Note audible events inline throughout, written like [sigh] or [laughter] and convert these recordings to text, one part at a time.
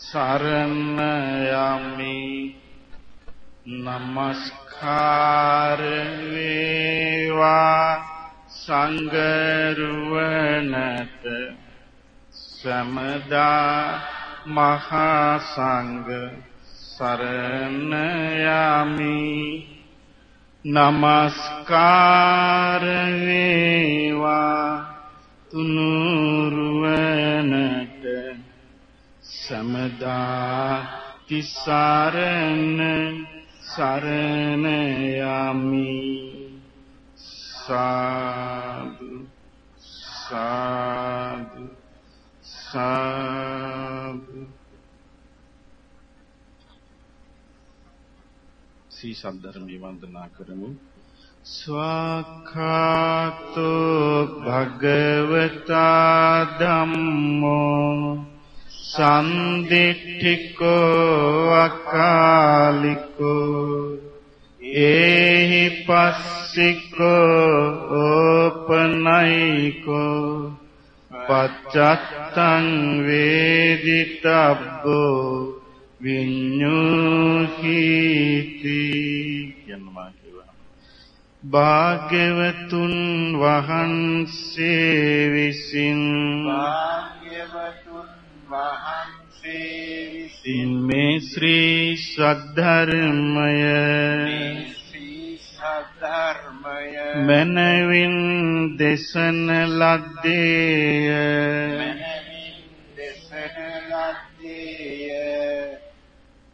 සරණ යමි නමස්කාර වේවා සංගරුවනට සමදා මහා සංඝ සරණ යමි නමස්කාර වේවා තුනුරුවනට සමදා තිසරණ සරණ යමි. සාදු සාදු සාදු. සී සද්ධර්මී වන්දනා කරමු. ස්වාඛාතෝ භගවතා ධම්මෝ සම්දිට්ඨිකෝ අකාලිකෝ ඒහි පස්සිකෝ ඕපනයිකෝ පච්චත්තං වේදිතබ්බෝ විඤ්ඤෝහිති කියනවා කියනවා භාග්‍යවතුන් වහන්සේ විසින් භාග්‍යවතුන් වහන්සේ විසින් මේ ශ්‍රී සද්ධර්මය මනවින් දේශන ලද්දේය.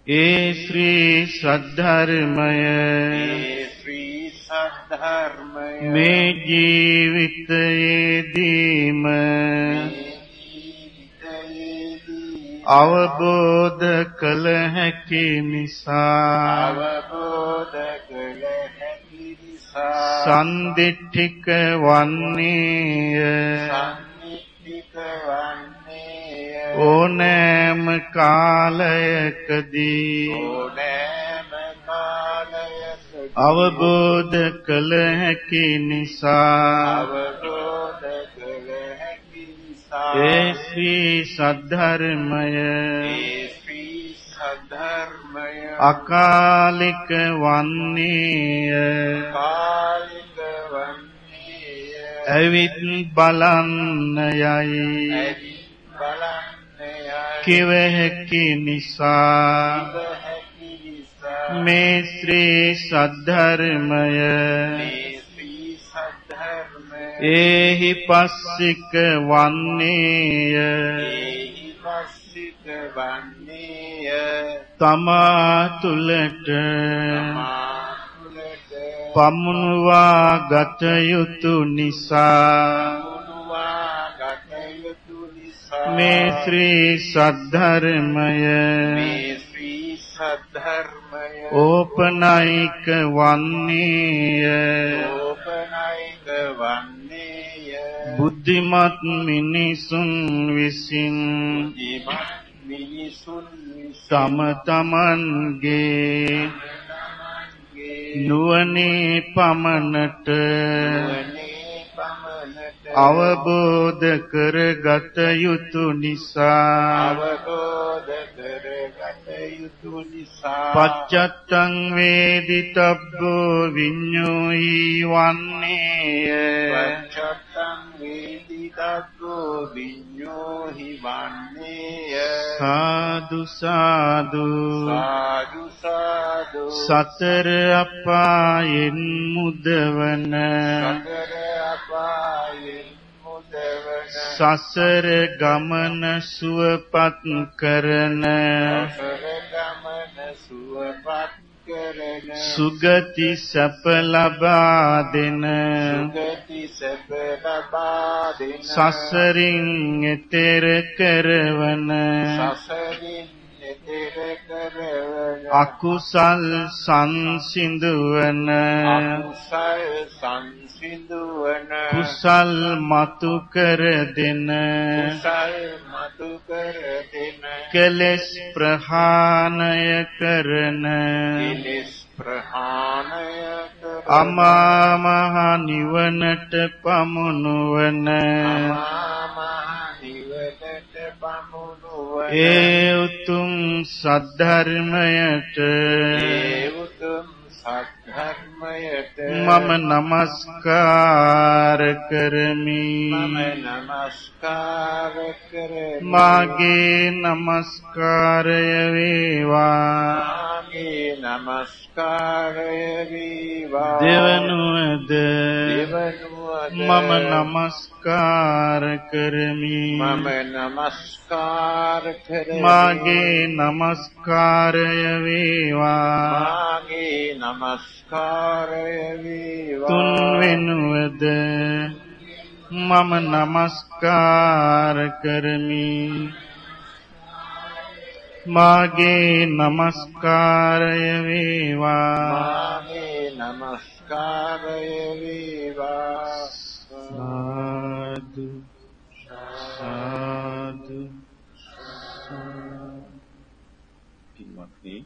ඒ ශ්‍රී සද්ධර්මය මේ ජීවිතයේදීම ජීවිතයේදී අවබෝධ කළ හැකි නිසා අවබෝධ කළ හැකි නිසා සම්දිට්ඨික වන්නේය. සම්නිත්තික වන්නේය. ඕනෑම කාලයකදී ඕනෑම කාලයක අවබෝධ කළ හැකි නිසා අවබෝධ ඒ ශ්‍රී සද්ධර්මය. අකාලික වන්නේය. ඇවිත් බලන්න යයි. කිව හැකි නිසා මේ ශ්‍රී සද්ධර්මය ඒහි පස්සික වන්නේය. ඒහි පස්සික වන්නේය තමා තුලට මා තුළට පමුණුවා ගත යුතු නිසා. පුනුවා ගත යුතු නිසා මේ ශ්‍රී සද්ධර්මය මේ ශ්‍රී සද්ධර්මය ඕපනයික වන්නේය ඕපනයික වන්නේය. බුද්ධිමත් මිනිසුන් විසින් තම තමන්ගේ නුවණේ පමණට අවබෝධ කරගත යුතු නිසා. අවබෝධ කරගත යුතු නිසා පච්චත්තං වේදිතබ්බෝ විඤ්ඤෝහි වන්නේය. පච්චත්තං වේදිතග්ගෝ විඤ්ඤෝහි වන්නේය. සාදු සාදු. සාදු සාදු. සතර අපායෙන් මුදවන. සතර අපායෙන් සසර ගමන සුවපත් කරන. සසර ගමන සුවපත් සුගති සැප ලබා දෙන. සසරින් එතෙර කරවන. අකුසල් සංසිඳුවන. අකුසල් සංසිඳුවන කුසල් මතු කර දෙන කුසල් මතු කර දෙන කෙලෙස් ප්‍රහාණය කරන කෙලෙස් ප්‍රහාණය කර අමා මහ නිවනට පමුණුවන අමා මහ නිවනට පමුණුවන ඒ උතුම් සද්ධර්මයට ඒ උතුම් ධර්මයට මම নমස්කාර කරමි. මම নমස්කාර කරමි. මාගේ নমස්කාරය වේවා. මාගේ নমස්කාරය වේවා. දෙවනුවද මම নমස්කාර කරමි. මම নমස්කාර කරමි. මාගේ নমස්කාරය වේවා. මාගේ নমස්කාරය নমස්කාරය වේවා තුන් වෙනුවද මම নমස්කාර කරමි. මාගේ নমස්කාරය වේවා මාගේ নমස්කාරය වේවා සාදු සාදු සාදු. කිමත්නි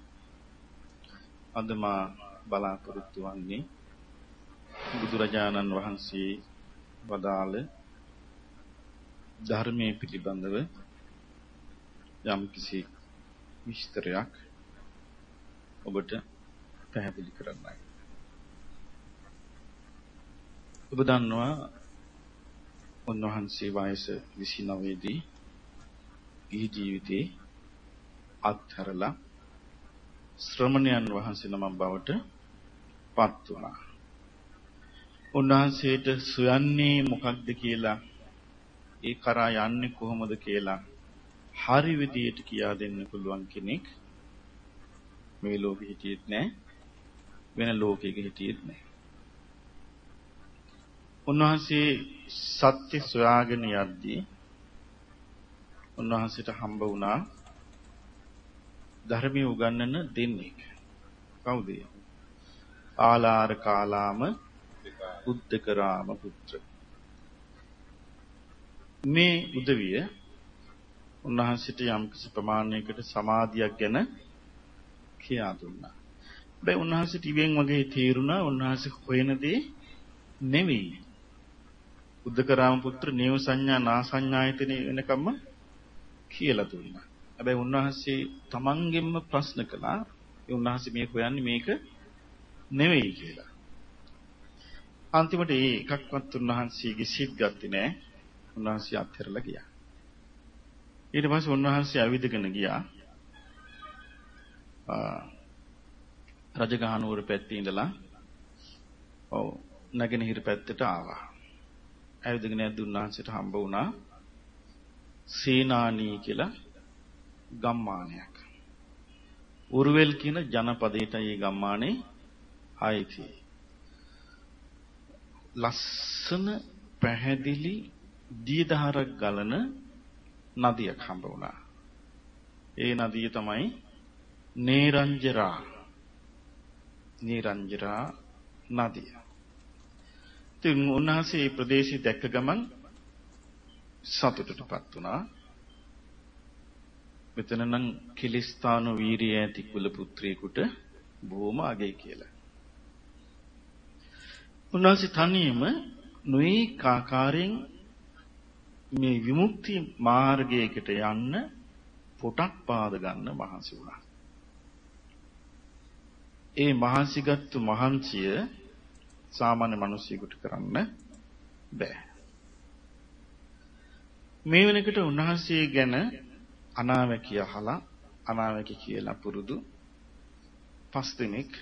අද මා බලාපොරොත්තු වන්නේ බුදුරජාණන් වහන්සේ වදාළ ධර්මයේ පිළිබඳව යම්කිසි විස්තරයක් ඔබට පැහැදිලි කරන්නයි. ඔබ දන්නවා උන්වහන්සේ වයස 29 දී ගිහි ජීවිතේ අත්හැරලා ශ්‍රමණයන් වහන්සේ නමක් බවට පත් වුණා. උන්වහන්සේට සොයන්නේ මොකක්ද කියලා ඒ කරා යන්නේ කොහොමද කියලා හරි විදියට කියා දෙන්න පුළුවන් කෙනෙක් මේ ලෝකෙ හිටියෙත් නැහැ වෙන ලෝකයක හිටියෙත් නැහැ. උන්වහන්සේ සත්‍ය සොයාගෙන යද්දී උන්වහන්සේට හම්බ වුණා ධර්මයේ උගන්වන දෙන්නෙක්. කවුද? ආලාර කාලාම උද්දකරාම පුත්‍ර. මේ උදවිය උන්වහන්සේට යම් කිසි ප්‍රමාණයකට සමාධියක් ගැන කියා දුන්නා. හැබැයි උන්වහන්සේට ඉවෙන් වගේ තීරුණා උන්වහන්සේ හොයන දේ නෙවෙයි. උද්දකරාම පුත්‍ර නේව සංඥා නා සංඥායතනේ වෙනකම්ම කියලා දුන්නා. හැබැයි උන්වහන්සේ තමන්ගෙන්ම ප්‍රශ්න කළා. ඒ උන්වහන්සේ මේ හොයන්නේ මේක නෙවෙයි කියලා. අන්තිමට ඒ එකක්වත් උන්වහන්සේගේ සිත් ගත්තේ නැහැ. උන්වහන්සේ අත්හැරලා ගියා. ඊට පස්සේ උන්වහන්සේ ඇවිදගෙන ගියා. රජගහනුවර පැත්තේ ඉඳලා ඔව් නැගෙනහිර පැත්තට ආවා. ඇවිදගෙන යද්දී උන්වහන්සේට හම්බ වුණා සීනානී කියලා ගම්මානයක්. උරුවෙල් කියන ජනපදයටයි මේ ගම්මානේ ආයේ ලස්සන පැහැදිලි දියදහරක් ගලන නදියක් හම්බ වුණා. ඒ නදිය තමයි නේරංජරා. නේරංජරා නදිය. ඉතින් උන්වහන්සේ මේ ප්‍රදේශය දැක්ක ගමන් සතුටටපත් වුණා. මෙතන නම් කිලිස්ථාන වීරිය ඇති කුල පුත්‍රයෙකුට බොහොම අගේ කියලා. උන්වහන්සේ තනියම නොයේ කාකාරයෙන් මේ විමුක්ති මාර්ගයකට යන්න පොටක් පාද ගන්න මහන්සි වුණා. ඒ මහන්සිගත්තු මහන්සිය සාමාන්‍ය මිනිසෙකුට කරන්න බෑ. මේ වෙනකොට උන්වහන්සේ ගැන අනාවැකිය අහලා අනාවැකි කියලා පුරුදු පස් දිනක්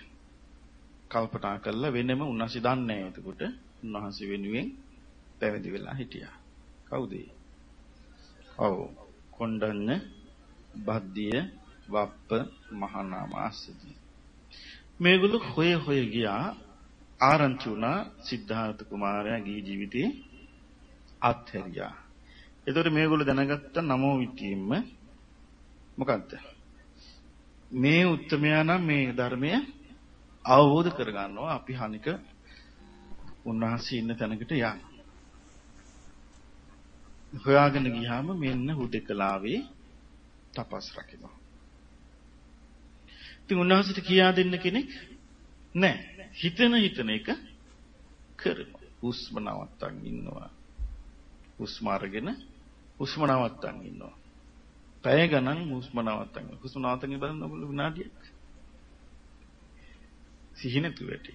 කල්පනා කරලා වෙනම උන්වහන්සේ දන්නේ නැහැ. එතකොට උන්වහන්සේ වෙනුවෙන් පැවිදි වෙලා හිටියා. කවුද? ඔව්. කොණ්ඩඤ්ඤ බද්දිය වප්ප මහානාම ආස්සජී. මේගොල්ලෝ හොය හොය ගියා ආරංචි වුණා සිද්ධාර්ථ කුමාරයා ගිහි ජීවිතේ අත්හැරියා. එතකොට මේගොල්ලෝ දැනගත්ත නමෝ විතියෙම මොකද්ද? මේ උත්තරමයා නම් මේ ධර්මය අවබෝධ කරගන්නවා අපි හනික උන්වහන්සේ ඉන්න තැනකට යන්න. හොයාගෙන ගියාම මෙන්න හුදෙකලාවේ තපස් රකින්න. ඉතින් උන්වහන්සේට කියා දෙන්න කෙනෙක් නැහැ. හිතන හිතන එක කරනවා. හුස්ම නවත්තන් ඉන්නවා. හුස්ම අරගෙන හුස්ම නවත්තන් ඉන්නවා. පැය ගණන් හුස්ම නවත්තන්. හුස්ම නවත්තන් බලන්න ඔයගොල්ලෝ විනාඩියක්. සිහි නැතු වෙටි.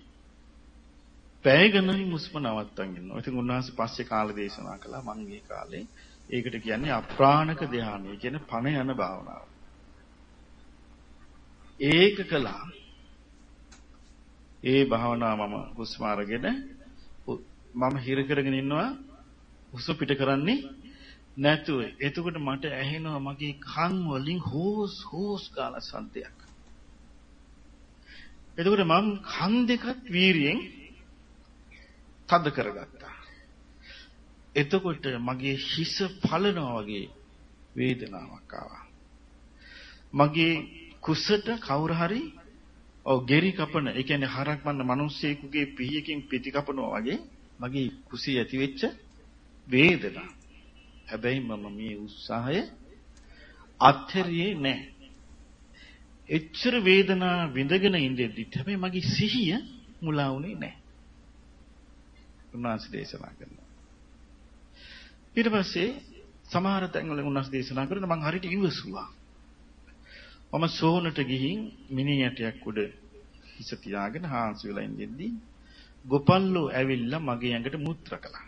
පැය ගණන් හුස්ම නවත්තන් ඉන්නවා. ඉතින් උන්වහන්සේ පස්සේ කාල දේශනා කළා මං ඒ කාලේ ඒකට කියන්නේ අප්‍රාණක ධානය කියන පණ යන භාවනාව. ඒක කළා. ඒ භාවනාව මම හුස්ම අරගෙන මම හිර කරගෙන ඉන්නවා හුස්ම පිට කරන්නේ නැතුව. එතකොට මට ඇහෙනවා මගේ කන් වලින් හෝස් හෝස් ගාලා සද්දයක්. එතකොට මම කන් දෙකත් වීරියෙන් තද කරගත්තා. එතකොට මගේ හිස පලනවා වගේ වේදනාවක් ආවා. මගේ කුසට කවුරු හරි ඔව් ගෙරි කපන, ඒ කියන්නේ හරක් මන්න මිනිස්සෙකුගේ පිහියකින් පිටි කපනවා වගේ මගේ කුසිය ඇති වෙච්ච වේදනා. හැබැයි මම මේ උත්සාහය අත්හැරියේ නැහැ. එච්චර වේදනා විඳගෙන ඉඳෙද්දිත් හැබැයි මගේ සිහිය මුලා වුණේ නැහැ. උන්වහන්සේ දේශනා කරනවා. ඊට පස්සේ සමහර තැන්වල උන්වහන්සේ දේශනා කරන මම හරියට ඉවසුවා. මම සෝනට ගිහින් මිනි යටයක් උඩ හිස තියාගෙන හාන්සි වෙලා ඉඳිද්දී ගොපල්ලෝ ඇවිල්ලා මගේ ඇඟට මුත්‍ර කළා.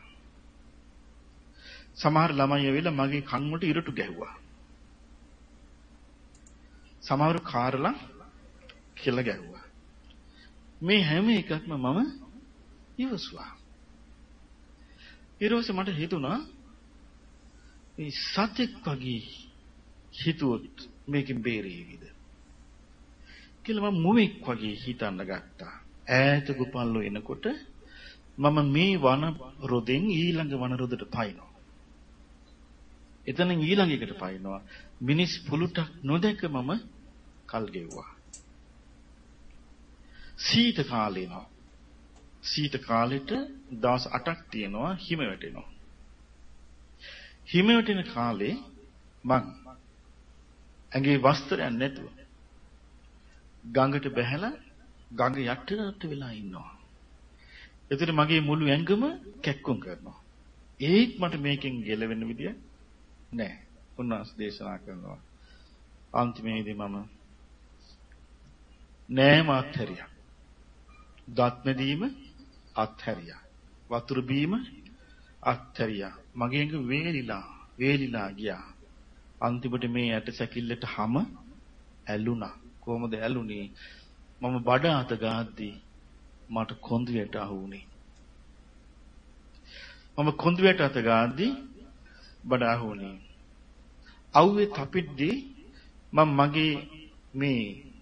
සමහර ළමයි ඇවිල්ලා මගේ කන් වලට ඉරටු ගැහුවා. සමහර කාරලා කෙල ගැහුවා. මේ හැම එකක්ම මම ඉවසුවා. ඊට පස්සේ මට හිතුණා මේ සතෙක් වගේ හිතුවොත් මේකෙන් බේරෙයිද කියලා මම මුවෙක් වගේ හිතන්න ගත්තා. ඈත ගුපල්ලෝ එනකොට මම මේ වන රොදෙන් ඊළඟ වන රොදට පයින්නවා. එතනින් ඊළඟ එකට පයින්නවා. මිනිස් පුලුටක් නොදැක මම කල් ගෙව්වා. සීත කාලේනවා. සීත කාලෙට දවස් 8ක් තියෙනවා හිම වැටෙනවා. හිම වැටෙන කාලේ මං ඇඟේ වස්ත්‍රයක් නැතුව ගඟට බැහැලා ගඟ යටට වෙලා ඉන්නවා. එතන මගේ මුළු ඇඟම කැක්කුම් කරනවා. ඒත් මට මේකෙන් ගැලවෙන්න විදිය නැහැ. උන්වහන්සේ දේශනා කරනවා. අන්තිමේදී මම නෑම අත්හැරියා. දත්මදීම අත්හැරියා. වතුර බීම අත්හැරියා. මගේ ඇඟ වේලිලා වේලිලා ගියා. අන්තිමට මේ ඇට සැකිල්ලට හැම ඇලුනා. කොහොමද ඇලුනේ? මම බඩ අත ගාද්දී මට කොඳුයට අහු වුණේ. මම කොඳුයට අත ගාද්දී බඩ අහු වුණේ. අවුවේ තපිද්දී මම මගේ මේ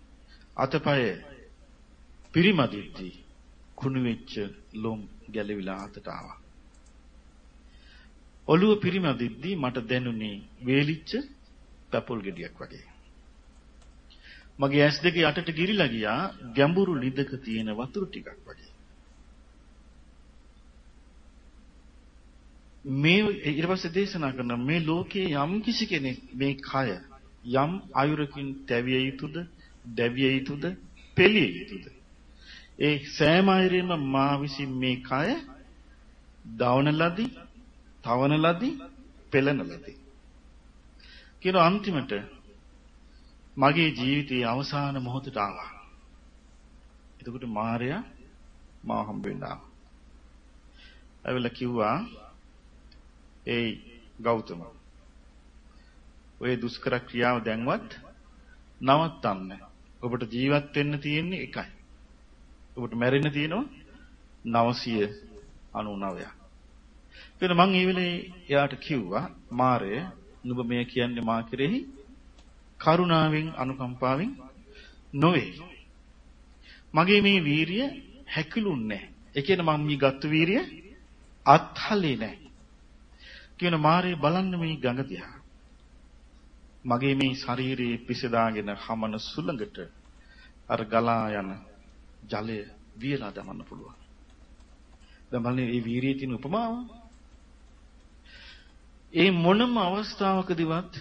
අතපය පිරිමදිද්දී කුණු වෙච්ච ලොම් ගැලවිලා අතට ආවා. ඔළුව පිරිමදිද්දී මට දැනුනේ වේලිච්ච පැපොල් ගෙඩියක් වගේ. මගේ ඇස් දෙක යටට ගිරිලා ගියා ගැඹුරු ලිදක තියෙන වතුර ටිකක් වගේ. මේ ඊට පස්සේ දේශනා කරන මේ ලෝකයේ යම් කිසි කෙනෙක් මේ කය යම් ආයුරකින් තැවිය යුතුද, දැවිය යුතුද, පෙළිය යුතුද? ඒ සෑම ආයුරෙම මා විසින් මේ කය දවන ලදී, තවන ලදී, පෙළන ලදී. කියන අන්තිමට මගේ ජීවිතයේ අවසාන මොහොතට ආවා. එතකොට මාර්යා මාව හම්බ වෙනවා. ඇවිල්ලා කිව්වා ඒ ගෞතම ඔය දුෂ්කර ක්‍රියාව දැන්වත් නවත්තන්න. ඔබට ජීවත් වෙන්න තියෙන්නේ එකයි. ඔබට මැරෙන්න තියෙනවා 999ක්. එතන මං ඒ වෙලේ එයාට කිව්වා මාරය නුඹ මේ කියන්නේ මා කෙරෙහි කරුණාවෙන් අනුකම්පාවෙන් නොවේ. මගේ මේ වීරිය හැකිලුන්නේ නැහැ. ඒ කියන්නේ මම මේ ගත්ත වීරිය අත්හලේ නැහැ. කියන මාරේ බලන්න මේ ගඟ දිහා. මගේ මේ ශරීරයේ පිසදාගෙන හමන සුළඟට අර ගලා යන ජලය වියලා දමන්න පුළුවන්. දැන් බලන්න මේ වීරියේ තියෙන උපමාව. ඒ මොනම අවස්ථාවකදීවත්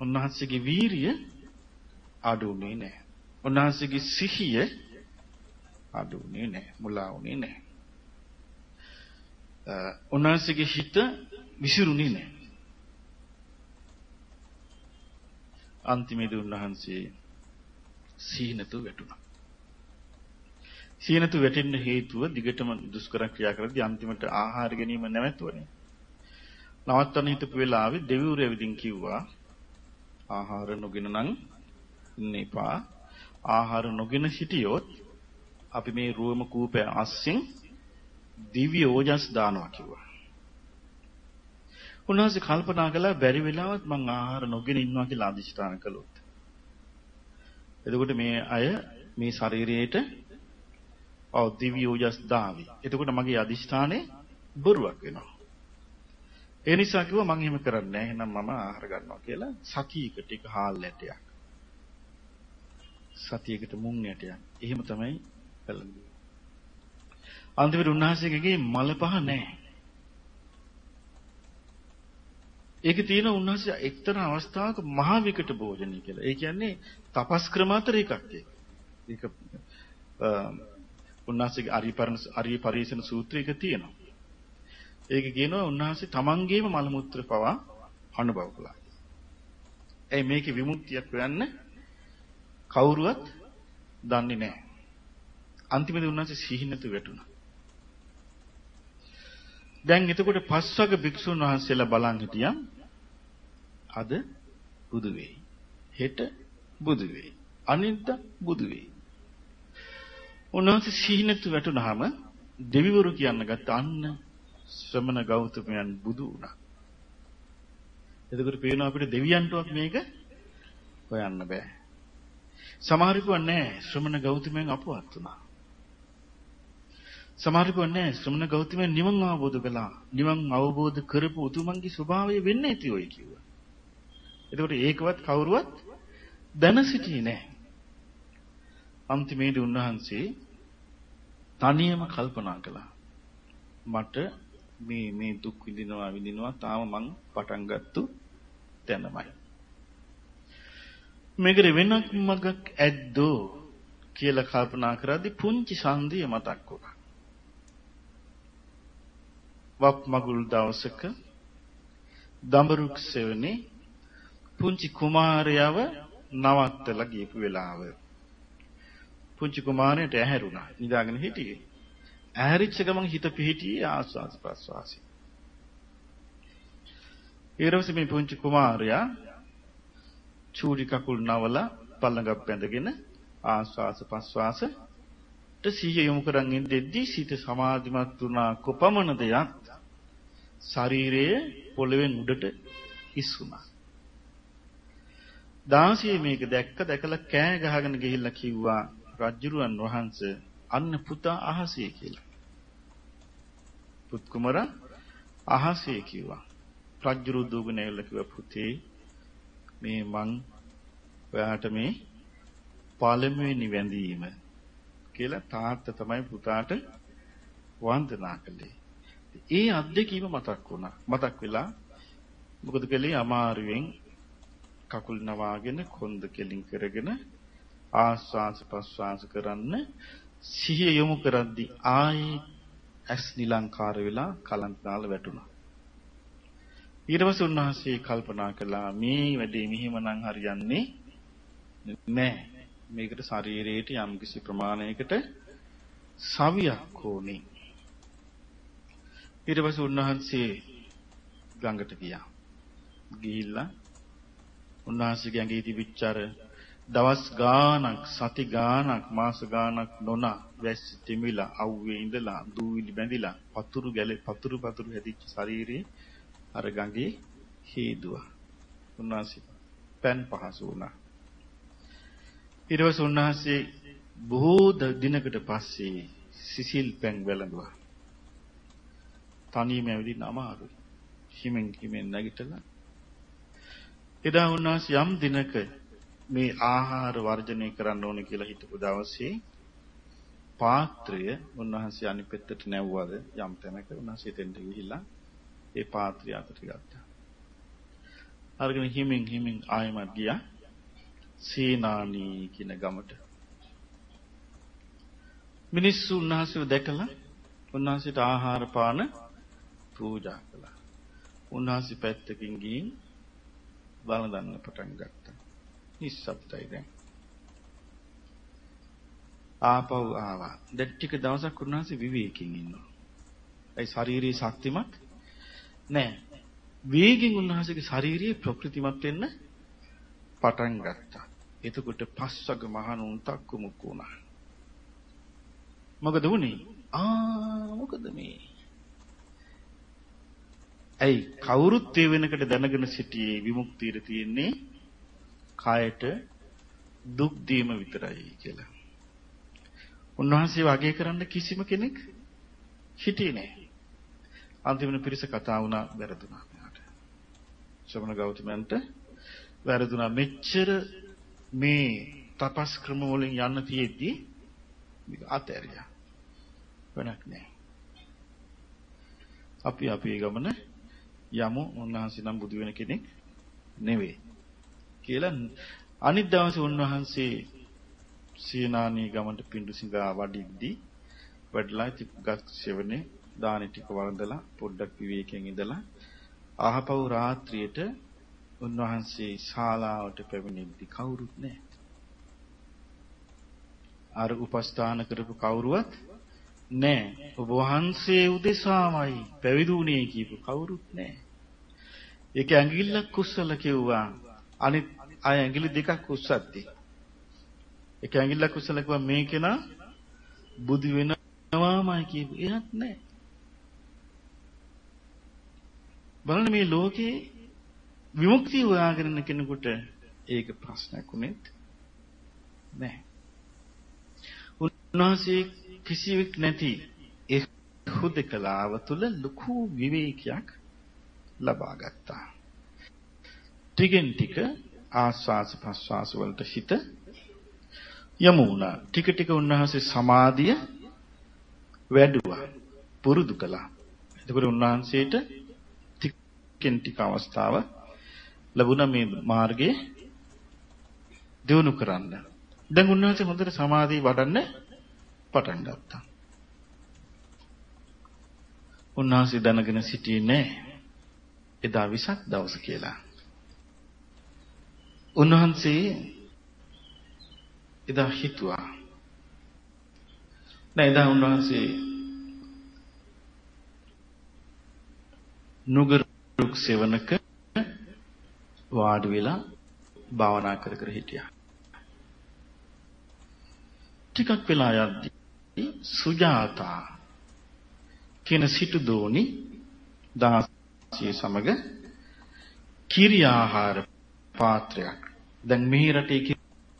උන්වහන්සේගේ වීරිය අඩුුනේ නැහැ. උන්වහන්සේගේ සිහිය අඩුුනේ නැහැ. මුලා වුනේ නැහැ. උන්වහන්සේගේ හිත විසිරුනේ නැහැ. අන්තිමේදී උන්වහන්සේ සීනතු වැටුණා. සීනතු වැටෙන්න හේතුව දිගටම දුෂ්කර ක්‍රියා කරද්දී අන්තිමට ආහාර ගැනීම නැවතුණේ. නවත්තන්න හිටපු වෙලාවේ දෙවිවරු ඇවිදින් කිව්වා ආහාර නොගෙන නම් ඉන්න එපා. ආහාර නොගෙන සිටියොත් අපි මේ රෝම කූපය අස්සෙන් දිව්‍ය ඕජස් දානවා කිව්වා. උන්වහන්සේ කල්පනා කළා බැරි වෙලාවත් මං ආහාර නොගෙන ඉන්නවා කියලා අදිෂ්ඨාන කළොත්. එතකොට මේ අය මේ ශරීරයට ඔව් දිව්‍ය ඕජස් දාවි. එතකොට මගේ අදිෂ්ඨානේ බොරුවක් වෙනවා. ඒ නිසා කිව්වා මං එහෙම කරන්නේ නැහැ. එහෙනම් මම ආහාර ගන්නවා කියලා සතියක ටික හාල් ඇටයක්. සතියකට මුං ඇටයක්. එහෙම තමයි කළේ. අන්තිමට උන්වහන්සේගේ මල පහ නැහැ. ඒකේ තියෙන උන්වහන්සේ එක්තරා අවස්ථාවක මහා විකට භෝජනය කියලා. ඒ කියන්නේ තපස් ක්‍රම අතර එකක් ඒක. ඒක උන්වහන්සේගේ අරිපරණ අරිය පරිශන සූත්‍රයක තියෙනවා. ඒක කියනවා උන්වහන්සේ තමන්ගේම මල මුත්‍ර පවා අනුභව කළා. ඒ මේකේ විමුක්තියක් හොයන්න කවුරුවත් දන්නේ නැහැ. අන්තිමේදී උන්වහන්සේ සිහිනතු වැටුණා. දැන් එතකොට පස්වග භික්ෂුන් වහන්සේලා බලන් හිටියම් අද බුදු වෙයි. හෙට බුදු වෙයි. අනිද්දා බුදු වෙයි. උන්වහන්සේ සිහිනතු වැටුනහම දෙවිවරු කියන්න ගත්ත අන්න ශ්‍රමණ ගෞතමයන් බුදු වුණා. එතකොට පේනවා අපිට දෙවියන්ටවත් මේක හොයන්න බෑ. සමහරෙකු නෑ ශ්‍රමණ ගෞතමයන් අපවත් වුණා. සමහරෙකු නෑ ශ්‍රමණ ගෞතමයන් නිවන් අවබෝධ කළා. නිවන් අවබෝධ කරපු උතුමන්ගේ ස්වභාවය වෙන්නේ නැති ඔය කිව්වා. එතකොට ඒකවත් කවුරුවත් දැන සිටියේ නෑ. අන්තිමේදී උන්වහන්සේ තනියම කල්පනා කළා. මට මේ මේ දුක් විඳිනවා විඳිනවා තාම මං පටන් ගත්තු තැනමයි. මේකට වෙනක් මගක් ඇද්දෝ කියලා කල්පනා කරද්දී පුංචි සංදිය මතක් වුණා. වප් මගුල් දවසක දඹරුක් සෙවනේ පුංචි කුමාරයව නවත්තලා ගියපු වෙලාව. පුංචි කුමාරයාට ඇහැරුණා. නිදාගෙන හිටියේ. ඇහැරිච්ච ගමන් හිත පිහිටියේ ආස්වාද ප්‍රස්වාසි. ඊළඟට මේ පුංචි කුමාරයා චූටි කකුල් නවලා පල්ලඟක් බැඳගෙන ආස්වාස ප්‍රස්වාසට සිහිය යොමු කරන් ඉඳෙද්දී සිත සමාධිමත් වුණා කොපමණ දෙයක් ශරීරයේ පොළවෙන් උඩට හිස් වුණා. දාසිය මේක දැක්ක දැකලා කෑ ගහගෙන ගිහිල්ලා කිව්වා රජ්ජුරුවන් වහන්සේ අන්න පුතා අහසේ කියලා. පුත් කුමරා අහසේ කිව්වා. රජ්ජුරු දුවගෙන ඇවිල්ලා කිව්වා පුතේ මේ මං ඔයාට මේ පළමුවෙනි වැඳීම කියලා තාත්තා තමයි පුතාට වන්දනා කළේ. ඒ අත්දැකීම මතක් වුණා. මතක් වෙලා මොකද කළේ අමාරුවෙන් කකුල් නවාගෙන කොන්ද කෙලින් කරගෙන ආස්වාස ප්‍රස්වාස කරන්න සිහිය යොමු කරද්දී ආයේ ඇස් නිලංකාර වෙලා කලන්තාල වැටුණා. ඊට පස්සේ උන්වහන්සේ කල්පනා කළා මේ වැඩේ මෙහිමනම් හරියන්නේ නැහැ. මේකට ශරීරයට යම්කිසි ප්‍රමාණයකට සවියක් ඕනේ. ඊට පස්සේ උන්වහන්සේ ගඟට ගියා. ගිහිල්ලා උන්වහන්සේගේ ඇඟේ තිබිච්ච අර දවස් ගාණක් සති ගාණක් මාස ගාණක් නොනා වැස්ස තෙමිලා අවුවේ ඉඳලා දූවිලි බැඳිලා පතුරු ගැලේ පතුරු පතුරු හැදිච්ච ශරීරේ අර ගඟේ හේදුවා. උන්වහන්සේ පෑන් පහසු වුණා. ඊට පස්සේ උන්වහන්සේ බොහෝ දිනකට පස්සේ සිසිල් පැන් වැළඳුවා. තනියම ඇවිදින්න අමාරුයි. හිමෙන් හිමෙන් නැගිටලා එදා උන්වහන්සේ යම් දිනක මේ ආහාර වර්ජනය කරන්න ඕන කියලා හිතපු දවසේ පාත්‍රය උන්වහන්සේ අනිත් පැත්තට නැව්වද යම් තැනක උන්වහන්සේ දෙන්න ගිහිල්ලා ඒ පාත්‍රය අතට ගත්තා. අරගෙන හිමින් හිමින් ආයමත් ගියා සීනානි කියන ගමට. මිනිස්සු උන්වහන්සේව දැකලා උන්වහන්සේට ආහාර පාන පූජා කළා. උන්වහන්සේ පැත්තකින් ගිහින් බලන්න පටන් ගත්තා. නිස්සබ්දයි දැන්. ආපහු ආවා. දැන් ටික දවසක් උන්වහන්සේ විවේකයෙන් ඉන්නවා. ඒ ශාරීරික ශක්තිමත් නෑ. වේගෙන් උන්වහන්සේගේ ශාරීරිය ප්‍රകൃතිමත් වෙන්න පටන් ගත්තා. එතකොට පස්වග මහණුන් තක්කු මුක්කු වුණා. මොකද වුනේ? ආ මොකද මේ? ඇයි කවුරුත් ඒ වෙනකට දැනගෙන සිටියේ විමුක්තියට තියෙන්නේ කායට දුක් දීම විතරයි කියලා. උන්වහන්සේ වගේ කරන්න කිසිම කෙනෙක් හිටියේ නැහැ. අන්තිමන පිරිස කතා වුණා වැරදුනා මෙයාට. ශ්‍රමණ ගෞතමයන්ට වැරදුනා මෙච්චර මේ තපස් ක්‍රම වලින් යන්න තියෙද්දි අතෑරියා. වෙනක් නැහැ. අපි අපේ ගමන යමු උන්වහන්සේ නම් බුදු වෙන කෙනෙක් නෙවෙයි කියලා අනිත් දවසේ උන්වහන්සේ සීනානී ගමන්ට පිඬු සිඟා වඩිද්දී වැඩලා තිබ්ගත් සෙවනේ දානි ටික වළඳලා පොඩ්ඩක් විවේකයෙන් ඉඳලා ආහපව් රාත්‍රියට උන්වහන්සේ ශාලාවට පැමිණෙද්දි කවුරුත් නැහැ. අර උපස්ථාන කරපු කවුරුවත් නැහැ. ඔබ වහන්සේ උදෙසාමයි පැවිදුණේ කියපු කවුරුත් නැහැ. ඒක ඇඟිල්ලක් කුස්සල කිව්වා. අනිත් අය ඇඟිලි දෙකක් උස්සද්දි. ඒක ඇඟිල්ලක් කුස්සල කිව්වා මේ කෙනා බුදු වෙනවාමයි කියපු. එහත් නැහැ. බලන්න මේ ලෝකේ විමුක්තිය හොයාගෙන කෙනෙකුට ඒක ප්‍රශ්නයක් උනේත් නැහැ. උන්වහන්සේ කිසිවෙක් නැති ඒ හුදකලාව තුළ ලොකු විවේකයක් ලබා ගත්තා. ටිකෙන් ටික ආස්වාස ප්‍රස්වාස වලට හිත යමු වුණා. ටික ටික උන්වහන්සේ සමාධිය වැඩුවා. පුරුදු කළා. එතකොට උන්වහන්සේට ටිකෙන් ටික අවස්ථාව ලැබුණා මේ මාර්ගයේ දියුණු කරන්න. දැන් උන්වහන්සේ හොඳට සමාධිය වඩන්න පටන් ගත්තා. උන්වහන්සේ දැනගෙන සිටියේ නැහැ. එදා විසක් දවස කියලා. උන්වහන්සේ එදා හිතුවා. නෑ එදා උන්වහන්සේ නුගරුක් සෙවණක වාඩි වෙලා භාවනා කර කර හිටියා. ටිකක් වෙලා යද්දී සුජාතා කියන සිටු දෝනි දාසිය සමග කිරි ආහාර පාත්‍රයක්. දැන් මෙහි රටේ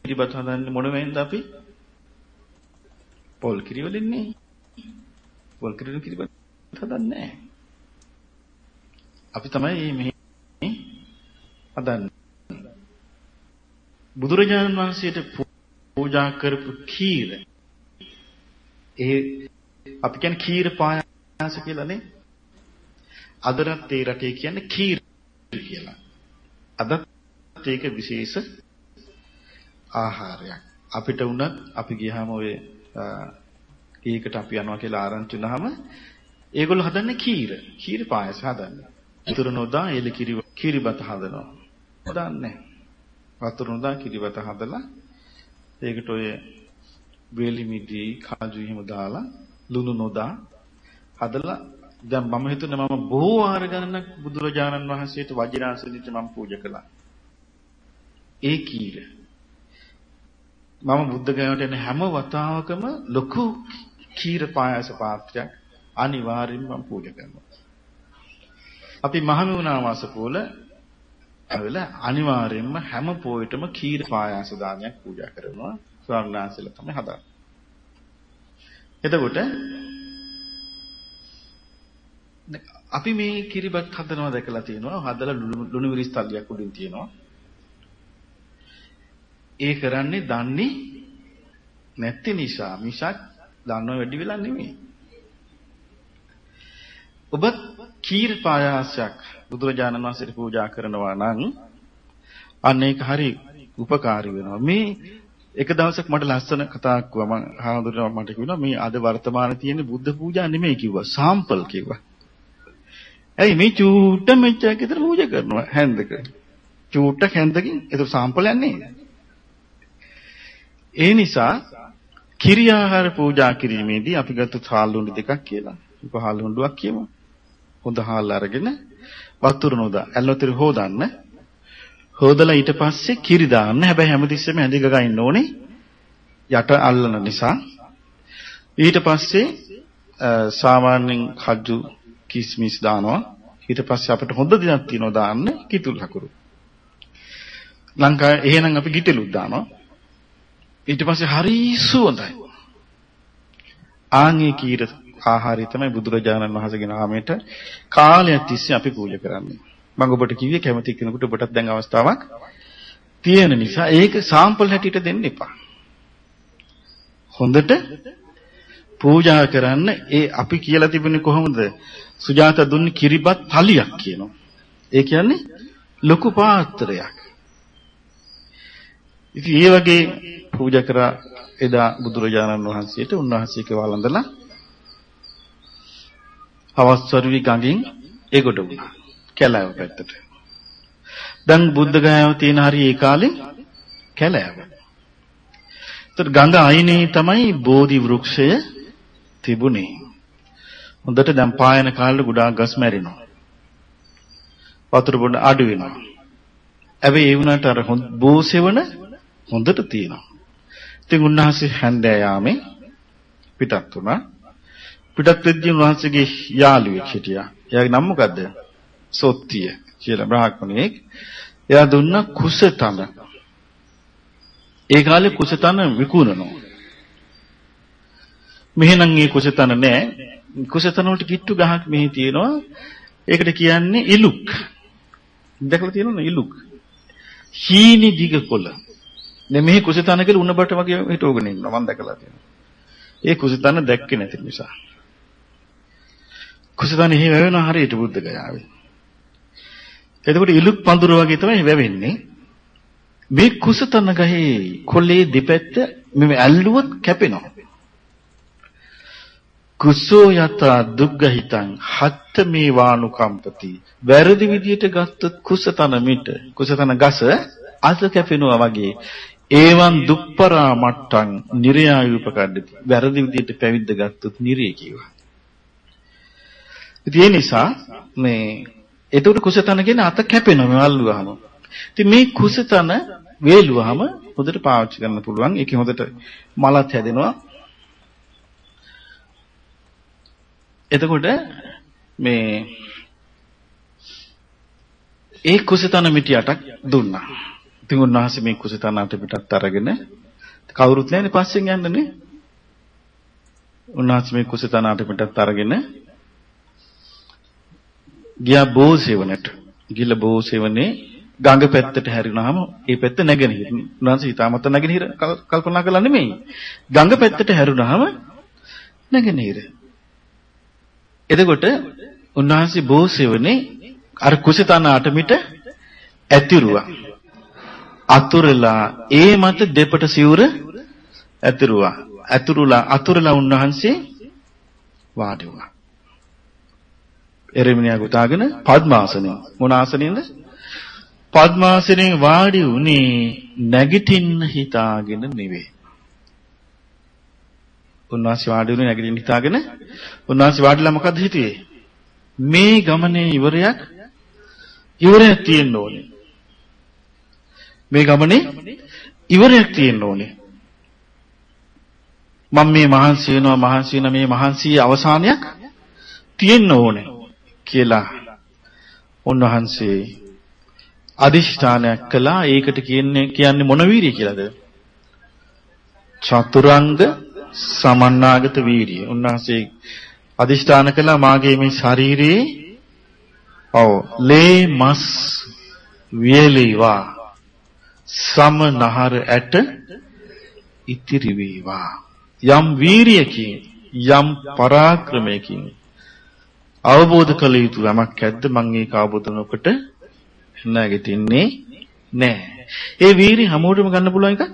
කිරිබත් හදන්නේ මොන වෙන්ද අපි? පොල් කිරි වලින් නේ. පොල් කිරි කිරිබත් හදන්නේ නැහැ. අපි තමයි මේ හදන්නේ. බුදුරජාණන් වහන්සේට පූජා කරපු කීර ඒ අපි කියන්නේ කීර පායාස කියලානේ. අදටත් ඒ රටේ කියන්නේ කීර කියලා. අදත් ඒක විශේෂ ආහාරයක්. අපිට උනත් අපි ගියාම ඔය ඒකට අපි යනවා කියලා ආරංචි වුණාම ඒගොල්ලෝ හදන්නේ කීර. කීර පායස හදන්නේ. වතුර නොදා එල කිරි කිරිබත හදනවා. හදන්නේ. වතුර නොදා කිරිබත හදලා ඒකට ඔය වේලි මිදි කාජු එහෙම දාලා ලුණු නොදා හදලා දැන් මම හිතන්නේ මම බොහෝ ආහාර ගණනක් බුදුරජාණන් වහන්සේට වජිනාසනෙට මම පූජා කළා. ඒ කීර. මම බුද්ධ ගයාවට එන හැම වතාවකම ලොකු කීර පායස පාත්‍රයක් අනිවාර්යෙන්ම මම පූජා කරනවා. අපි මහමෙවුනා මාසපෝල අවල අනිවාර්යෙන්ම හැම පොයටම කීර පායස දානයක් පූජා කරනවා. ස්වාමීන් වහන්සේලා තමයි හදාන්නේ. එතකොට අපි මේ කිරිබත් හදනවා දැකලා තියෙනවා. හදලා ලුණු මිරිස් තල්ලියක් උඩින් තියෙනවා. ඒ කරන්නේ දන්නේ නැති නිසා මිසක් දන්නව වැඩි වෙලා නෙමෙයි. ඔබ කීර පායාසයක් බුදුරජාණන් වහන්සේට පූජා කරනවා නම් අන්න ඒක හරි උපකාරී වෙනවා. මේ එක දවසක් මට ලස්සන කතාවක් කිව්වා මම හාමුදුරුවෝ මට කිව්වා මේ අද වර්තමානයේ තියෙන බුද්ධ පූජා නෙමෙයි කිව්වා සාම්පල් කිව්වා. ඇයි මේ චූට්ට මෙච්චරක් විතර පූජා කරනවා හැන්දක. චූට්ටක් හැන්දකින් ඒක සාම්පලයක් නේද? ඒ නිසා කිරියාහාර පූජා කිරීමේදී අපි ගත්ත හාල්ලුණු දෙකක් කියලා. උපහාල්ලුණුවක් කියමු. හොඳ හාල් අරගෙන වතුර නොදා ඇල්ලතර හොදන්න. හොදලා ඊට පස්සේ කිරි දාන්න. හැබැයි හැමතිස්සෙම ඇඳි ගගා ඉන්න ඕනේ. යට අල්ලන නිසා. ඊට පස්සේ සාමාන්‍යයෙන් කජු කිස්මිස් දානවා. ඊට පස්සේ අපිට හොඳ දිනක් තියෙනවා දාන්න කිතුල් හකුරු. ලංකාවේ එහෙනම් අපි ගිටෙලුත් දානවා. ඊට පස්සේ හරි සුවඳයි. ආන්ගේ කීර ආහාරය තමයි බුදුරජාණන් වහන්සේගේ නාමයට කාලයක් තිස්සේ අපි පූජා කරන්නේ. මම ඔබට කිව්වේ කැමති කෙනෙකුට ඔබටත් දැන් අවස්ථාවක් තියෙන නිසා ඒක සාම්පල් හැටියට දෙන්න එපා. හොඳට පූජා කරන්න ඒ අපි කියලා තිබුණේ කොහොමද? සුජාත දුන්නේ කිරිබත් තලියක් කියනවා. ඒ කියන්නේ ලොකු පාත්‍රයක්. ඉතින් ඒ වගේ පූජා කරා එදා බුදුරජාණන් වහන්සේට උන්වහන්සේක වළඳලා අවස්වරුවි ගඟින් එගොඩ වුණා. කැලෑව පැත්තට. දැන් බුද්ධ ගයාව තියෙන හරි ඒ කාලේ කැලෑව. ඒතර ගඟ අයිනේ තමයි බෝධි වෘක්ෂය තිබුණේ. හොඳට දැන් පායන කාලේ ගොඩාක් ගස් මැරෙනවා. වතුර බොන්න අඩු වෙනවා. හැබැයි ඒ වුණාට අර බෝසෙවන හොඳට තියෙනවා. ඉතින් උන්වහන්සේ හැන්දෑ යාමේ පිටත් වුණා. පිටත් වෙද්දී උන්වහන්සේගේ යාළුවෙක් හිටියා. එයාගේ නම මොකද්ද? සොත්තිය කියලා බ්‍රාහ්මණයෙක්. එයා දුන්න කුසතන. ඒ කාලේ කුසතන විකුණනවා. මෙහෙනම් මේ කුසතන නෑ. කුසතන වලට කිට්ටු ගහක් මෙහි තියෙනවා. ඒකට කියන්නේ ඉලුක්. දැකලා තියෙනවද ඉලුක්? හීනි දිග කොළ. දැන් මෙහි කුසිතන කියලා උණ බට වගේ හිටවගෙන ඉන්නවා මම දැකලා තියෙනවා. ඒ කුසිතන දැක්කේ නැති නිසා. කුසිතන එහෙ වැවෙනවා හරියට බුද්ධ ගයාවේ. එතකොට ඉලුක් පඳුර වගේ තමයි වැවෙන්නේ. මේ කුසතන ගහේ කොළේ දෙපැත්ත මෙමෙ ඇල්ලුවොත් කැපෙනවා. කුසෝ යත දුග්ගහිතං හත්ත මේ වානුකම්පති වැරදි විදියට ගත්තොත් කුසතන මිට කුසතන ගස අත කැපෙනවා වගේ ඒවන් දුප්පරා මට්ටං නිර්යායූපකඩති. වැරදි විදිහට පැවිද්ද ගත්තොත් නිර්ය කියවා. ඉතින් ඒ නිසා මේ එතකොට කුසතන කියන අත කැපෙනවා මේ අල්ලුවාම. ඉතින් මේ කුසතන වේලුවාම හොඳට පාවිච්චි කරන්න පුළුවන්. ඒකේ හොඳට මලත් හැදෙනවා. එතකොට මේ ඒ කුසතන මිටියටක් දුන්නා. ඉතින් උන්වහන්සේ මේ කුසිතනාට පිටත් අරගෙන කවුරුත් නැන්නේ පස්සෙන් යන්නනේ. උන්වහන්සේ මේ කුසිතනාට පිටත් අරගෙන ගියා බෝසෙවණට. ගිහලා බෝසෙවණේ ගඟ පැත්තට හැරිනාම ඒ පැත්ත නැගෙනහිර. උන්වහන්සේ හිතාමත නැගෙනහිර කල්පනා කළා නෙමෙයි. ගඟ පැත්තට හැරුණාම නැගෙනහිර. එතකොට උන්වහන්සේ බෝසෙවණේ අර කුසිතනාට මිට ඇතිරුවා. අතුරුලා ඒ මත දෙපට සිවුර ඇතුරුවා. ඇතුරුලා අතුරුලා උන්වහන්සේ වාඩි වුණා. එරෙමිනියා ගොතාගෙන පద్මාසනෙන් මොන ආසනෙන්ද? පద్මාසනෙන් වාඩි වුණේ නැගිටින්න හිතාගෙන නෙවෙයි. උන්වහන්සේ වාඩි වුණේ නැගිටින්න හිතාගෙන උන්වහන්සේ වාඩිලා මොකද්ද හිතුවේ? මේ ගමනේ ඉවරයක් ඉවරයක් තියෙන්න ඕනේ. මේ ගමනේ ඉවරයක් තියෙන්න ඕනේ. මම මේ මහන්සි වෙනවා මහන්සි වෙන මේ මහන්සියේ අවසානයක් තියෙන්න ඕනේ කියලා උන්වහන්සේ අදිෂ්ඨානයක් කළා. ඒකට කියන්නේ කියන්නේ මොන වීරිය කියලාද? චතුරංග සමන්නාගත වීරිය. උන්වහන්සේ අදිෂ්ඨාන කළා මාගේ මේ ශරීරයේ ඔව් ලේ මස් වියලිවා සමනහර ඇට ඉතිරි වේවා යම් වීරියකින් යම් පරාක්‍රමයකින් අවබෝධ කළ යුතු යමක් ඇද්ද මම ඒක අවබෝධ නොකොට නැගිටින්නේ නැහැ. ඒ වීරිය හැමෝටම ගන්න පුළුවන් එකක්.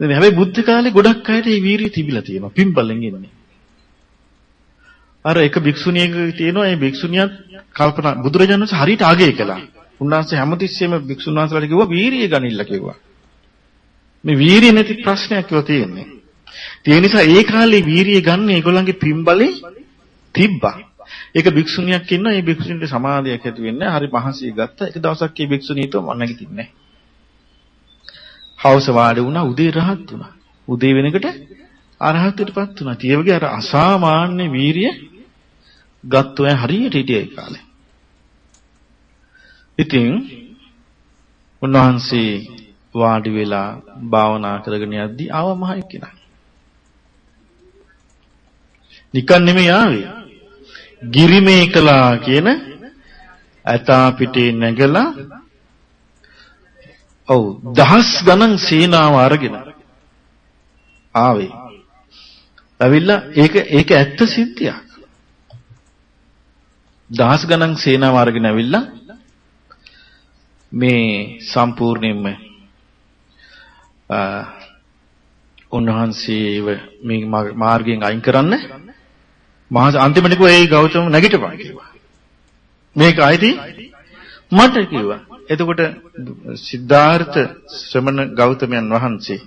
දැන් හැබැයි බුද්ධ කාලේ ගොඩක් අයට මේ වීරිය තිබිලා තියෙනවා. පින්බලෙන් ඉන්නේ. අර එක භික්ෂුණියක තියෙනවා මේ භික්ෂුණියත් කල්පනා බුදුරජාණන් වහන්සේ හරියට අගය කළා. උන්වහන්සේ හැමතිස්සෙම භික්ෂුන් වහන්සේලාට කිව්වා වීරිය ගනින්න කිව්වා. මේ වීරිය නැති ප්‍රශ්නයක් කියලා තියෙන්නේ. ඒ නිසා ඒ කාලේ වීරිය ගන්න ඒගොල්ලන්ගේ පින්බලේ තිබ්බා. ඒක භික්ෂුණියක් ඉන්නවා. ඒ භික්ෂුණිට සමාධියක් ඇති වෙන්නේ. හරි මහන්සිය ගත්තා. එක දවසක් මේ භික්ෂුණීට මම නැගිටින්නේ නැහැ. හවස වාඩි වුණා උදේ රහත් වුණා. උදේ වෙනකොට අරහත්ත්වයටපත් වුණා. ඒ වගේ අර අසාමාන්‍ය වීරිය ගත්තු අය හරියට හිටියේ ඒ කාලේ. ඉතින් උන්වහන්සේ වාඩි වෙලා භාවනා කරගෙන යද්දී ආව මහ එක්කිනා. නිකන් නෙමෙයි ආවේ. ගිරිමේකලා කියන ඇතා පිටේ නැගලා ඔව් දහස් ගණන් සීනාව අරගෙන ආවේ. ඇවිල්ලා ඒක ඒක ඇත්ත සිද්ධියක්. දහස් ගණන් සේනාව අරගෙන ඇවිල්ලා මේ සම්පූර්ණයෙන්ම උන්වහන්සේව මේ මාර්ගයෙන් අයින් කරන්න මහා අන්තිමට කිව්වා ඒ ගෞතම නැගිටපන් කිව්වා. මේක අයිති මට කිව්වා. එතකොට සිද්ධාර්ථ ශ්‍රමණ ගෞතමයන් වහන්සේ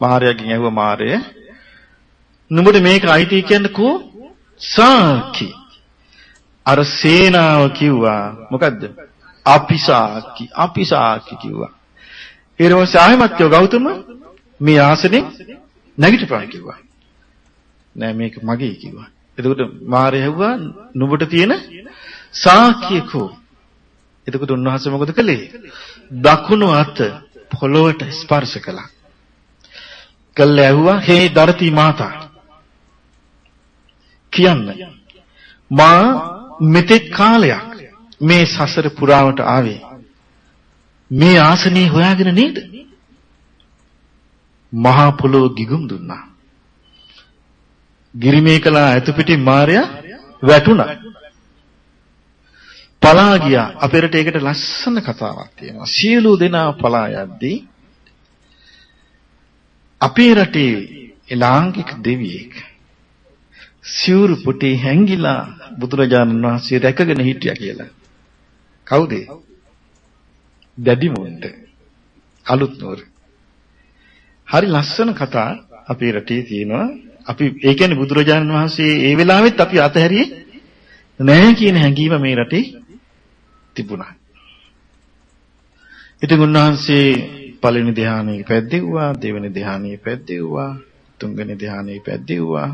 මාර්යාගෙන් ඇහුවා මාර්ය නුඹට මේක අයිති කියන්නේ කෝ? සාකි අර සේනාව කිව්වා. මොකද්ද? අපිසාකි අපිසාකි කිව්වා. ඊට පස්සේ ආයෙමත් ගෞතම මේ ආසනේ නැගිටපන් කිව්වා. නෑ මේක මගේ කිව්වා. එතකොට මාරය ඇහුවා නුඹට තියෙන සාක්කියකෝ එතකොට උන්වහන්සේ මොකද කළේ? දකුණු අත පොළොවට ස්පර්ශ කළා. කළා ඇහුවා හේ දරති මාතා. කියන්න මා මෙතෙක් කාලයක් මේ සසර පුරාවට ආවේ. මේ ආසනේ හොයාගෙන නේද? මහා පොළොව ගිගුම් දුන්නා. ගිරිමේකලා ඇතු පිටින් මාර්යා වැටුණා. පලා ගියා අපේරට ඒකට ලස්සන කතාවක් තියෙනවා සියලු දෙනා පලා යද්දී අපේ රටේ ලාංකික දෙවියෙක් සිවුරු පුටේ හැංගිලා බුදුරජාණන් වහන්සේ රැකගෙන හිටියා කියලා. කවුද? දැඩිමුන්ට. අලුත් නෝර. හරි ලස්සන කතා අපේ රටේ තියෙනවා. අපි ඒ කියන්නේ බුදුරජාණන් වහන්සේ ඒ වෙලාවෙත් අපි අතහැරියේ නැහැ කියන හැඟීම මේ රටේ තිබුණා. ඉතින් උන්වහන්සේ පළවෙනි ධ්‍යානෙ පැද්දෙව්වා, දෙවෙනි ධ්‍යානෙ පැද්දෙව්වා, තුන්වෙනි ධ්‍යානෙ පැද්දෙව්වා.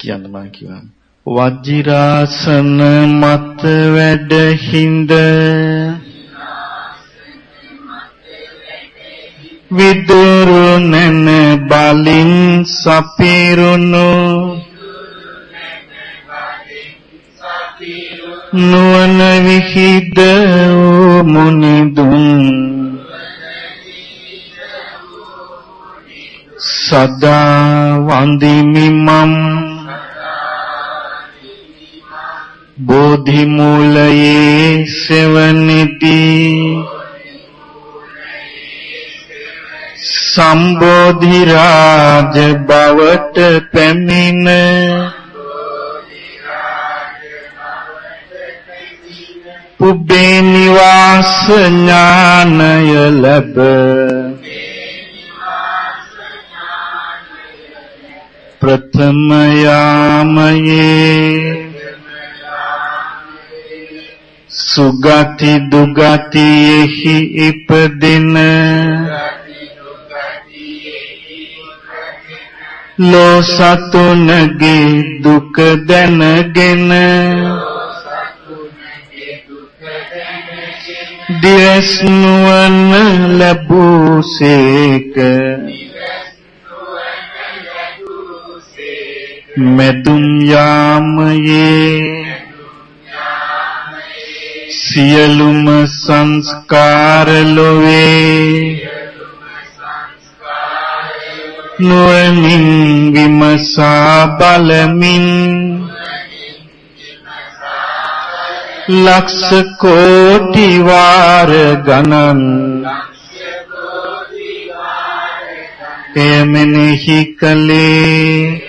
කියන්න මම කිව්වා. වජිරාසන මත වැඩ හිඳ විදුරු නැන බලින් සපිරුණු නුවණ විහිද මුනිදුන්. සදා වන්දිමි මම්. බෝධි මූලයේ සෙවණිති. සම්බෝධි රාජ බවට පැමිණ පුබ්බේ නිවාස ඥානය ලැබ. ප්‍රථම යාමයේ සුගති දුගතියෙහි ඉපදින ලෝ සතුනගේ දුක දැනගෙන දිවස් නුවණ ලැබූසේක මෙදුම් යාමයේ සියලුම සංස්කාර ලොවේ. නුවණින් විමසා බලමින් ලක්ෂ කෝටි වාර ගණන්. එමෙනෙහි කලේ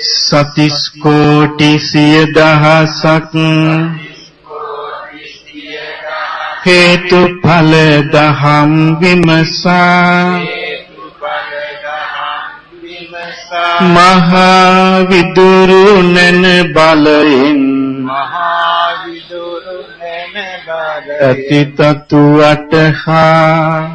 සතිස් කෝටි සිය දහසක්. හේතු ඵල දහම් විමසා. මහා විදුරු නැන බලෙන් බල අතිතතු අටහා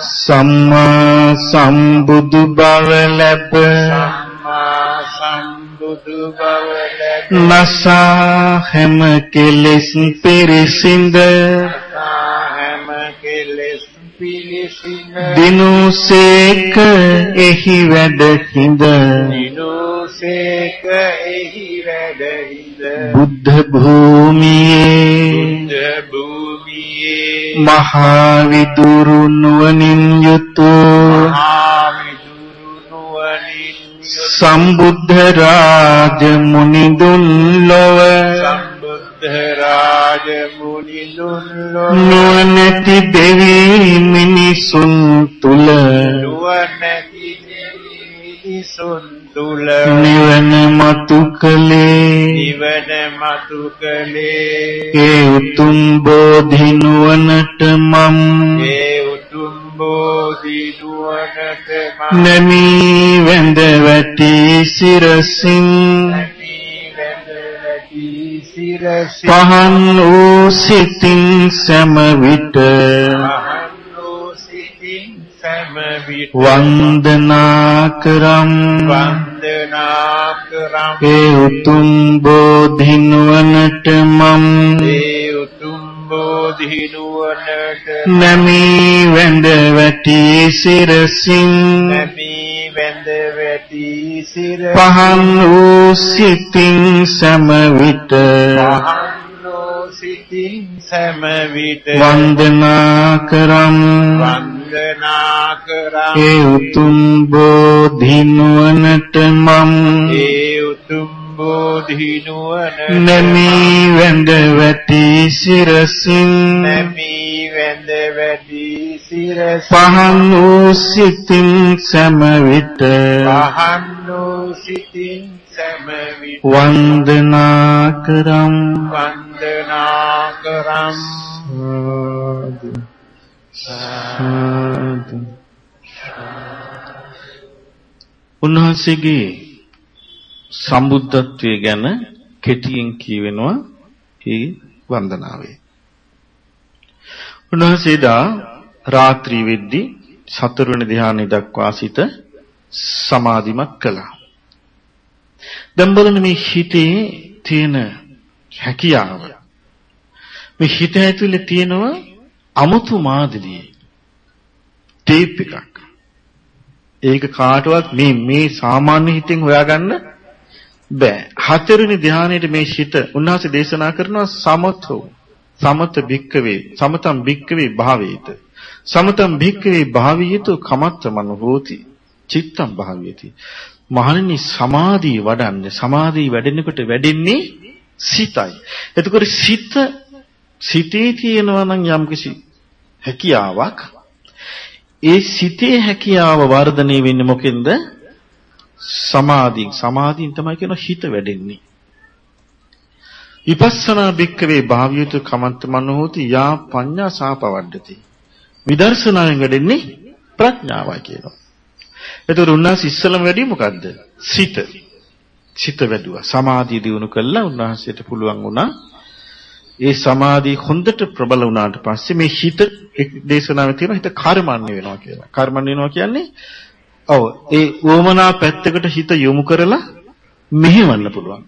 සම්මා සම්බුදු බව ලැබ සම්මා සම්බුදු බව ලැබ නසා හැම කෙලෙස් පිරිසිඳ දිනුසේක එහි වැඩ හිඳ දිනුසේක එහි බුද්ධ භූමියේ බුද්ධ භූමියේ මහා විදුරු නුවණින් යුතු සම්බුද්ධ රාජ මුනිදුන් ලොව සම්බුද්ධ රාජ මුනිඳුන් ලොව නුවණැති දෙවි මිනිසුන් තුල නුවණැති මිනිසුන් තුල නිවන මතු කලේ නිවන මතු කලේ ඒ උතුම් බෝධි නුවණට මම් ඒ උතුම් බෝධි නුවණට මම නැමී වැඳ වැටි සිරසින් සිරසි පහන් වූ සිතින් සෑම විට සෑම විට වන්දනා කරම් වන්දනා කරම් ඒ උතුම් බෝධි නුවණට මම්. ඒ උතුම් බෝධි නුවණට නැමී වැඳ වැටි සිරසින්. නැමී වැඳ වැටි සිර පහන් වූ සිතින් සෑම විට. මහන්නෝ සිතින් සෑම විට. වන්දනා කරම් වන්දනා කරම් ඒ උතුම් බෝධි නුවණට මම් ඒ උතුම් බෝධි නුවණ නැමී වැඳ වැටි සිරසින් නැමී වැඳ වැටි සිරස පහන් වූ සිතින් සෑම විට පහන්නෝ සිතින් සෑම විට වන්දනා කරම් වන්දනා කරම් සාදු සාදු උන්වහන්සේගේ සම්බුද්ධත්වයේ ගැන කෙටියෙන් කියවෙනවා මේ වන්දනාවේ. උන්වහන්සේදා රාත්‍රී වෙද්දී සතරවෙනි ධ්‍යානෙ දක්වා සිට සමාධිමත් කළා. දැන් බලන්න මේ හිතේ තියෙන හැකියාව. මේ හිත ඇතුලේ තියෙනවා අමුතු මාදිරියේ ටේප් එකක්. ඒක කාටවත් මේ මේ සාමාන්‍ය හිතෙන් හොයාගන්න බෑ. හතරවෙනි ධානයේදී මේ හිත උන්වහන්සේ දේශනා කරනවා සමතෝ සමත භික්කවේ සමතම් භික්කවේ භාවේත. සමතම් භික්කවේ භාවියතු කමත්ත මන හෝති. චිත්තම් භාවියති. මහණෙනි සමාධිය වඩන්නේ සමාධිය වැඩෙනකොට වැඩෙන්නේ සිතයි. එතකොට සිත සිතේ තියෙනවා නම් යම්කිසි හැකියාවක් ඒ සිතේ හැකියාව වර්ධනය වෙන්නේ මොකෙන්ද? සමාධියෙන්. සමාධියෙන් තමයි කියන හිත වැඩෙන්නේ. විපස්සනා භික්කවේ භාව්‍යතු කමන්ත මනෝති යා පඤ්ඤා සාපවඩ්ඩති. විදර්ශනාවෙන් වැඩෙන්නේ ප්‍රඥාවයි කියනවා. එතකොට උන්වහන්සේ ඉස්සලම වැඩි මොකද්ද? සිත. සිත වැඩුවා. සමාධිය දිනු කළා උන්වහන්සේට පුළුවන් වුණා. ඒ සමාධිය හොඳට ප්‍රබල වුණාට පස්සේ මේ හිත දේශනාවේ තියෙන හිත කර්මන්නේ වෙනවා කියලා. කර්මන්නේ වෙනවා කියන්නේ ඔව් ඒ උවමනා පැත්තකට හිත යොමු කරලා මෙහෙවන්න පුළුවන්.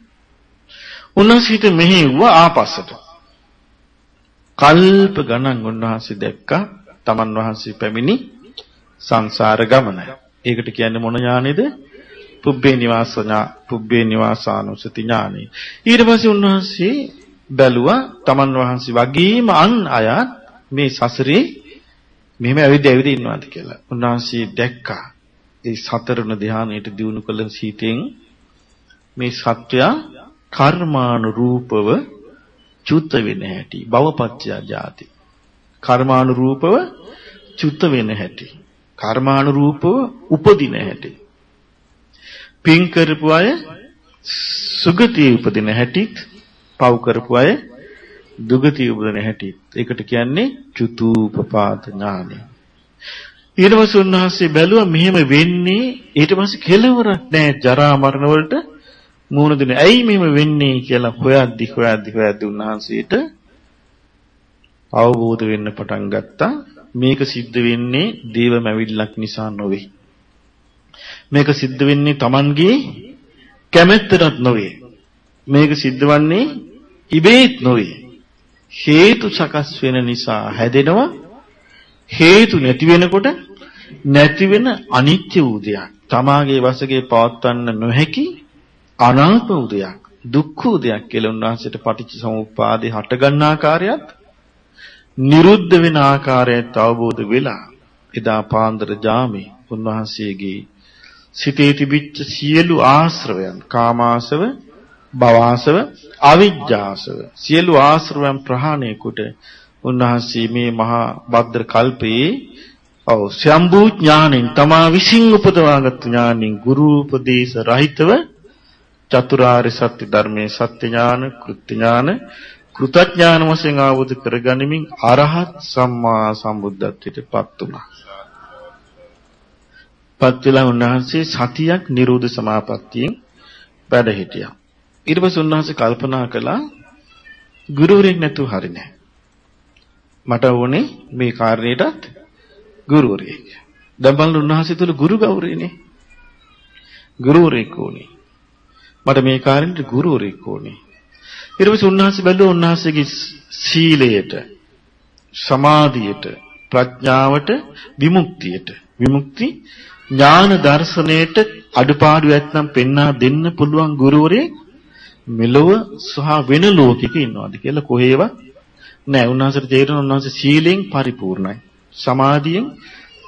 උන්වහන්සේ හිත මෙහෙව්වා ආපස්සට. කල්ප ගණන් උන්වහන්සේ දැක්කා තමන් වහන්සේ පැමිණි සංසාර ගමන. ඒකට කියන්නේ මොන ඥානෙද? පුබ්බේ නිවාසඥා පුබ්බේ නිවාසානුසති ඥානෙ. ඊට පස්සේ උන්වහන්සේ බැලුවා තමන් වහන්සේ වගේම අන් අය මේ සසරේ මෙහෙම ඇවිද ඇවිද ඉන්නවාද කියලා. උන්වහන්සේ දැක්කා. ඒ සතරන ධානයට දිනු කළ සීතෙන් මේ සත්වයා කර්මානුරූපව චුත්ත වෙන හැටි භවපත්‍ය ජාති කර්මානුරූපව චුත්ත වෙන හැටි කර්මානුරූපව උපදින හැටි පින් කරපු අය සුගතිය උපදින හැටිත් පව් කරපු අය දුගතිය උපදින හැටිත් ඒකට කියන්නේ චුතූපපාත ඥානය ඊට පස්සේ උන්වහන්සේ බැලුවා මෙහෙම වෙන්නේ ඊට පස්සේ කෙලවරක් නැහැ ජරා මරණ වලට මූණ දෙන. ඇයි මෙහෙම වෙන්නේ කියලා හොයද්දි හොයද්දි හොයද්දි උන්වහන්සේට අවබෝධ වෙන්න පටන් ගත්තා. මේක සිද්ධ වෙන්නේ දේව මැවිල්ලක් නිසා නොවේ. මේක සිද්ධ වෙන්නේ Tamanගේ කැමැත්තටත් නොවේ. මේක සිද්ධ වන්නේ ඉබේත් නොවේ. හේතු සකස් වෙන නිසා හැදෙනවා. හේතු නැති වෙනකොට නැති වෙන අනිත්‍ය වූ දෙයක්. තමාගේ වශයේ පවත්වන්න නොහැකි අනාත්ම වූ දෙයක්. දුක්ඛ වූ දෙයක් කියලා උන්වහන්සේට පටිච්ච සමුප්පාදේ හට ගන්න ආකාරයත් නිරුද්ධ වෙන ආකාරයත් අවබෝධ වෙලා එදා පාන්දර ජාමේ උන්වහන්සේගේ සිතේ තිබිච්ච සියලු ආශ්‍රවයන් කාමාසව භවාසව අවිජ්ජාසව සියලු ආශ්‍රවයන් ප්‍රහාණය කොට උන්වහන්සේ මේ මහා භද්‍ර කල්පයේ ඔව් ස්වම්භූ ඥාණයෙන් තමා විසින් උපදවාගත් ඥාණයෙන් ගුරු උපදේශ රහිතව චතුරාර්ය සත්‍ය ධර්මයේ සත්‍ය ඥාන කෘත්‍ය ඥාන කෘතඥාන වශයෙන් ආවෝද කරගනිමින් අරහත් සම්මා සම්බුද්ධත්වයට පත් වුණා. පත් වෙලා උන්වහන්සේ සතියක් නිරෝධ සමාපත්තියෙන් වැඩ හිටියා. ඊට පස්සේ උන්වහන්සේ කල්පනා කළා ගුරුවරයෙක් නැතුව හරිනේ. මට ඕනේ මේ කාරණේටත් ගුරුවරයෙක්. දැන් බලන්න උන්වහන්සේ තුල ගුරු ගෞරවයනේ. ගුරුවරයෙක් ඕනේ. මට මේ කාරණේට ගුරුවරයෙක් ඕනේ. ඊට පස්සේ උන්වහන්සේ බැලුවා උන්වහන්සේගේ සීලයට, සමාධියට, ප්‍රඥාවට, විමුක්තියට. විමුක්ති ඥාන දර්ශනයට අඩුපාඩු ඇත්නම් පෙන්වා දෙන්න පුළුවන් ගුරුවරයෙක් මෙලොව සහ වෙන ලෝකෙක ඉන්නවාද කියලා කොහේවත් නෑ. උන්වහන්සේට තේරෙන උන්වහන්සේ සීලෙන් පරිපූර්ණයි. සමාධියෙන්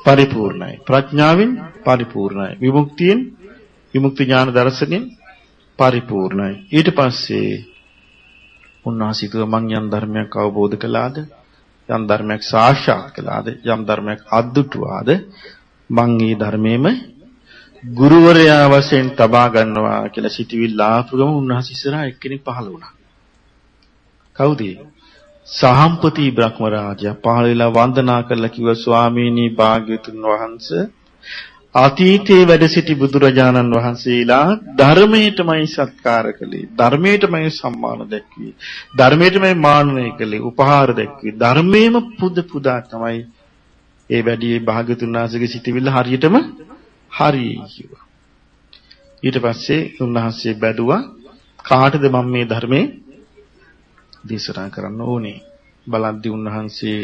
පරිපූර්ණයි. ප්‍රඥාවෙන් පරිපූර්ණයි. විමුක්තියෙන් විමුක්ති ඥාන දර්ශනයෙන් පරිපූර්ණයි. ඊට පස්සේ උන්වහන්සේ කිව්වා මං යම් ධර්මයක් අවබෝධ කළාද? යම් ධර්මයක් සාක්ෂාත් කළාද? යම් ධර්මයක් අද්දුටුවාද? මං මේ ධර්මයේම ගුරුවරයා වශයෙන් තබා ගන්නවා කියලා සිටිවිල්ල ආපු ගම උන්වහන්සේ ඉස්සරහා එක්කෙනෙක් පහළ වුණා. කවුද? සහම්පති බ්‍රහ්ම රාජයා පහළ වෙලා වන්දනා කරලා කිව්වා ස්වාමීනි භාග්‍යතුන් වහන්සේ අතීතයේ වැඩ සිටි බුදුරජාණන් වහන්සේලා ධර්මයටමයි සත්කාර කළේ ධර්මයටමයි සම්මාන දැක්වේ ධර්මයටමයි මානනය කළේ උපහාර දැක්වේ ධර්මයේම පුද පුදා තමයි ඒ වැඩි භාග්‍යතුන් වහන්සේගේ සිටිවිල්ල හරියටම හරි කිව්වා. ඊට පස්සේ උන්වහන්සේ බැලුවා කාටද මම මේ ධර්මයේ දේශනා කරන්න ඕනේ. බලද්දි උන්වහන්සේ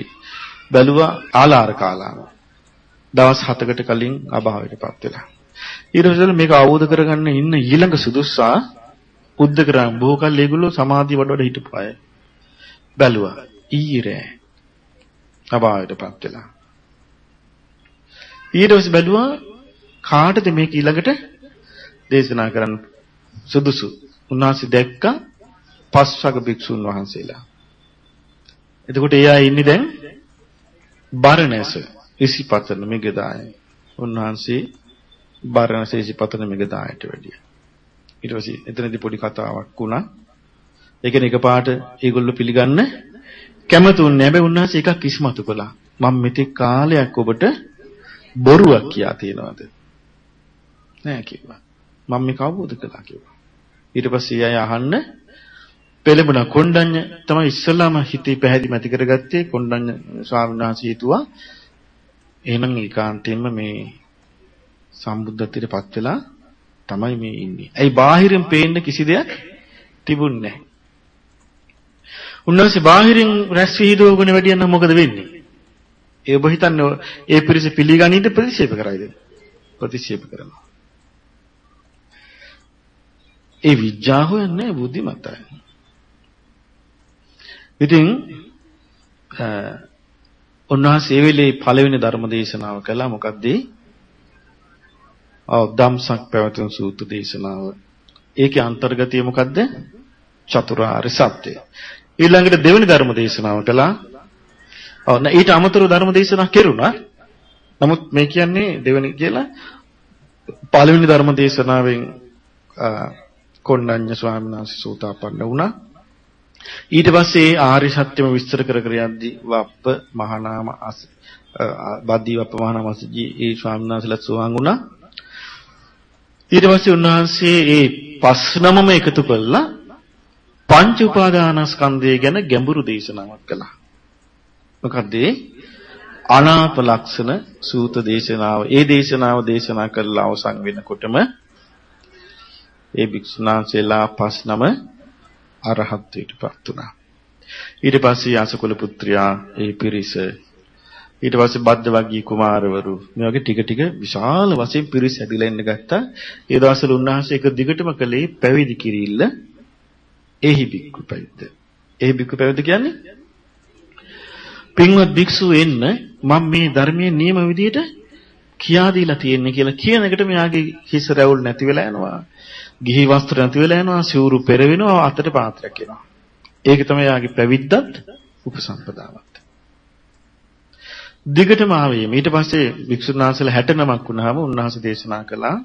බැලුවා ආලාර කාලාව. දවස් 7කට කලින් අභාවයටපත් වෙලා. ඊට පස්සේ මේක අවබෝධ කරගන්න ඉන්න ඊළඟ සුදුස්සා උද්දකරම් බොහෝ කල් ඒගොල්ලෝ සමාධිය වඩ වඩ හිටපු අය. බැලුවා ඊරේ අභාවයටපත් වෙලා. ඊට පස්සේ බැලුවා කාටද මේක ඊළඟට දේශනා කරන්න සුදුසු. උන්වහන්සේ දැක්ක පස්වග භික්ෂුන් වහන්සේලා. එතකොට ඒ අය ඉන්නේ දැන් බරණැස ඉසිපතන මෙගදාය. උන්වහන්සේ බරණැස ඉසිපතන මෙගදායට වැඩිය. ඊට පස්සේ එතනදී පොඩි කතාවක් වුණා. ඒ කියන්නේ එකපාරට ඒගොල්ලෝ පිළිගන්න කැමතුන්නේ. හැබැයි උන්වහන්සේ එකක් ඉස්මතු කළා. මම මෙතෙක් කාලයක් ඔබට බොරුවක් කියා තියනවාද? නෑ කිව්වා. මම මේක අවබෝධ කළා කිව්වා. ඊට පස්සේ අය අහන්න පෙළඹුණා කොණ්ඩඤ්ඤ තමයි ඉස්සල්ලාම හිතේ පැහැදිලි මැති කරගත්තේ කොණ්ඩඤ්ඤ ස්වාමීන් වහන්සේ හිතුවා එහෙනම් ඒකාන්තයෙන්ම මේ සම්බුද්ධත්වයට පත් වෙලා තමයි මේ ඉන්නේ. ඇයි බාහිරින් පේන්න කිසි දෙයක් තිබුණේ නැහැ. උන්වහන්සේ බාහිරින් රැස් විහිදුවගෙන වැඩියනම් මොකද වෙන්නේ? ඒ ඔබ හිතන්නේ ඒ පිරිස පිළිගනින්න ප්‍රතික්ෂේප කරයිද? ප්‍රතික්ෂේප කරනවා. ඒ විඥා හොයන්නේ බුද්ධිමතයි. ඉතින් උන්වහන්සේ ඒ වෙලේ පළවෙනි ධර්ම දේශනාව කළා මොකද්ද? ඔව් ධම්සක් පැවතුම් සූත්‍ර දේශනාව. ඒකේ අන්තර්ගතය මොකද්ද? චතුරාර්ය සත්‍ය. ඊළඟට දෙවෙනි ධර්ම දේශනාව කළා. ඔව් ඊට අමතරව ධර්ම දේශනා කෙරුණා. නමුත් මේ කියන්නේ දෙවෙනි කියලා පළවෙනි ධර්ම දේශනාවෙන් කොණ්ණඤ්ඤ ස්වාමීන් වහන්සේ සූතාපන්න වුණා. ඊට පස්සේ ආර්ය සත්‍යම විස්තර කර කර යද්දී වප්ප මහානාම අස බද්දී වප්ප මහානාම අසජී ඒ ස්වාමීන් වහන්සේලා සෝවාන් වුණා. ඊට පස්සේ උන්වහන්සේ ඒ පස් නමම එකතු කළා පංච උපාදානස්කන්ධය ගැන ගැඹුරු දේශනාවක් කළා. මොකද අනාප ලක්ෂණ සූත දේශනාව. ඒ දේශනාව දේශනා කරලා අවසන් වෙනකොටම ඒ භික්ෂුනාංශලා පස් නම අරහත්ත්වයටපත් වුණා. ඊට පස්සේ අසකුල පුත්‍රයා ඒ පිරිස ඊට පස්සේ බද්ද වගී කුමාරවරු මේ වගේ ටික ටික විශාල වශයෙන් පිරිස ඇදිලා එන්න ගත්තා. ඒ දවස්වල උන්වහන්සේ එක දිගටම කළේ පැවිදි කිරිල්ල එහි බික්කු පැවිද්ද. එහි බික්කු පැවිද්ද කියන්නේ පින්වත් භික්ෂු එන්න මම මේ ධර්මයේ නියම විදියට කියා දීලා තියෙන්නේ කියලා කියන එකට මෙයාගේ හිස රැවුල් නැති වෙලා යනවා. ගිහි වස්ත්‍ර නැති වෙලා යනවා, සිවුරු පෙරවෙනවා, අතට පාත්‍රයක් එනවා. ඒක තමයි යාගේ පැවිද්දත් උපසම්පදාවත්. දිගටම ආවේ. ඊට පස්සේ වික්ෂුන් වහන්සේලා 69ක් වුණාම උන්වහන්සේ දේශනා කළා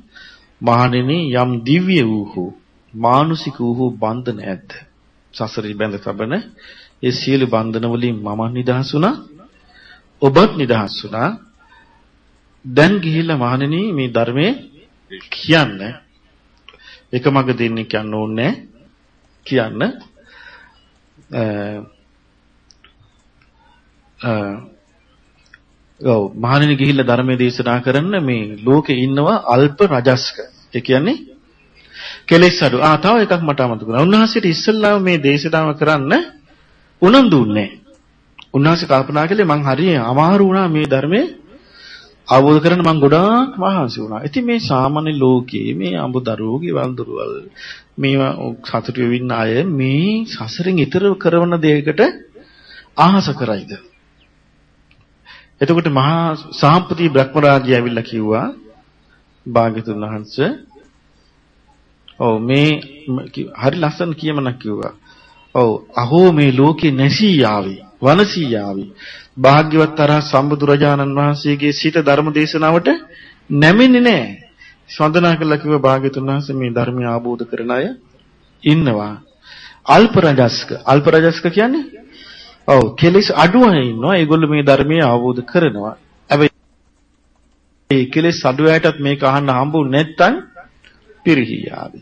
මහණෙනි යම් දිව්‍ය වූහු මානුසික වූහු බන්ධන ඇද්ද? සසරි බැඳ තබන ඒ සියලු බන්ධන වලින් මම නිදහස් වුණා. ඔබත් නිදහස් වුණා. දැන් ගිහිල්ලා මහණෙනි මේ ධර්මයේ කියන්න එක මග දෙන්නේ කියන්න ඕනේ කියන්න ඔව් මහණෙනි ගිහිල්ලා ධර්මයේ දේශනා කරන්න මේ ලෝකේ ඉන්නවා අල්ප රජස්ක. ඒ කියන්නේ කෙලෙස් අඩු. ආ තව එකක් මට අමතක වුණා. උන්වහන්සේට ඉස්සල්ලාම මේ දේශනාව කරන්න උනන්දු වෙන්නේ. උන්වහන්සේ කල්පනා කළේ මං හරිය අමාරු වුණා මේ ධර්මයේ අවබෝධ කරගන්න මම ගොඩාක් මහන්සි වුණා. ඉතින් මේ සාමාන්‍ය ලෝකයේ මේ අඹ දරුවෝ ගෙවල් දරුවල් මේවා සතුටු වෙවින්න අය මේ සසරෙන් ඈතර කරන දෙයකට ආහස කරයිද? එතකොට මහා සාම්පති බ්‍රහ්මරාජය ඇවිල්ලා කිව්වා භාග්‍යතුන් වහන්සේ ඔව් මේ හරි ලස්සන කියමනක් කිව්වා. ඔව් අහෝ මේ ලෝකේ නැසී යාවි වනසී යාවි භාග්‍යවත් තරහ සම්බුදුරජාණන් වහන්සේගේ සිත ධර්ම දේශනාවට නැමෙන්නේ නැහැ. වන්දනා කළා කිව්ව භාග්‍යතුන් වහන්සේ මේ ධර්මය ආબોධ කරන අය ඉන්නවා. අල්ප රජස්ක අල්ප රජස්ක කියන්නේ ඔව් කෙලෙස් අඩු අය ඉන්නවා. ඒගොල්ලෝ මේ ධර්මය ආબોධ කරනවා. හැබැයි ඒ කෙලෙස් අඩු අයටත් මේක අහන්න හම්බුනේ නැත්නම් පිරිහියාවි.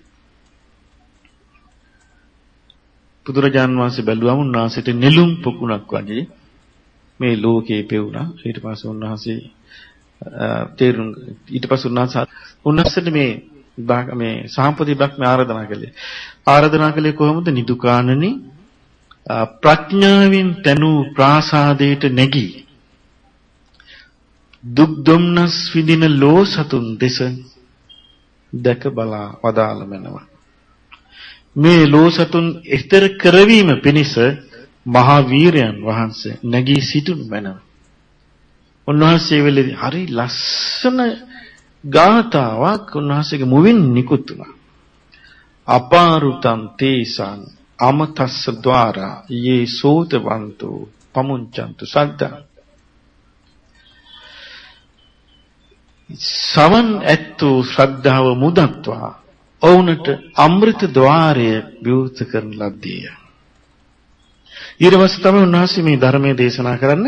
බුදුරජාන් වහන්සේ බැලුවම උන්වහන්සේට නෙළුම් පොකුණක් වගේ මේ ලෝකේ පෙවුණා. ඊට පස්සේ උන්වහන්සේ තේරුම් ඊට පස්සේ උන්වහන්සේ උන්වහන්සේට මේ මේ සාම්පති බ්‍රහ්ම ආරාධනා කළේ. ආරාධනා කළේ කොහොමද? නිදුකානනි ප්‍රඥාවෙන් තනු ප්‍රාසාදයට නැගී දුක් දුම්නස් විඳින ලෝ සතුන් දෙස දැක බලා වදාළ මැනව. මේ ලෝ සතුන් ඊතර කරවීම පිණිස මහා වීරයන් වහන්සේ නැගී සිටුණු මැනව. උන්වහන්සේ වෙලෙදි හරි ලස්සන ගාථාවක් උන්වහන්සේගේ මුවින් නිකුත් වුණා. අපාරුතං තේසං අමතස්ස ద్వාරා යේ සෝතවන්තෝ පමුංචන්තු සද්දා සමන් ඇත්තෝ ශ්‍රද්ධාව මුදත්වා ඔවුන්ට අමෘත ద్వාරය විවෘත කරන ලද්දේය ඊට පස්සේ තමයි උන්වහන්සේ මේ ධර්මයේ දේශනා කරන්න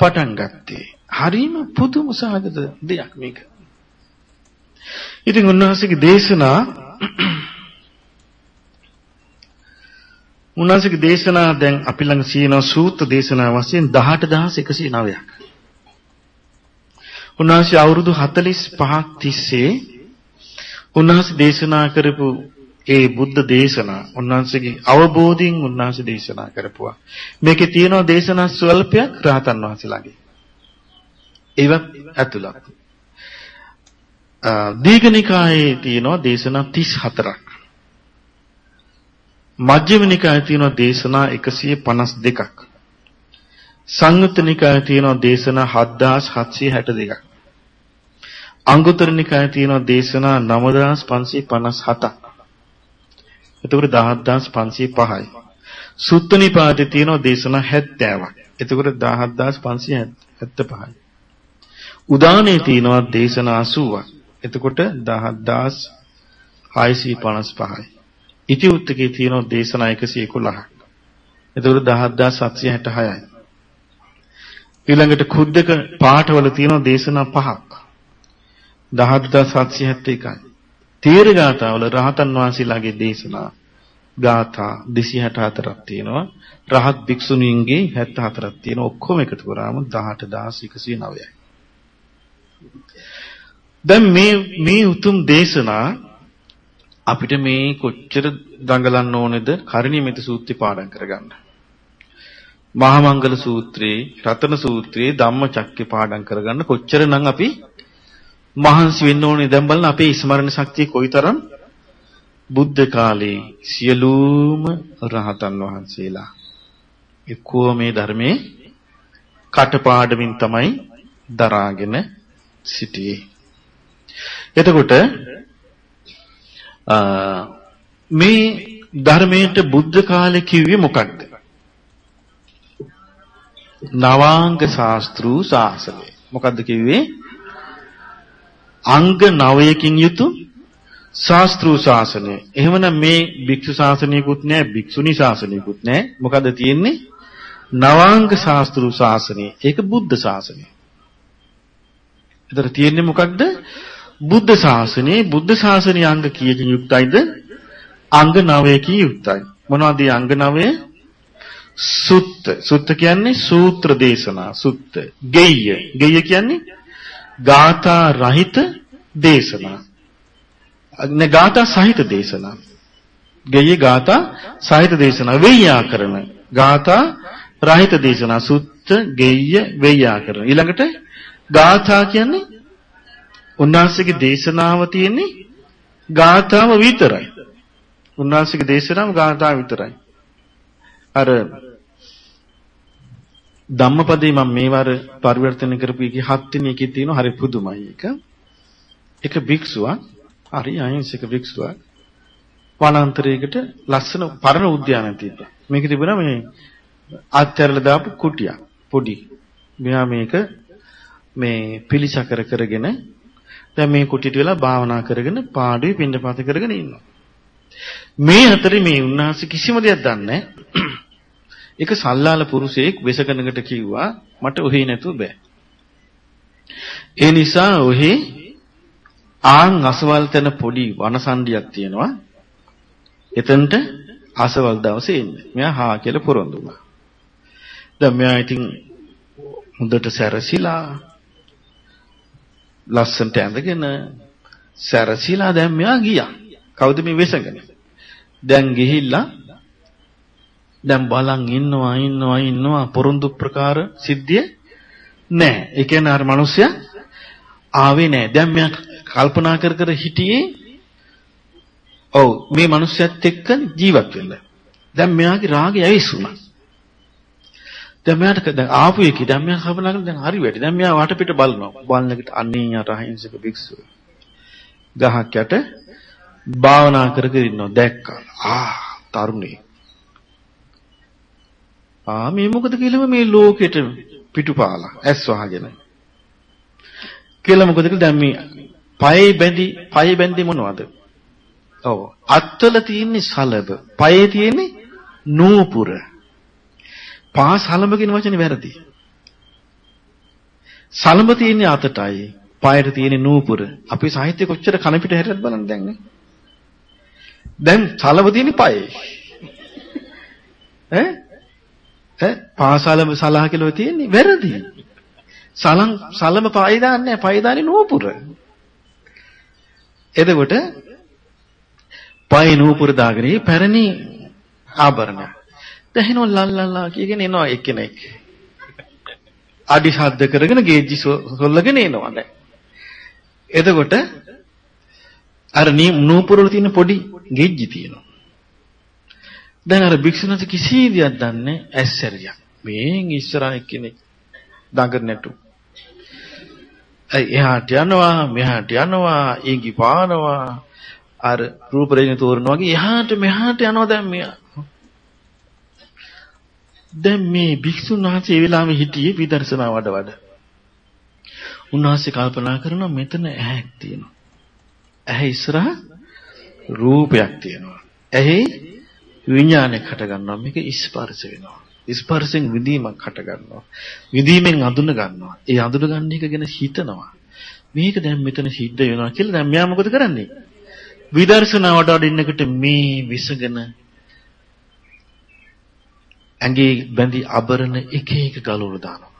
පටන් ගත්තේ. හරිම පුදුම සහගත දෙයක් මේක. ඉතින් උන්වහන්සේගේ දේශනා [clears throat] උන්වහන්සේගේ දේශනා දැන් අපි ළඟ තියෙන සූත්‍ර දේශනා වශයෙන් 18109ක්. උන්වහන්සේ අවුරුදු 45ක් තිස්සේ උන්වහන්සේ දේශනා කරපු ඒ බුද්ධ දේශනා උන්වහන්සේගේ අවබෝධයෙන් උන්වහන්සේ දේශනා කරපුවා. මේකේ තියෙනවා දේශනා ස්වල්පයක් රහතන් වහන්සේලාගේ. ඒවත් ඇතුළත්. දීඝනිකායේ තියෙනවා දේශනා 34ක්. මජ්ක්‍ධිම නිකායේ තියෙනවා දේශනා 152ක්. සංයුත්ත නිකායේ තියෙනවා දේශනා 7762ක්. අංගුත්තර නිකායේ තියෙනවා දේශනා 9557ක්. එතකොට 17505යි. සුත්ත නිපාතේ තියෙනවා දේශනා 70ක්. එතකොට 17575යි. උදානේ තියෙනවා දේශනා 80ක්. එතකොට 17655යි. ඉති උත්තකේ තියෙනවා දේශනා 111ක්. එතකොට 17766යි. ඊළඟට කුද්දක පාඨවල තියෙනවා දේශනා 5ක්. 17771යි. තීරගාතාවල රහතන් වහන්සේලාගේ දේශනා ගාථා 264ක් තියෙනවා. රහත් භික්ෂුණීන්ගේ 74ක් තියෙනවා. ඔක්කොම එකතු කරාම 18109යි. දැන් මේ මේ උතුම් දේශනා අපිට මේ කොච්චර දඟලන්න ඕනේද කර්ණීයමිත සූත්‍රය පාඩම් කරගන්න. මහා මංගල සූත්‍රයේ රතන සූත්‍රයේ ධම්මචක්කේ පාඩම් කරගන්න කොච්චරනම් අපි මහන්සි වෙන්න ඕනේ දැන් බලන්න අපේ ස්මරණ ශක්තිය කොයිතරම් බුද්ධ කාලේ සියලුම රහතන් වහන්සේලා එක්කෝ මේ ධර්මයේ කටපාඩමින් තමයි දරාගෙන සිටියේ. එතකොට මේ ධර්මයට බුද්ධ කාලේ කිව්වේ මොකක්ද? නවාංග ශාස්ත්‍රු ශාසනය. මොකද්ද කිව්වේ? අංග 9කින් යුතු ශාස්ත්‍රීය ශාසනය. එහෙමනම් මේ භික්ෂු ශාසනයකුත් නැහැ, භික්ෂුණී ශාසනයකුත් නැහැ. මොකද තියෙන්නේ? නවාංග ශාස්ත්‍රීය ශාසනය. ඒක බුද්ධ ශාසනය. ඒතර තියෙන්නේ මොකක්ද? බුද්ධ ශාසනයේ බුද්ධ ශාසනයේ අංග කීයකින් යුක්තයිද? අංග 9කින් යුක්තයි. මොනවද මේ අංග 9? සුත්ත. සුත්ත කියන්නේ සූත්‍ර දේශනා. සුත්ත. ගෙය්‍ය. ගෙය්‍ය කියන්නේ ගාථා රහිත දේශනා. නේ ගාථා සහිත දේශනා. ගෙයේ ගාථා සහිත දේශනා වෙය්‍යාකරණ. ගාථා රහිත දේශනා සුත්ත ගෙය්‍ය වෙය්‍යාකරණ. ඊළඟට ගාථා කියන්නේ උන්වහන්සේගේ දේශනාව තියෙන්නේ ගාථාව විතරයි. උන්වහන්සේගේ දේශනාව ගාථාව විතරයි. අර ධම්මපදේ මම මේවර පරිවර්තන කරපු එකේ හත් වෙනි එකේ තියෙන හරි පුදුමයි එක. එක භික්ෂුවක් හරි අහිංසක භික්ෂුවක් වනාන්තරයකට ලස්සන පරණ උද්‍යානයක් තිබ්බා. මේක තිබුණා මේ ආත්‍යරල දාපු කුටියක් පොඩි. මෙහා මේක මේ පිළිසකර කරගෙන දැන් මේ කුටියට වෙලා භාවනා කරගෙන පාඩුවේ පින්නපාත කරගෙන ඉන්නවා. මේ අතරේ මේ උන්වහන්සේ කිසිම දෙයක් දන්නේ නැහැ. එක සල්ලාල පුරුෂයෙක් වෙසකනකට කිව්වා මට ඔහේ නැතුව බෑ. ඒ නිසා ඔහේ ආන් අසවල් තැන පොඩි වනසන්ඩියක් තියෙනවා. එතනට අසවල් දවසේ එන්න. මෙයා හා කියලා පොරොන්දු වුණා. දැන් මෙයා ඉතින් හොඳට සැරසිලා ලස්සනට ඇඳගෙන සැරසිලා දැන් මෙයා ගියා. කවුද මේ වෙසගෙන? දැන් ගිහිල්ලා දැන් බලන් ඉන්නවා ඉන්නවා ඉන්නවා පොරොන්දු ප්‍රකාර සිද්ධිය නැහැ. ඒ කියන්නේ අර මිනිස්සයා ආවේ නැහැ. දැන් මෙයා කල්පනා කර කර හිටියේ ඔව් මේ මිනිස්සයත් එක්ක ජීවත් වෙන්න. දැන් මෙයාගේ රාගය ඇවිස්සුණා. දැන් මෙයාට දැන් ආපු එකේ දැන් මෙයා කල්පනා කරලා දැන් හරි වැඩි. දැන් මෙයා වටපිට බලනවා. බලනකොට අන්නේ යට අහිංසක භික්ෂුව. ගහක් යට භාවනා කර කර ඉන්නවා. දැක්කා. ආ තරුණේ ආ මේ මොකද කියලා මේ ලෝකෙට පිටුපාලා ඇස් වහගෙන. කියලා මොකද කියලා දැන් මේ පයේ බැඳි පයේ බැඳි මොනවද? ඔව් අත්වල තියෙන්නේ සලබ. පයේ තියෙන්නේ නූපුර. පා සලඹ කියන වචනේ වැරදි. සලඹ තියෙන්නේ අතටයි. පායට තියෙන්නේ නූපුර. අපේ සාහිත්‍ය කොච්චර කන පිට හැරෙද්ද බලන්න දැන් නේ. දැන් සලඹ තියෙන්නේ පයේ. ඈ ඈ පාසලම සලහ කියලා තියෙන්නේ වැරදි. සලම් සලම පය දාන්නේ පය දාන්නේ නෝපුර. එතකොට පයි නූපුර දාගෙන පැරණි ආභරණ. දැහිනෝ ලල්ලල්ලා කියගෙන එනවා එක්කෙනෙක්. අඩි ශබ්ද කරගෙන ගේජ්ජි සොල්ලගෙන එනවා දැන්. එතකොට අර නූපුර වල තියෙන පොඩි ගේජ්ජි තියෙනවා. දැන් අර භික්ෂුණන්ස කිසි දෙයක් දන්නේ ඇස්සරියක්. මේන් ඉස්සරහ එක්කෙනෙක් දඟර නැටු. එහාට යනවා මෙහාට යනවා ඊගි පානවා අර රූප රේණ තෝරන වගේ එහාට මෙහාට යනවා දැන් මෙයා දැන් මේ භික්ෂුන් වහන්සේ ඒ වෙලාවේ හිටියේ විදර්ශනා වඩ වඩ. උන්වහන්සේ කල්පනා කරනවා මෙතන ඇහැක් තියෙනවා. ඇහැ ඉස්සරහ රූපයක් තියෙනවා. ඇහි විඥානයක් හට ගන්නවා. මේක ස්පර්ශ වෙනවා. ස්පර්ශයෙන් විදීමක් හට ගන්නවා. විදීමෙන් අඳුන ගන්නවා. ඒ අඳුන ගන්න එක ගැන හිතනවා. මේක දැන් මෙතන සිද්ධ වෙනවා කියලා දැන් මෙයා මොකද කරන්නේ? විදර්ශනාවට වඩින්නකට මේ විසගෙන ඇඟේ බැඳි අබරණ එක එක ගලවලා දානවා.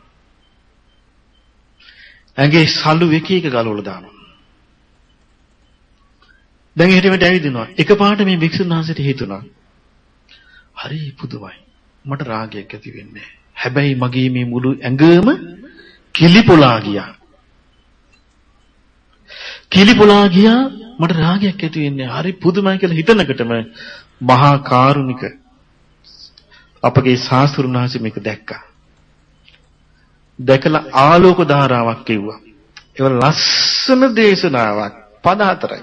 ඇඟේ සලු එක එක ගලවලා දානවා. දැන් එහෙට මෙට ඇවිදිනවා. එකපාරට මේ භික්ෂුන් වහන්සේට හිතුණා. හරි පුදුමයි. මට රාගයක් ඇති වෙන්නේ හැබැයි මගේ මේ මුළු ඇඟම කිලිපොලා ගියා. කිලිපොලා ගියා මට රාගයක් ඇති වෙන්නේ. හරි පුදුමයි කියලා හිතනකොටම මහා කාරුණික අපගේ සාස්ෘණාසි මේක දැක්කා. දැකලා ආලෝක ධාරාවක් කිව්වා. ඒක ලස්සන දේශනාවක් පද හතරයි.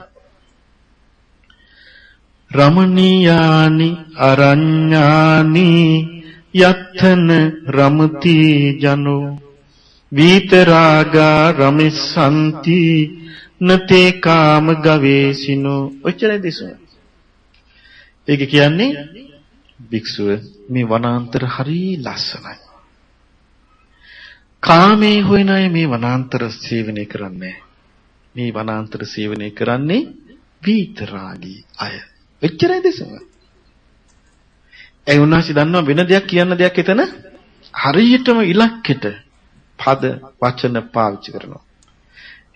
රමණීයානි අරඤ්ඤානි යත්තන රමති ජනෝ විතරාගා රමිසanti නතේ කාම ගවේසිනෝ ඔච්චරයි දේශනාව. ඒක කියන්නේ භික්ෂුව මේ වනාන්තර හරි ලස්සනයි. කාමේ හොයන අය මේ වනාන්තර සේවනය කරන්නේ මේ වනාන්තර සේවනය කරන්නේ විතරාගී අය. එච්චරයි දේශන. ඒ උන්වහන්සේ දන්නවා වෙන දෙයක් කියන්න දෙයක් එතන හරියටම ඉලක්කෙට පද වචන පාවිච්චි කරනවා.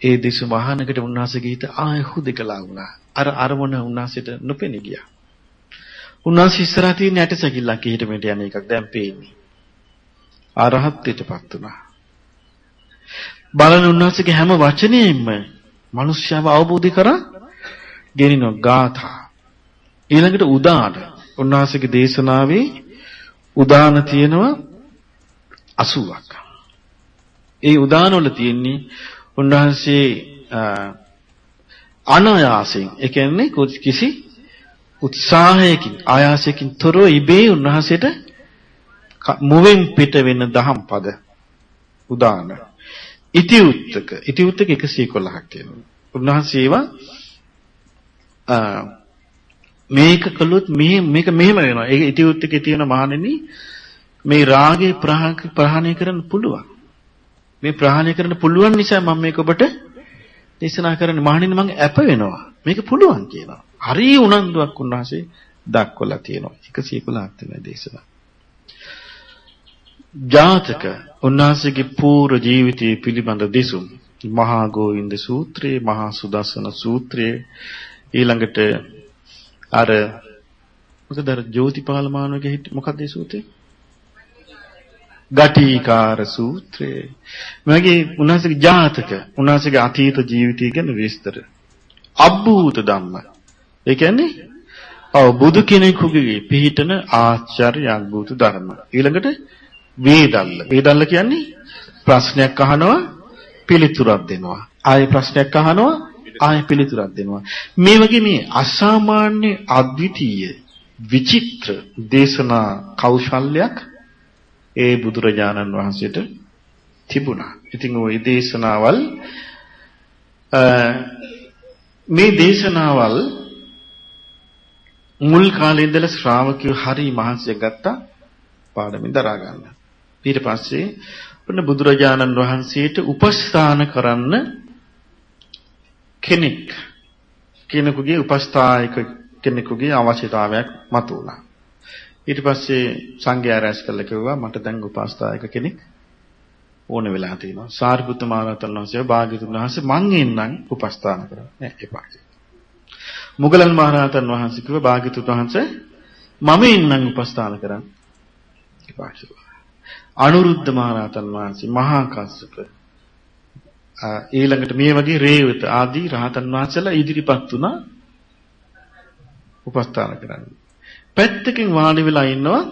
ඒ දිසු මහානකට උන්වහන්සේගේ හිත ආය හුදකලා වුණා. අර අරමුණ උන්වහන්සේට නොපෙනී ගියා. උන්වහන්සේ ඉස්සරහ තියෙන ඇටසැකිල්ලක් එහෙට මෙහෙට යන එකක් දැන් පේන්නේ. අරහත්ත්වයටපත් වුණා. බලන උන්වහන්සේගේ හැම වචනයෙන්ම මිනිස්යාව අවබෝධ කරා ගෙනින ගාථා. ඊළඟට උදාන. උන්වහන්සේගේ දේශනාවේ උදාන තියෙනවා 80ක්. ඒ උදාන වල තියෙන්නේ උන්වහන්සේ අනායාසයෙන් ඒ කියන්නේ කිසි උත්සාහයකින් ආයාසයකින් තොරව ඉබේ උන්වහන්සේට මුවෙන් පිට වෙන දහම් පද උදාන. ඉති උත්තක ඉති උත්තක 111ක් තියෙනවා. උන්වහන්සේ ඒවා මේක කළොත් මේ මේක මෙහෙම වෙනවා. ඒක ඉති උත්තකේ තියෙන මහණෙනි මේ රාගේ ප්‍රහාණය කරන්න පුළුවන්. මේ ප්‍රහාණය කරන්න පුළුවන් නිසා මම මේක ඔබට දේශනා කරන්නේ මහණෙනි මම අප වෙනවා මේක පුළුවන් කියනවා හරි උනන්දුවක් උන්වහන්සේ දක්වලා තියෙනවා. 111ක් තියෙන දේශනා. ජාතක උන්වහන්සේගේ පූර්ව ජීවිතයේ පිළිබඳ දෙසුම්. මහා ගෝවින්ද සූත්‍රයේ මහා සුදස්සන සූත්‍රයේ ඊළඟට අර මොකද අර ජෝතිපාල මානවගේ හිට මොකක්ද ඒ සූත්‍රය? ගටිකාර සූත්‍රය. මගේ උන්වහන්සේගේ ජාතක උන්වහන්සේගේ අතීත ජීවිතය ගැන විස්තර. අබ්බූත ධම්ම ඒ කියන්නේ ඔව් බුදු කෙනෙකුගේ පිහිටන ආචාර්ය අద్భుත ධර්ම. ඊළඟට වේදල්ල. වේදල්ල කියන්නේ ප්‍රශ්නයක් අහනවා පිළිතුරක් දෙනවා. ආයෙ ප්‍රශ්නයක් අහනවා ආයෙ පිළිතුරක් දෙනවා. මේ වගේ මේ අසාමාන්‍ය අද්විතීය විචිත්‍ර දේශනා කෞශල්‍යයක් ඒ බුදුරජාණන් වහන්සේට තිබුණා. ඉතින් ওই දේශනාවල් මේ දේශනාවල් මුල් කාලේ ඉඳලා ශ්‍රාවකයෝ හරි මහන්සිය ගත්තා පාඩමින් දරා ගන්න. ඊට පස්සේ ඔන්න බුදුරජාණන් වහන්සේට උපස්ථාන කරන්න කෙනෙක් කෙනෙකුගේ උපස්ථායක කෙනෙකුගේ අවශ්‍යතාවයක් මතුවුණා. ඊට පස්සේ සංඝයා රැස් කළා කිව්වා මට දැන් උපස්ථායක කෙනෙක් ඕන වෙලා තියෙනවා. සාරිපුත්ත මහ රහතන් වහන්සේ භාග්‍යතුන් වහන්සේ මං එන්නම් උපස්ථාන කරා. නෑ එපා. මුගලන් මහරහතන් වහන්සේ කිව්ව භාග්‍යතුන් වහන්සේ මම ඉන්නම් උපස්ථාන කරන්න. අනුරුද්ධ මහරහතන් වහන්සේ මහා කස්සප ඊළඟට මේ වගේ රේවත ආදී රහතන් වහන්සේලා ඉදිරිපත් වුණා උපස්ථාන කරන්න. පැත්තකින් වාඩි වෙලා ඉන්නවා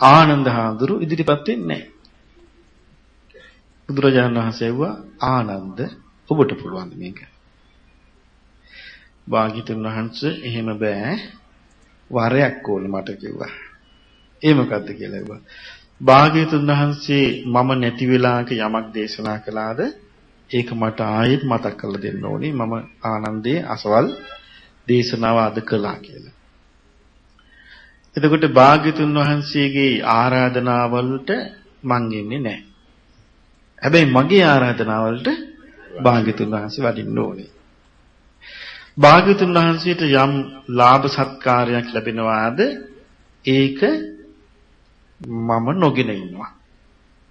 ආනන්ද හාමුදුරු ඉදිරිපත් වෙන්නේ නැහැ. බුදුරජාණන් වහන්සේ ඇහුවා ආනන්ද ඔබට පුළුවන් මේක. වාගිතුන් වහන්සේ එහෙම බෑ වරයක් ඕනේ මට කිව්වා. ඒ මොකද්ද කියලා ඇහුවා. භාග්‍යතුන් වහන්සේ මම නැති වෙලාවක යමක් දේශනා කළාද ඒක මට ආයෙත් මතක් කරලා දෙන්න ඕනේ මම ආනන්දේ අසවල් දේශනාව අද කළා කියලා. එතකොට භාග්‍යතුන් වහන්සේගේ ආරාධනාවලට මං ඉන්නේ නැහැ. හැබැයි මගේ ආරාධනාවලට භාග්‍යතුන් වහන්සේ වඩින්න ඕනේ. භාග්‍යතුන් වහන්සේට යම් ලාභ සත්කාරයක් ලැබෙනවාද ඒක මම නොගෙන ඉන්නවා.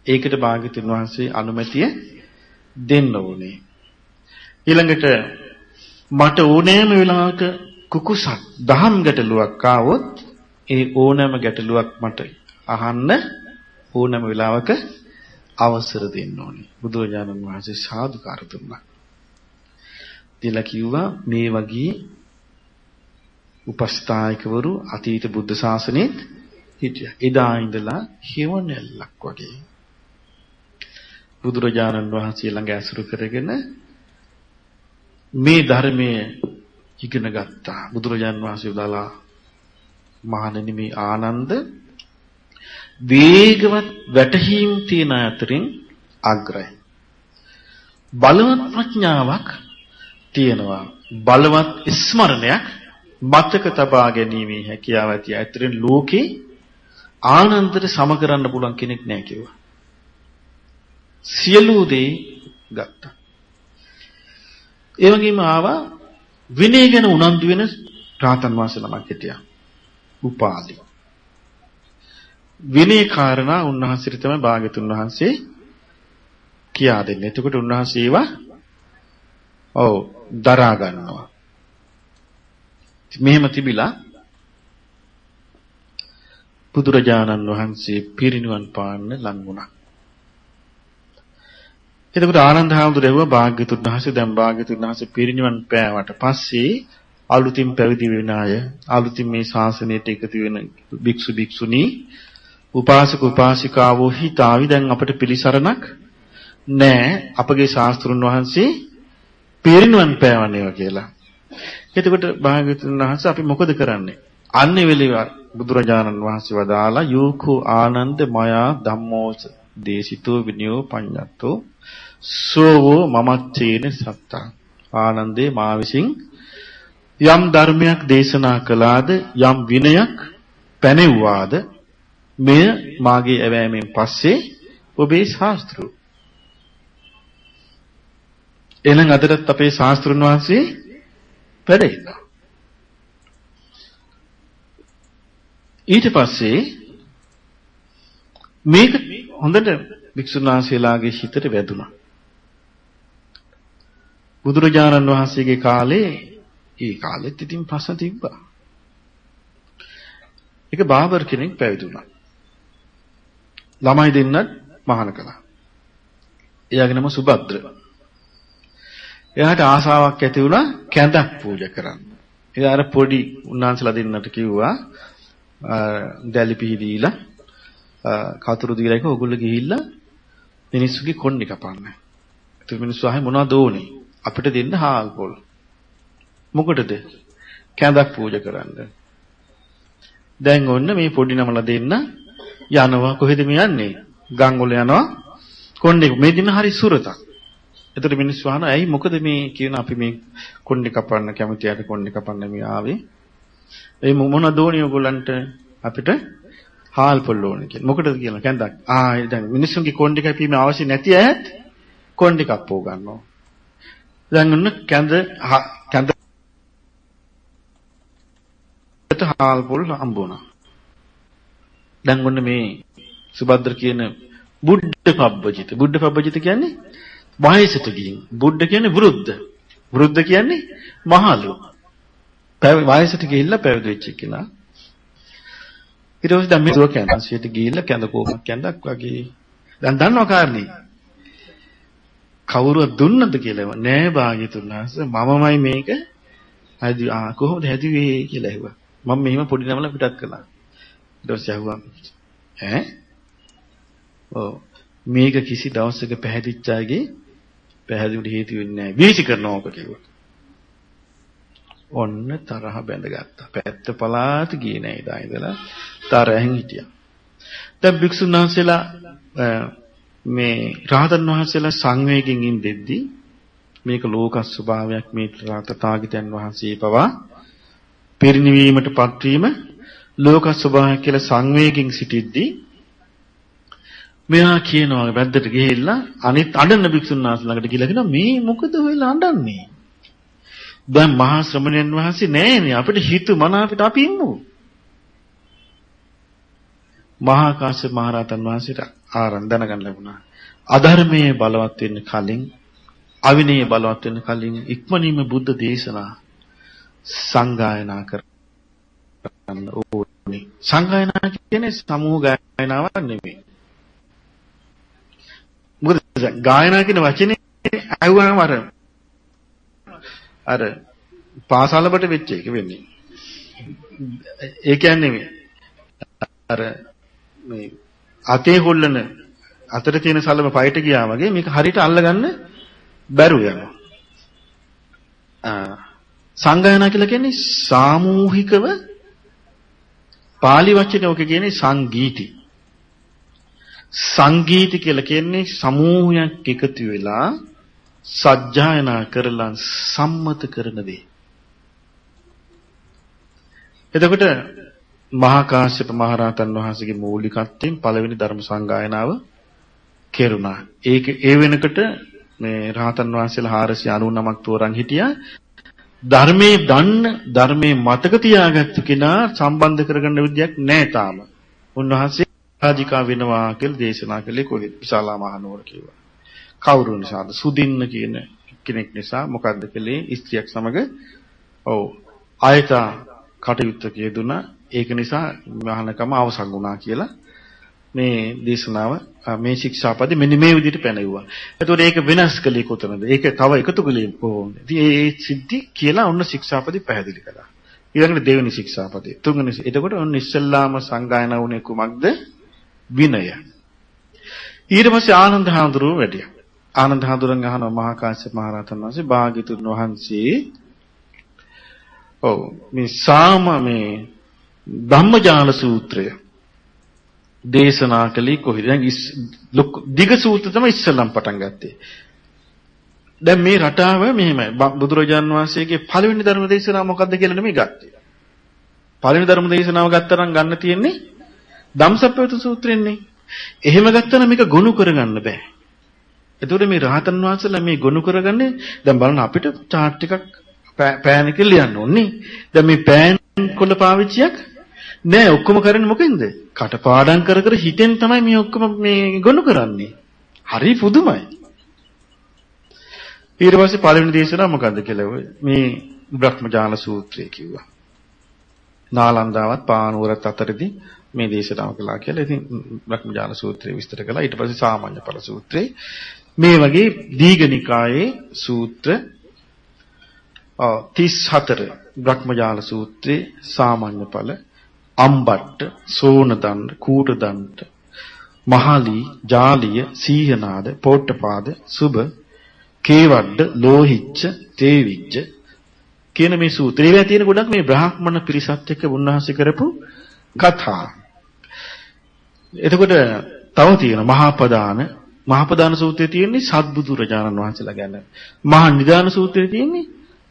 ඒකට භාග්‍යතුන් වහන්සේ අනුමැතිය දෙන්න ඕනේ. ඊළඟට මට ඕනෑම වෙලාවක කුකුසක් දහම් ගැටලුවක් ආවොත් ඒ ඕනෑම ගැටලුවක් මට අහන්න ඕනෑම වෙලාවක අවසර දෙන්න ඕනේ. බුදුරජාණන් වහන්සේ සාදුකාර දුන්නා. දීලා කිව්වා මේ වගේ උපස්ථායකවරු අතීත බුද්ධ ශාසනයේත් හිටියා. එදා ඉඳලා හිවණැල්ලක් වගේ. බුදුරජාණන් වහන්සේ ළඟ ඇසුරු කරගෙන මේ ධර්මයේ ඉගෙන ගත්තා. බුදුරජාණන් වහන්සේ උදාලා මහණෙනි මේ ආනන්ද වේගවත් වැටහීම් තියෙන අතරින් අග්‍රයි. බලවත් ප්‍රඥාවක් තියෙනවා. බලවත් ස්මරණයක් මතක තබා ගැනීමේ හැකියාව ඇති අතරින් ලෝකේ ආනන්දට සම කරන්න පුළුවන් කෙනෙක් නැහැ කිව්වා. සියලු දේ ගත්තා. ඒ වගේම ආවා විනය ගැන උනන්දු වෙන රාතන් වහන්සේ නමක් හිටියා. උපාලි. විනය කාරණා උන්වහන්සේට තමයි භාග්‍යතුන් වහන්සේ කියා දෙන්නේ. එතකොට උන්වහන්සේ ඒවා ඔව් දරා ගන්නවා. මෙහෙම තිබිලා බුදුරජාණන් වහන්සේ පිරිනිවන් පාන්න ලං වුණා. එතකොට ආනන්ද හාමුදුරුවෝ භාග්‍යතුන් වහන්සේ දැන් භාග්‍යතුන් වහන්සේ පිරිනිවන් පෑවට පස්සේ අලුතින් පැවිදි වෙන අය අලුතින් මේ ශාසනයට එකතු වෙන භික්ෂු භික්ෂුණී උපාසක උපාසිකාවෝ හිතාවි දැන් අපිට පිළිසරණක් නැහැ අපගේ ශාස්ත්‍රුන් වහන්සේ පිරිනුවන් පෑවන්නේවා කියලා. එතකොට භාග්‍යවතුන් වහන්සේ අපි මොකද කරන්නේ? අන්නේ වෙලෙව බුදුරජාණන් වහන්සේ වදාලා යෝකෝ ආනන්ද මයා ධම්මෝච දේශිතෝ විනයෝ පඤ්ඤත්තෝ සෝවෝ මමච්චේන සත්තා ආනන්දේ මා විසින් යම් ධර්මයක් දේශනා කළාද යම් විනයක් පැනෙව්වාද මෙය මාගේ ඇවෑමෙන් පස්සේ ඔබේ ශාස්ත්‍රු එහෙනම් අදටත් අපේ ශාස්ත්‍රුන් වහන්සේ වැඩ ඉන්නවා. ඊට පස්සේ මේක හොඳට වික්ෂුන් වහන්සේලාගේ හිතට වැදුනා. බුදුරජාණන් වහන්සේගේ කාලේ ඒ කාලෙත් ඉතින් ප්‍රශ්න තිබ්බා. ඒක බාබර් කෙනෙක් පැවිදි වුණා. ළමයි දෙන්නත් මහාන කළා. එයාගේ නම සුභද්‍ර. එයාට ආසාවක් ඇති වුණා කැඳක් පූජා කරන්න. එයා අර පොඩි උන්නාන්සලා දෙන්නට කිව්වා දැලිපිහි දීලා කතුරු දීලා එක ඕගොල්ලෝ ගිහිල්ලා මිනිස්සුගේ කොණ්ඩි කපන්න. ඒත් මිනිස්සු අහේ මොනවද ඕනේ? අපිට දෙන්න හාල් පොල්. මොකටද? කැඳක් පූජා කරන්න. දැන් ඔන්න මේ පොඩි නමලා දෙන්න යනවා කොහෙද මේ යන්නේ? ගම් වල යනවා. කොණ්ඩේ මේ දින හරි සුරතක්. එතකොට මිනිස්සු අහනවා ඇයි මොකද මේ කියන අපි මේ කොණ්ඩේ කපන්න කැමති අයට කොණ්ඩේ කපන්න මේ ආවේ? ඒ මොනවද ඕනේ ඔයගොල්ලන්ට අපිට හාල් පොල් ඕනේ කියලා. මොකටද කියලා කැඳක්. ආ දැන් මිනිස්සුන්ගේ කොණ්ඩේ කැපීම අවශ්‍ය නැති අයත් කොණ්ඩේ කප්පෝ ගන්නවා. දැන් ඔන්න කැඳ කැඳ හාල් පොල් හම්බුණා. දැන් ඔන්න මේ සුභද්‍ර කියන බුද්ධ පබ්බජිත. බුද්ධ පබ්බජිත කියන්නේ වයසට ගිහින්. බුද්ධ කියන්නේ වෘද්ධ. වෘද්ධ කියන්නේ මහලු. වයසට ගිහිල්ලා පැවිදි වෙච්ච කෙනා. ඊට පස්සේ දැන් මේ දුව කැන්සියට ගිහිල්ලා කැඳ කෝමක් කැඳක් වගේ. දැන් දන්නව කාරණේ. කවුරුව දුන්නද කියලා නෑ භාග්‍යතුන් වහන්සේ මමමයි මේක හැදි ආ කොහොමද හැදුවේ කියලා ඇහුවා. මම මෙහෙම පොඩි නමල පිටත් කළා. ඊට පස්සේ ඇහුවා ඈ ඔව් මේක කිසි දවසක පැහැදිච්ච අයගේ පැහැදිලිට හේතු වෙන්නේ නැහැ. වීසි කරනවා ඔක කිව්වා. ඔන්න තරහ බැඳගත්තා. පැත්ත පලාත ගියේ නෑ ඉදා ඉඳලා තරහෙන් හිටියා. දැන් භික්ෂුන් වහන්සේලා මේ රහතන් වහන්සේලා සංවේගයෙන් ඉඳෙද්දී මේක ලෝක ස්වභාවයක් මේ තථාගතයන් වහන්සේ පවා පිරිණිවීමට පත්වීම ලෝක ස්වභාවයක් කියලා සංවේගයෙන් සිටිද්දී මෙයා කියනවා වැද්දට ගිහිල්ලා අනිත් අඬන භික්ෂුන් වහන්සේ ළඟට ගිහලා කියනවා මේ මොකද ඔයලා අඬන්නේ? දැන් මහා ශ්‍රමණයන් වහන්සේ නෑනේ අපිට හිතු මන අපිට අපි ඉන්නු. මහා කාශ්‍යප මහ රහතන් වහන්සේට ආරන් දැනගන්න ලැබුණා. අධර්මයේ බලවත් වෙන්න කලින් අවිනයේ බලවත් වෙන්න කලින් ඉක්මනින්ම බුද්ධ දේශනා සංගායනා කරන්න ඕනේ. සංගායනා කියන්නේ සමූහ ගායනාවක් නෙමෙයි. මොකද ගායනා කියන වචනේ ඇහුවාම අර අර පාසලකට වෙච්ච එක වෙන්නේ. ඒ කියන්නේ මේ අර මේ අතේ හොල්ලන අතට තියෙන සලම පයට ගියා වගේ මේක හරියට අල්ලගන්න බැරුව යනවා. ආ සංගායනා කියලා කියන්නේ සාමූහිකව පාලි වචනේ ඔක කියන්නේ සංගීති. සංගීති කියලා කියන්නේ සමූහයක් එකතු වෙලා සජ්ජායනා කරලා සම්මත කරන දේ. එතකොට මහා කාශ්‍යප මහ රහතන් වහන්සේගේ මූලිකත්වයෙන් පළවෙනි ධර්ම සංගායනාව කෙරුණා. ඒක ඒ වෙනකොට මේ රහතන් වහන්සේලා 499ක් තෝරන් හිටියා. ධර්මයේ දන්න ධර්මයේ මතක තියාගත්තු කෙනා සම්බන්ධ කරගන්න විදියක් නැහැ තාම. උන්වහන්සේ රාජිකා වෙනවා කියලා දේශනා කළේ කොහෙද? විශාලා මහනුවර කිව්වා. කවුරු නිසාද? සුදින්න කියන කෙනෙක් නිසා මොකද්ද කළේ? ස්ත්‍රියක් සමග ඔව් ආයතා කටයුත්තක යෙදුණා. ඒක නිසා මහානකම අවසන් වුණා කියලා මේ දේශනාව මේ ශික්ෂාපදෙ මෙන්න මේ විදිහට පැනෙවුවා. එතකොට ඒක වෙනස් කළේ කොතනද? ඒක තව එකතු කළේ කොහොමද? ඉතින් ඒ සිද්ධි කියලා ඔන්න ශික්ෂාපදෙ පැහැදිලි කළා. ඊළඟට දෙවෙනි ශික්ෂාපදේ. තුන්වෙනි එතකොට ඔන්න ඉස්සල්ලාම සංගායනා වුණේ කුමක්ද? විනය. ඊට පස්සේ ආනන්ද හාමුදුරුව වැඩියා. ආනන්ද හාමුදුරන් අහනවා මහා කාශ්‍යප මහ රහතන් වහන්සේ භාග්‍යතුන් වහන්සේ ඔව් මේ සාම මේ ධම්මජාල සූත්‍රය දේශනා කළේ කොහෙද? දැන් දිග සූත්‍ර තමයි ඉස්සෙල්ලම් පටන් ගත්තේ. දැන් මේ රටාව මෙහෙමයි. බුදුරජාන් වහන්සේගේ පළවෙනි ධර්ම දේශනාව මොකක්ද කියලා නෙමෙයි ගත්තේ. පළවෙනි ධර්ම දේශනාව ගත්තා නම් ගන්න තියෙන්නේ ධම්සප්පවතු සූත්‍රෙන්නේ. එහෙම ගත්තා නම් මේක ගොනු කරගන්න බෑ. එතකොට මේ රහතන් වහන්සේලා මේ ගොනු කරගන්නේ දැන් බලන්න අපිට chart එකක් පෑන් එක ලියන්න ඕනේ. දැන් මේ පෑන් කොළ පාවිච්චියක් නෑ ඔක්කොම කරන්නේ මොකෙන්ද? කටපාඩම් කර කර හිතෙන් තමයි මේ ඔක්කොම මේ ගොනු කරන්නේ. හරි පුදුමයි. ඊට පස්සේ පළවෙනි දේශනාව මොකද්ද කියලා මේ බ්‍රහ්මජාල සූත්‍රය කිව්වා. නාලන්දාවත් පානුවරත් අතරදී මේ දේශනාව කළා කියලා. ඉතින් බ්‍රහ්මජාල සූත්‍රය විස්තර කළා. ඊට පස්සේ සාමාන්‍ය ඵල සූත්‍රය. මේ වගේ දීඝනිකායේ සූත්‍ර 34 බ්‍රහ්මජාල සූත්‍රයේ සාමාන්‍ය ඵල අම්බට්ට, සෝනදණ්ඩ, කූටදණ්ඩ, මහලී, ජාලිය, සීහනාද, පොට්ටපාද, සුබ, කේවඩ, ලෝහිච්ච, තේවිච්ච කියන මේ සූත්‍රය. ඒවා තියෙන ගොඩක් මේ බ්‍රාහ්මණ පිරිසත් එක්ක උන්වහන්සේ කරපු කතා. එතකොට තව තියෙන මහා ප්‍රදාන මහා ප්‍රදාන සූත්‍රයේ තියෙන්නේ සත්බුදු රජාණන් වහන්සේලා ගැන. මහා නිදාන සූත්‍රයේ තියෙන්නේ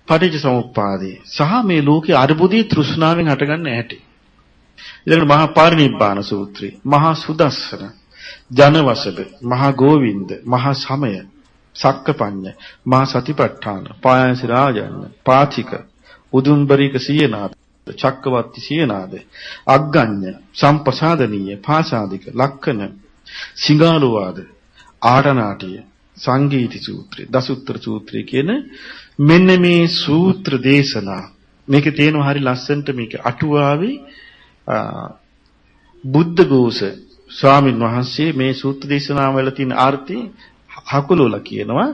පටිච්ච සමුප්පාදේ සහ මේ ලෝකයේ අ르බුදී තෘෂ්ණාවෙන් හටගන්න හැටි. ඊළඟට මහා පාරිනිබ්බාන සූත්‍රය, මහා සුදස්සන, ජනවසද, මහා ගෝවින්ද, මහා සමය, සක්කපඤ්ඤ, මහා සතිපට්ඨාන, පායන්සි රාජන්න, පාතික, උදුම්බරික සියනාද, චක්කවර්ති සියනාද, අග්ගඤ්ඤ, සම්පසාදනීය, පාසාදික, ලක්කන, සිංගාලුවාද, ආරණාටිය, සංගීති සූත්‍රය, දසුත්තර සූත්‍රය කියන මෙන්න මේ සූත්‍ර දේශනා. මේකේ තියෙනවා හරි ලස්සනට මේක අටුවාවේ බුද්ධ ഘോഷ ස්වාමින් වහන්සේ මේ සූත්‍ර දේශනාවල තියෙන අර්ථය හකුලුලා කියනවා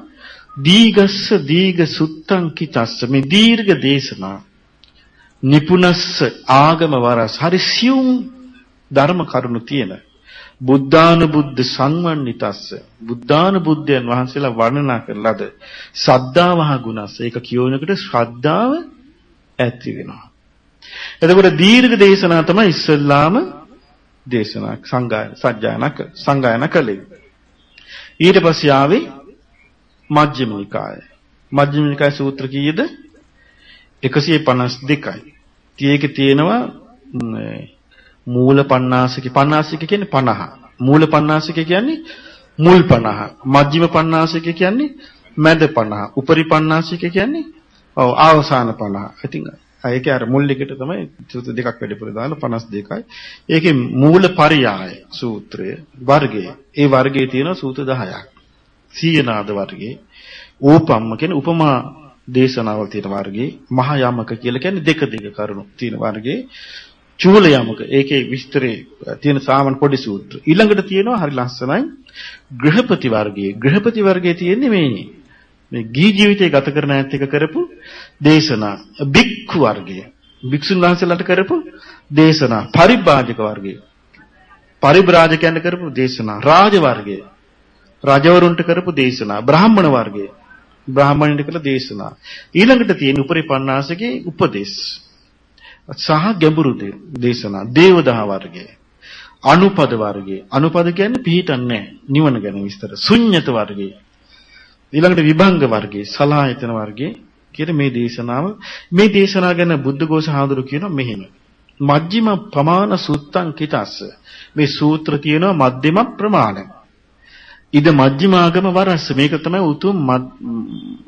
දීගස්ස දීග සුත්තං කිතස්ස. මේ දීර්ඝ දේශනා නිපුනස්ස ආගම වරස් හරි සියුම් ධර්ම කරුණු තියෙන බුද්ධානුබුද්ධ සංවන්නිතස්ස බුද්ධානුබුද්ධයන් වහන්සේලා වර්ණනා කරලාද සද්ධාවහ ගුණස්ස. ඒක කියවනකොට ශ්‍රද්ධාව ඇති වෙනවා. එතකොට දීර්ඝ දේශනා තමයි ඉස්සල්ලාම දේශනා සංගායන සජ්ජායනක සංගායන කළේ ඊට පස්සේ ආවේ මජ්ක්‍ධිම නිකාය මජ්ක්‍ධිම නිකාය සූත්‍ර කීයද 152යි ඒකේ තියෙනවා මූල පණ්ණාසික පණ්ණාසික කියන්නේ 50. මූල පණ්ණාසික කියන්නේ මුල් 50. මජ්ක්‍ධිම පණ්ණාසික කියන්නේ මැද 50. උපරි පණ්ණාසික කියන්නේ ඔව් අවසාන 50. ඉතින් ඒකේ අර මුල් එකට තමයි සූත්‍ර දෙකක් වැඩිපුර දාලා 52යි. ඒකේ මූල පරියාය සූත්‍රය වර්ගය. ඒ වර්ගයේ තියෙන සූත්‍ර 10ක්. සීයනාද වර්ගයේ ඕපම්ම කියන උපමා දේශනාවල් තියෙන වර්ගයේ මහා යමක කියලා කියන්නේ දෙක දෙක කරුණු තියෙන වර්ගයේ චූල යමක ඒකේ විස්තරේ තියෙන සාමන් පොඩි සූත්‍ර ඊළඟට තියෙනවා හරි ලස්සනයි ගෘහපති වර්ගයේ ගෘහපති වර්ගයේ තියෙන්නේ මේනේ මේ ගී ජීවිතය ගත කරන ඇත් එක කරපු දේශනා. බික්ඛු වර්ගය. භික්ෂුන් වහන්සේලාට කරපු දේශනා. පරිබ්‍රාජක වර්ගය. පරිබ්‍රාජකයන්ට කරපු දේශනා. රාජ වර්ගය. රජවරුන්ට කරපු දේශනා. බ්‍රාහ්මණ වර්ගය. බ්‍රාහ්මණයින්ට කළ දේශනා. ඊළඟට තියෙන උපරිපන්නාසකේ උපදේශ සහ ගැඹුරු දේශනා. දේවදහ වර්ගය. අනුපද වර්ගය. අනුපද කියන්නේ පිහිටන්නේ නිවන ගැන විස්තර. ශුන්්‍යත වර්ගය. ඊළඟට විභංග වර්ගයේ සලායතන වර්ගයේ කියන මේ දේශනාව. මේ දේශනාව ගැන බුද්ධඝෝෂ හාමුදුරු කියනවා මෙහෙම. මජ්ක්‍ධිම ප්‍රමාණ සුත්තං කිතස්ස. මේ සූත්‍ර තියෙනවා මධ්‍යම ප්‍රමාණ. ඉද මජ්ක්‍ධිමාගම වරස්ස. මේක තමයි උතුම්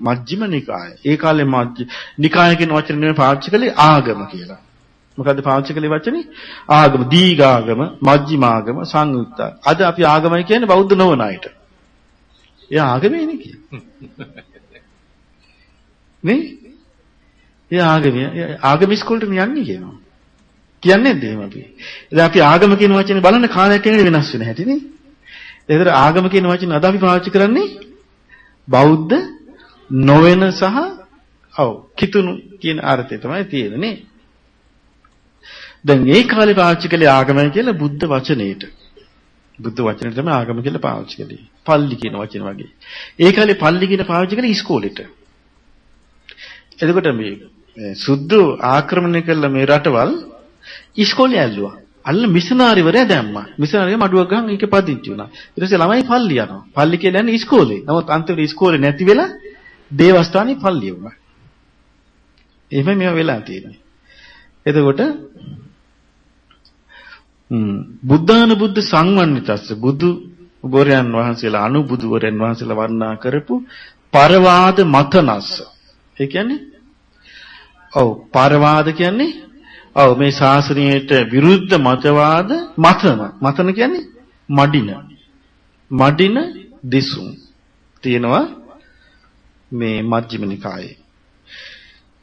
මජ්ක්‍ධිම නිකාය. ඒ කාලේ මජ්ජ නිකාය කියන වචනේ නෙමෙයි පාවිච්චි කළේ ආගම කියලා. මොකද්ද පාවිච්චි කළේ වචනේ? ආගම දීඝාගම මජ්ක්‍ධිමාගම සංයුක්ත අද අපි ආගමයි කියන්නේ බෞද්ධ නොවන අයට. එයා ආගමේනේ කියන්නේ. නේ? එයා ආගමේ ආගම ඉස්කෝලේට යන්නේ කියනවා. කියන්නේ නැද්ද එහෙම අපි? දැන් අපි ආගම කියන වචනේ බලන්න කාලයක් යනකොට වෙනස් වෙන හැටි නේ? ඒතර ආගම කියන වචනේ අද අපි පාවිච්චි කරන්නේ බෞද්ධ නොවන සහ ඔව් කිතුණු කියන අර්ථය තමයි තියෙන්නේ නේ. දැන් මේ කාලේ පාවිච්චි කළේ ආගමයි කියලා බුද්ධ වචනේට. බුද්ධ වචනේ තමයි ආගම කියලා පාවිච්චි කළේ. පල්ලි කියන වචන වගේ. ඒ කාලේ පල්ලි කියන පාවිච්චි කළේ ඉස්කෝලේට. එතකොට මේ සුද්ධ ආක්‍රමණය කළ මේ රටවල් ඉස්කෝලේ ඇල්ලුවා. අල්ල මිෂනාරිවරයා දැම්මා. මිෂනාරියා මඩුවක් ගහන් ඒකේ පදිංචි වුණා. ඊට පස්සේ ළමයි පල්ලි යනවා. පල්ලි කියලා යන්නේ ඉස්කෝලේ. නමුත් අන්තිමට ඉස්කෝලේ නැති වෙලා දේවස්ථානේ පල්ලිය වුණා. එහෙම මේවා වෙලා තියෙන්නේ. එතකොට බුද්ධානුබුද්ධ සංවන්නිතස්ස බුදු වරයන් වහන්සේලා අනුබුදු වරයන් වහන්සේලා වර්ණනා කරපු පරවාද මතනස්ස. ඒ කියන්නේ ඔව් පරවාද කියන්නේ ඔව් මේ ශාසනයට විරුද්ධ මතවාද මතන. මතන කියන්නේ මඩින. මඩින දිසුම් තියෙනවා මේ මජ්ක්‍ධිම නිකායේ.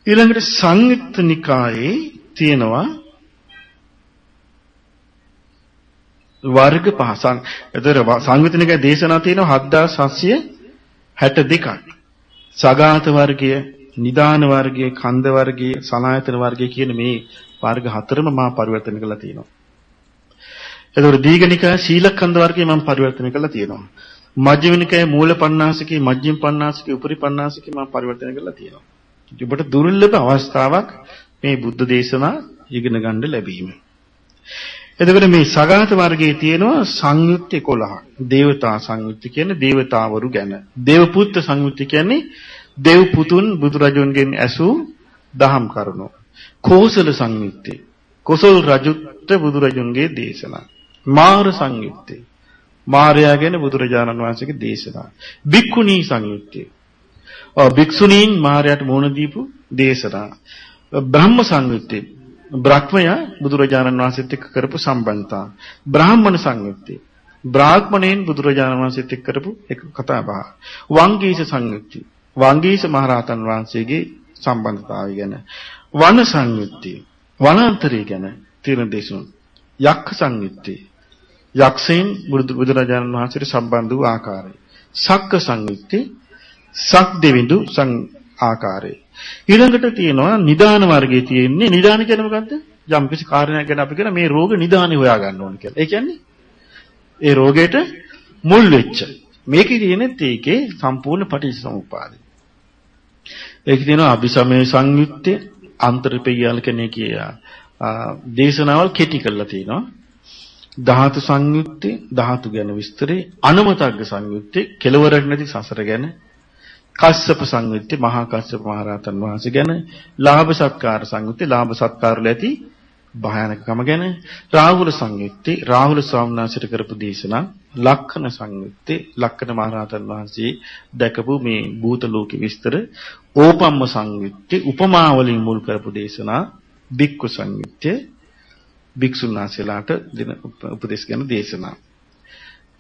ඊළඟට සංයුක්ත නිකායේ තියෙනවා වර්ග පහ. එතකොට සංවිතනික දේශනා තියෙනවා 7762ක්. සගාත වර්ගය, නිදාන වර්ගය, කන්ද වර්ගය, සලායතන වර්ගය කියන මේ වර්ග හතරම මා පරිවර්තන කරලා තියෙනවා. එතකොට දීඝනිකාය සීලකන්ද වර්ගය මම පරිවර්තන කරලා තියෙනවා. මජ්ක්‍ධිමනිකාය මූල පණ්ණාසිකේ, මජ්ක්‍ධිම පණ්ණාසිකේ, උපරි පණ්ණාසිකේ මම පරිවර්තන කරලා තියෙනවා. ඔබට දුර්ලභ අවස්ථාවක් මේ බුද්ධ දේශනා ඉගෙන ගන්න ලැබීම. එතකොට මේ සගත වර්ගයේ තියෙනවා සංයුක්ත 11ක්. දේවතා සංයුක්ත කියන්නේ දේවතාවරු ගැන. දේවපුත්ත සංයුක්ත කියන්නේ දෙව් පුතුන් බුදුරජුන්ගෙන් ඇසූ දහම් කරුණු. කෝසල සංයුක්තේ. කොසල් රජුත් බුදුරජුන්ගේ දේශනා. මාර සංයුක්තේ. මාර්යා ගැන බුදුරජාණන් වහන්සේගේ දේශනා. බික්කුණී සංයුක්තේ. ඔව් භික්ෂුණීන් මාර්යාට මුණ දීපු දේශනා. බ්‍රහ්ම සංයුක්තේ බ්‍රහ්මයා බුදුරජාණන් වහන්සේත් එක්ක කරපු සම්බන්ධතා. බ්‍රාහ්මණ සංයුක්තිය. බ්‍රාහ්මණයෙන් බුදුරජාණන් වහන්සේත් එක්ක කරපු එක කතා බහ. වංගීස සංයුක්තිය. වංගීස මහරහතන් වහන්සේගේ සම්බන්ධතාවය ගැන. වන සංයුත්තේ වනාන්තරය ගැන තියෙන දේශන. යක්ඛ සංයුත්තේ යක්ෂයන් බුදුරජාණන් වහන්සේට සම්බන්ධ වූ ආකාරය. සක්ක සංයුත්තේ සක් දෙවිඳු සං ආකාරය. ඊළඟට තියෙනවා නිදාන වර්ගයේ තියෙන්නේ නිදාන කියන්නේ මොකද්ද? යම් කිසි කාරණයක් ගැන අපි කියන මේ රෝග නිදානෙ හොයා ගන්න ඕන කියලා. ඒ කියන්නේ ඒ රෝගයට මුල් වෙච්ච. මේකේ තියෙනෙත් ඒකේ සම්පූර්ණ පටිච්චසමුප්පාදය. ඒකේ තියෙනවා අபிසමය සංයුත්තේ අන්තර්පෙයල් කෙනෙක් කියා. දේශනාවල් කෙටි කරලා තිනවා. ධාතු සංයුත්තේ ධාතු ගැන විස්තරේ අනමතග්ග සංයුත්තේ කෙලවරක් නැති සසර ගැන කස්සප සංයුත්තේ මහා කස්සප මහරහතන් වහන්සේ ගැන ලාභ සත්කාර සංයුත්තේ ලාභ සත්කාර ලැබති භයානකකම ගැන රාහුල සංයුත්තේ රාහුල ස්වාමීන් වහන්සේට කරපු දේශනා ලක්ෂණ සංයුත්තේ ලක්ෂණ මහරහතන් වහන්සේ දැකපු මේ භූත ලෝක විස්තර ඕපම්ම සංයුත්තේ උපමා වලින් මුල් කරපු දේශනා බික්කු සංයුත්තේ භික්ෂුන් වහන්සේලාට දෙන උපදේශ ගැන දේශනා.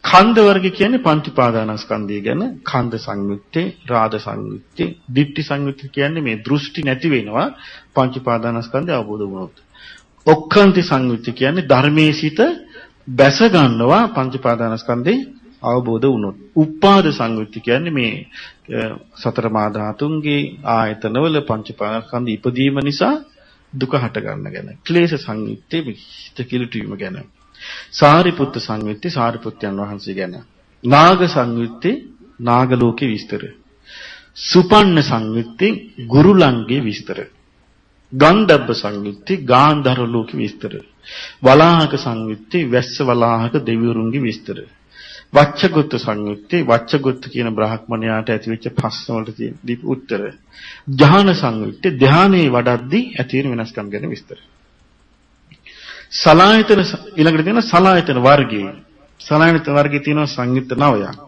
ඛණ්ඩ වර්ග කියන්නේ පංච පාදානස්කන්ධය ගැන ඛණ්ඩ සංයුත්තේ රාද සංයුත්තේ ditthi සංයුත්තේ කියන්නේ මේ දෘෂ්ටි නැති වෙනවා පංච පාදානස්කන්ධය අවබෝධ වුණොත්. ඔක්කාන්ති සංයුත්තේ කියන්නේ ධර්මයේ සිට බැස ගන්නවා පංච පාදානස්කන්ධේ අවබෝධ වුණොත්. උපාද සංයුත්ති කියන්නේ මේ සතර මා ධාතුන්ගේ ආයතනවල පංච පාදානස්කන්ධ ඉපදීම නිසා දුක හට ගන්න ගැන. ක්ලේශ සංයුත්තේ විහිිත කිලුට වීම ගැන. සාරිපුත්ත සංයුත්තේ සාරිපුත්යන් වහන්සේ ගැන. නාග සංයුත්තේ නාග ලෝකේ විස්තර. සුපන්න සංයුත්තේ ගුරුලන්ගේ විස්තර. ගන්ධබ්බ සංයුත්තේ ගාන්ධාර ලෝකේ විස්තර. වලාහක සංයුත්තේ වැස්ස වලාහක දෙවිවරුන්ගේ විස්තර. වච්චගොත්ත සංයුත්තේ වච්චගොත්ත කියන බ්‍රාහ්මණයාට ඇතිවෙච්ච ප්‍රශ්න වලට තියෙන උත්තර. ධාන සංයුත්තේ ධානයේ වඩද්දී ඇති වෙන වෙනස්කම් ගැන විස්තර. සලායතන ඊළඟට තියෙන සලායතන වර්ගයේ සලායතන වර්ගයේ තියෙන සංයුත්ත නවයක්.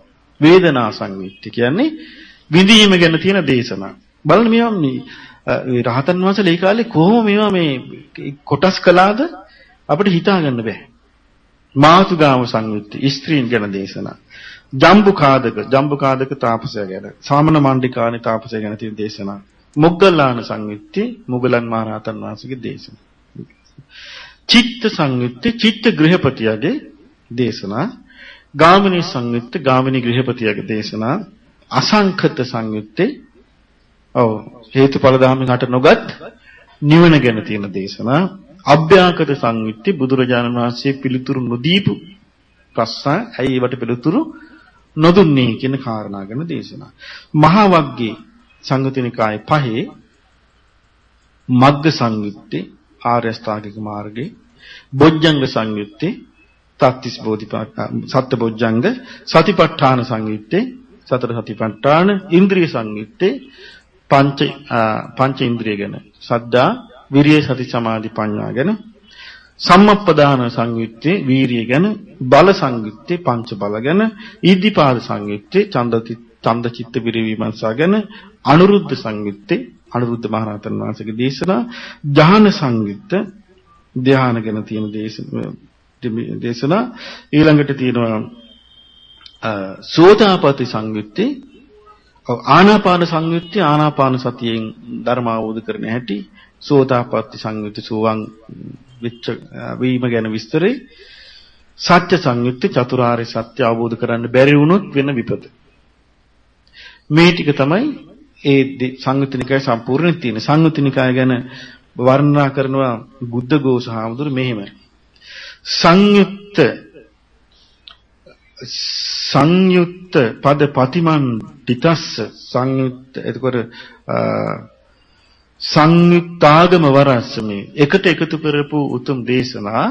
වේදනා සංයුත්ත කියන්නේ විඳීම ගැන තියෙන දේශනා. බලන්න මේවා මේ රහතන් වහන්සේලා ඒ කාලේ කොහොම මේවා මේ කොටස් කළාද අපිට හිතා ගන්න බෑ. මාතුගාම සංයුත්ත ස්ත්‍රීන් ගැන දේශනා. ජම්බුකාදක ජම්බුකාදක තාපසය ගැන සාමන මණ්ඩිකානි තාපසය ගැන තියෙන දේශනා. මොග්ගල්ලාන සංයුත්තේ මුගලන් මහරහතන් වහන්සේගේ දේශනා. චිත්ත සංයුත්තේ චිත්ත ගෘහපතියගේ දේශනා. ගාමිනී සංයුත්තේ ගාමිනී ගෘහපතියගේ දේශනා. අසංඛත සංයුත්තේ ඔව් හේතුඵල ධාමෙන් හට නොගත් නිවන ගැන තියෙන දේශනා අභ්‍යාකත සංයුත්තේ බුදුරජාණන් වහන්සේ පිළිතුරු නොදීපු ප්‍රශ්න ඇයි ඒවට පිළිතුරු නොදුන්නේ කියන කාරණා ගැන දේශනා. මහා වග්ගේ සංගතිනිකායේ පහේ මග්ග සංයුත්තේ ආර්ය අෂ්ටාංගික මාර්ගයේ බොජ්ජංග සංයුත්තේ තත්තිස් බෝධිපාක්ෂ සත්‍ය බොජ්ජංග සතිපට්ඨාන සංයුත්තේ සතර සතිපට්ඨාන ඉන්ද්‍රිය සංයුත්තේ පංච පංච ඉන්ද්‍රිය ගැන සද්දා විරිය සති සමාධි ප්‍රඥා ගැන සම්මප්පදාන සංයුත්තේ වීරිය ගැන බල සංයුත්තේ පංච බල ගැන ඊද්ධිපාද සංයුත්තේ ඡන්දති ඡන්ද චිත්ත විරිවිමංසා ගැන අනුරුද්ධ සංයුත්තේ අනුරුද්ධ මහරහතන් වහන්සේගේ දේශනා ධාන සංයුත්ත ධාන ගැන තියෙන දේශනා. ඊළඟට තියෙනවා සෝතාපට්ටි සංයුත්තේ ආනාපාන සංයුත්තේ ආනාපාන සතියෙන් ධර්ම අවබෝධ කරන හැටි සෝතාපට්ටි සංයුත්ත සෝවන් විච්ච වීම ගැන විස්තරේ. සත්‍ය සංයුක්ත චතුරාර්ය සත්‍ය අවබෝධ කරන්න බැරි වුණොත් වෙන විපත. මේ ටික තමයි ඒ සංයුත්ත නිකාය සම්පූර්ණයෙන් තියෙන. සංයුත්ත නිකාය ගැන වර්ණනා කරනවා බුද්ධ ഘോഷ හාමුදුරු මෙහෙම. සංයුක්ත සංයුක්ත පද පතිමන් තිතස්ස සංයුක්ත එතකොට සංයුක්තාගම වරස්සමේ එකට එකතු කරපු උතුම් දේශනා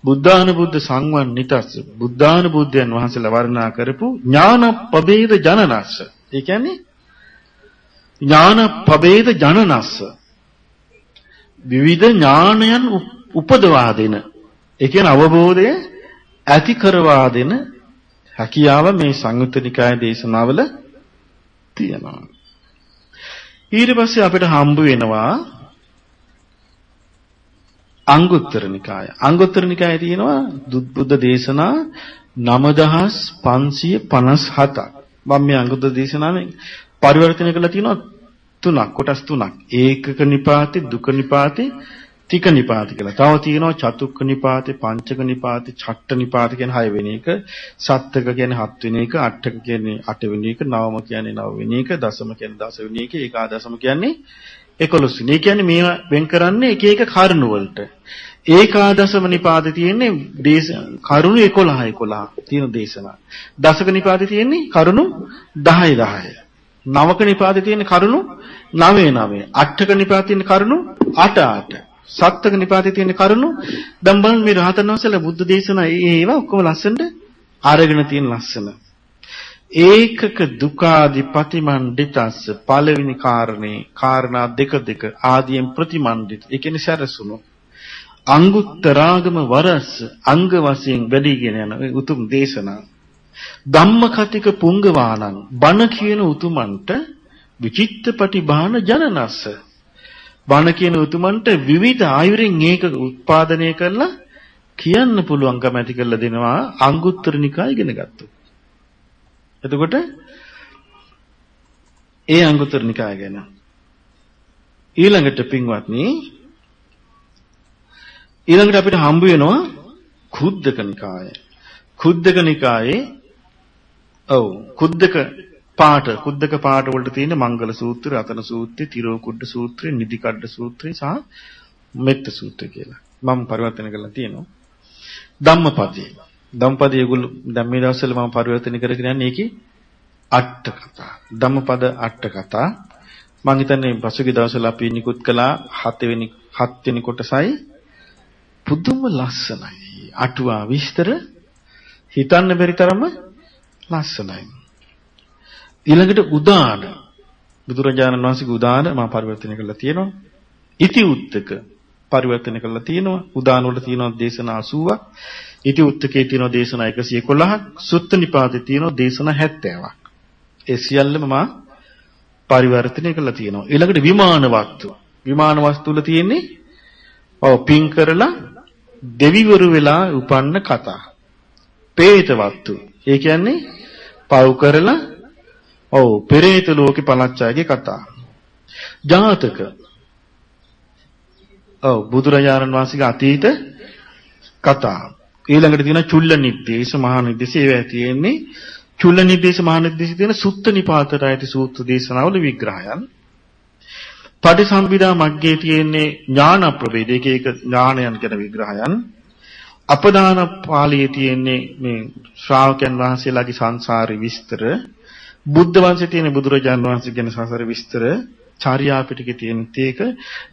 බුද්ධානුබුද්ධ සංවන් නිතස්ස බුද්ධානුබුද්ධයන් වහන්සේලා වර්ණනා කරපු ඥාන පබේද ජනනස්ස ඒ කියන්නේ ඥාන පබේද ජනනස්ස විවිධ ඥානයන් උපදවා දෙන ඒ කියන්නේ අවබෝධය ඇති කරවා දෙන හැකියාව මේ සංයුත්ත නිකාය දේශනාවල තියෙනවා ඊට පස්සේ අපිට හම්බ වෙනවා අංගුත්තර නිකාය. අංගුත්තර නිකායේ තියෙනවා බුද්ධ දේශනා 9557ක්. මම මේ අංගුත්තර දේශනාවෙන් පරිවර්තනය කරලා තියෙනවා තුනක් කොටස් තුනක්. ඒකක නිපාතේ දුක නිපාතේ තික නිපාත කියලා. තව තියෙනවා චතුක්ක නිපාතේ පංචක නිපාතේ චට්ට නිපාත කියන 6 වෙනි එක. සත්තක කියන්නේ 7 වෙනි එක, අට්ඨක කියන්නේ 8 වෙනි එක, නවම කියන්නේ 9 වෙනි එක, දසම කියන්නේ 10 වෙනි එක, ඒකාදශම කියන්නේ 11 වෙනි. ඒ කියන්නේ මේවා වෙන් කරන්නේ එක එක කරුණු වලට. ඒකාදශම නිපාතේ තියෙන්නේ කරුණු 11 11 තියෙන දේශනා. දසක නිපාතේ තියෙන්නේ කරුණු 10 10. නවක නිපාතේ තියෙන කරුණු 9 9. අට්ඨක නිපාතේ තියෙන කරුණු 8 8. සත්තක නිපාතේ තියෙන කරුණු දැන් බලන්න මේ රහතන් වහන්සේලා බුද්ධ දේශනා ඒවා ඔක්කොම ලස්සනට අරගෙන තියෙන ලස්සන. ඒකක දුකාදි ප්‍රතිමණ්ඩිතස්ස පළවෙනි කාරණේ කාරණා දෙක දෙක ආදියෙන් ප්‍රතිමණ්ඩිත. ඒ කියන්නේ සැරසුණු. අංගුත්තරාගම වරස් අංග වශයෙන් වැඩිගෙන යන උතුම් දේශනා. ධම්මකතික පුංගවානං බණ කියන උතුමන්ට විචිත්තපටි බාන ජනනස්ස බණ කියන උතුමන්ට විවිධ ආයුරින් ඒක උත්පාදනය කරලා කියන්න පුළුවන්කම ඇති කරලා දෙනවා අංගුත්තර නිකාය ඉගෙන ගත්තොත්. එතකොට ඒ අංගුත්තර නිකාය ගැන ඊළඟට පින්වත්නි ඊළඟට අපිට හම්බ වෙනවා කුද්දක නිකාය. කුද්දක නිකායේ ඔව් කුද්දක පාඨ කුද්දක පාඨ වලට තියෙන මංගල සූත්‍රය, රතන සූත්‍රය, තිරෝකුඩ්ඩ සූත්‍රය, නිදිකඩ්ඩ සූත්‍රය සහ මෙත්ත සූත්‍රය කියලා. මම පරිවර්තන කරලා තියෙනවා. ධම්මපදයේ. ධම්මපදයේ ඒගොල්ලෝ දැන් මේ දවස්වල මම පරිවර්තන කරගෙන යන්නේ ඒකේ අට කතා. ධම්මපද අට කතා. මම හිතන්නේ පසුගිය දවස්වල අපි නිකුත් කළා 7 වෙනි 7 වෙනි කොටසයි පුදුම ලස්සනයි. අටුවා විස්තර හිතන්න බැරි තරම ලස්සනයි. ඊළඟට උදාන බුදුරජාණන් වහන්සේගේ උදාන මම පරිවර්තනය කරලා තියෙනවා. ඉති උත්තක පරිවර්තනය කරලා තියෙනවා. උදාන වල තියෙනවා දේශනා 80ක්. ඉති උත්තකේ තියෙනවා දේශනා 111ක්. සුත්ත නිපාතේ තියෙනවා දේශනා 70ක්. ඒ සියල්ලම මම පරිවර්තනය කරලා තියෙනවා. ඊළඟට විමාන වස්තු. විමාන වස්තු වල තියෙන්නේ ඔව් පින් කරලා දෙවිවරු වෙලා උපන්න කතා. പ്രേත වස්තු. ඒ කියන්නේ පව් කරලා ඔව් පෙරේත ලෝකේ පලච්චාගේ කතා. ජාතක. ඔව් බුදුරජාණන් වහන්සේගේ අතීත කතා. ඊළඟට තියෙන චුල්ල නිද්දේශ මහා නිද්දේශ ඒවා තියෙන්නේ චුල්ල නිද්දේශ මහා නිද්දේශ තියෙන සුත්ත නිපාතට ඇති සූත්‍ර දේශනාවල විග්‍රහයන්. පටිසම්භිදා මග්ගේ තියෙන්නේ ඥාන ප්‍රවේද එක එක ඥානයන් ගැන විග්‍රහයන්. අපදාන පාළියේ තියෙන්නේ මේ ශ්‍රාවකයන් වහන්සේලාගේ සංසාරي විස්තර බුද්ධ වංශයේ තියෙන බුදුරජාන් වහන්සේ ගැන සසර විස්තර චාරියා පිටකේ තියෙන තේක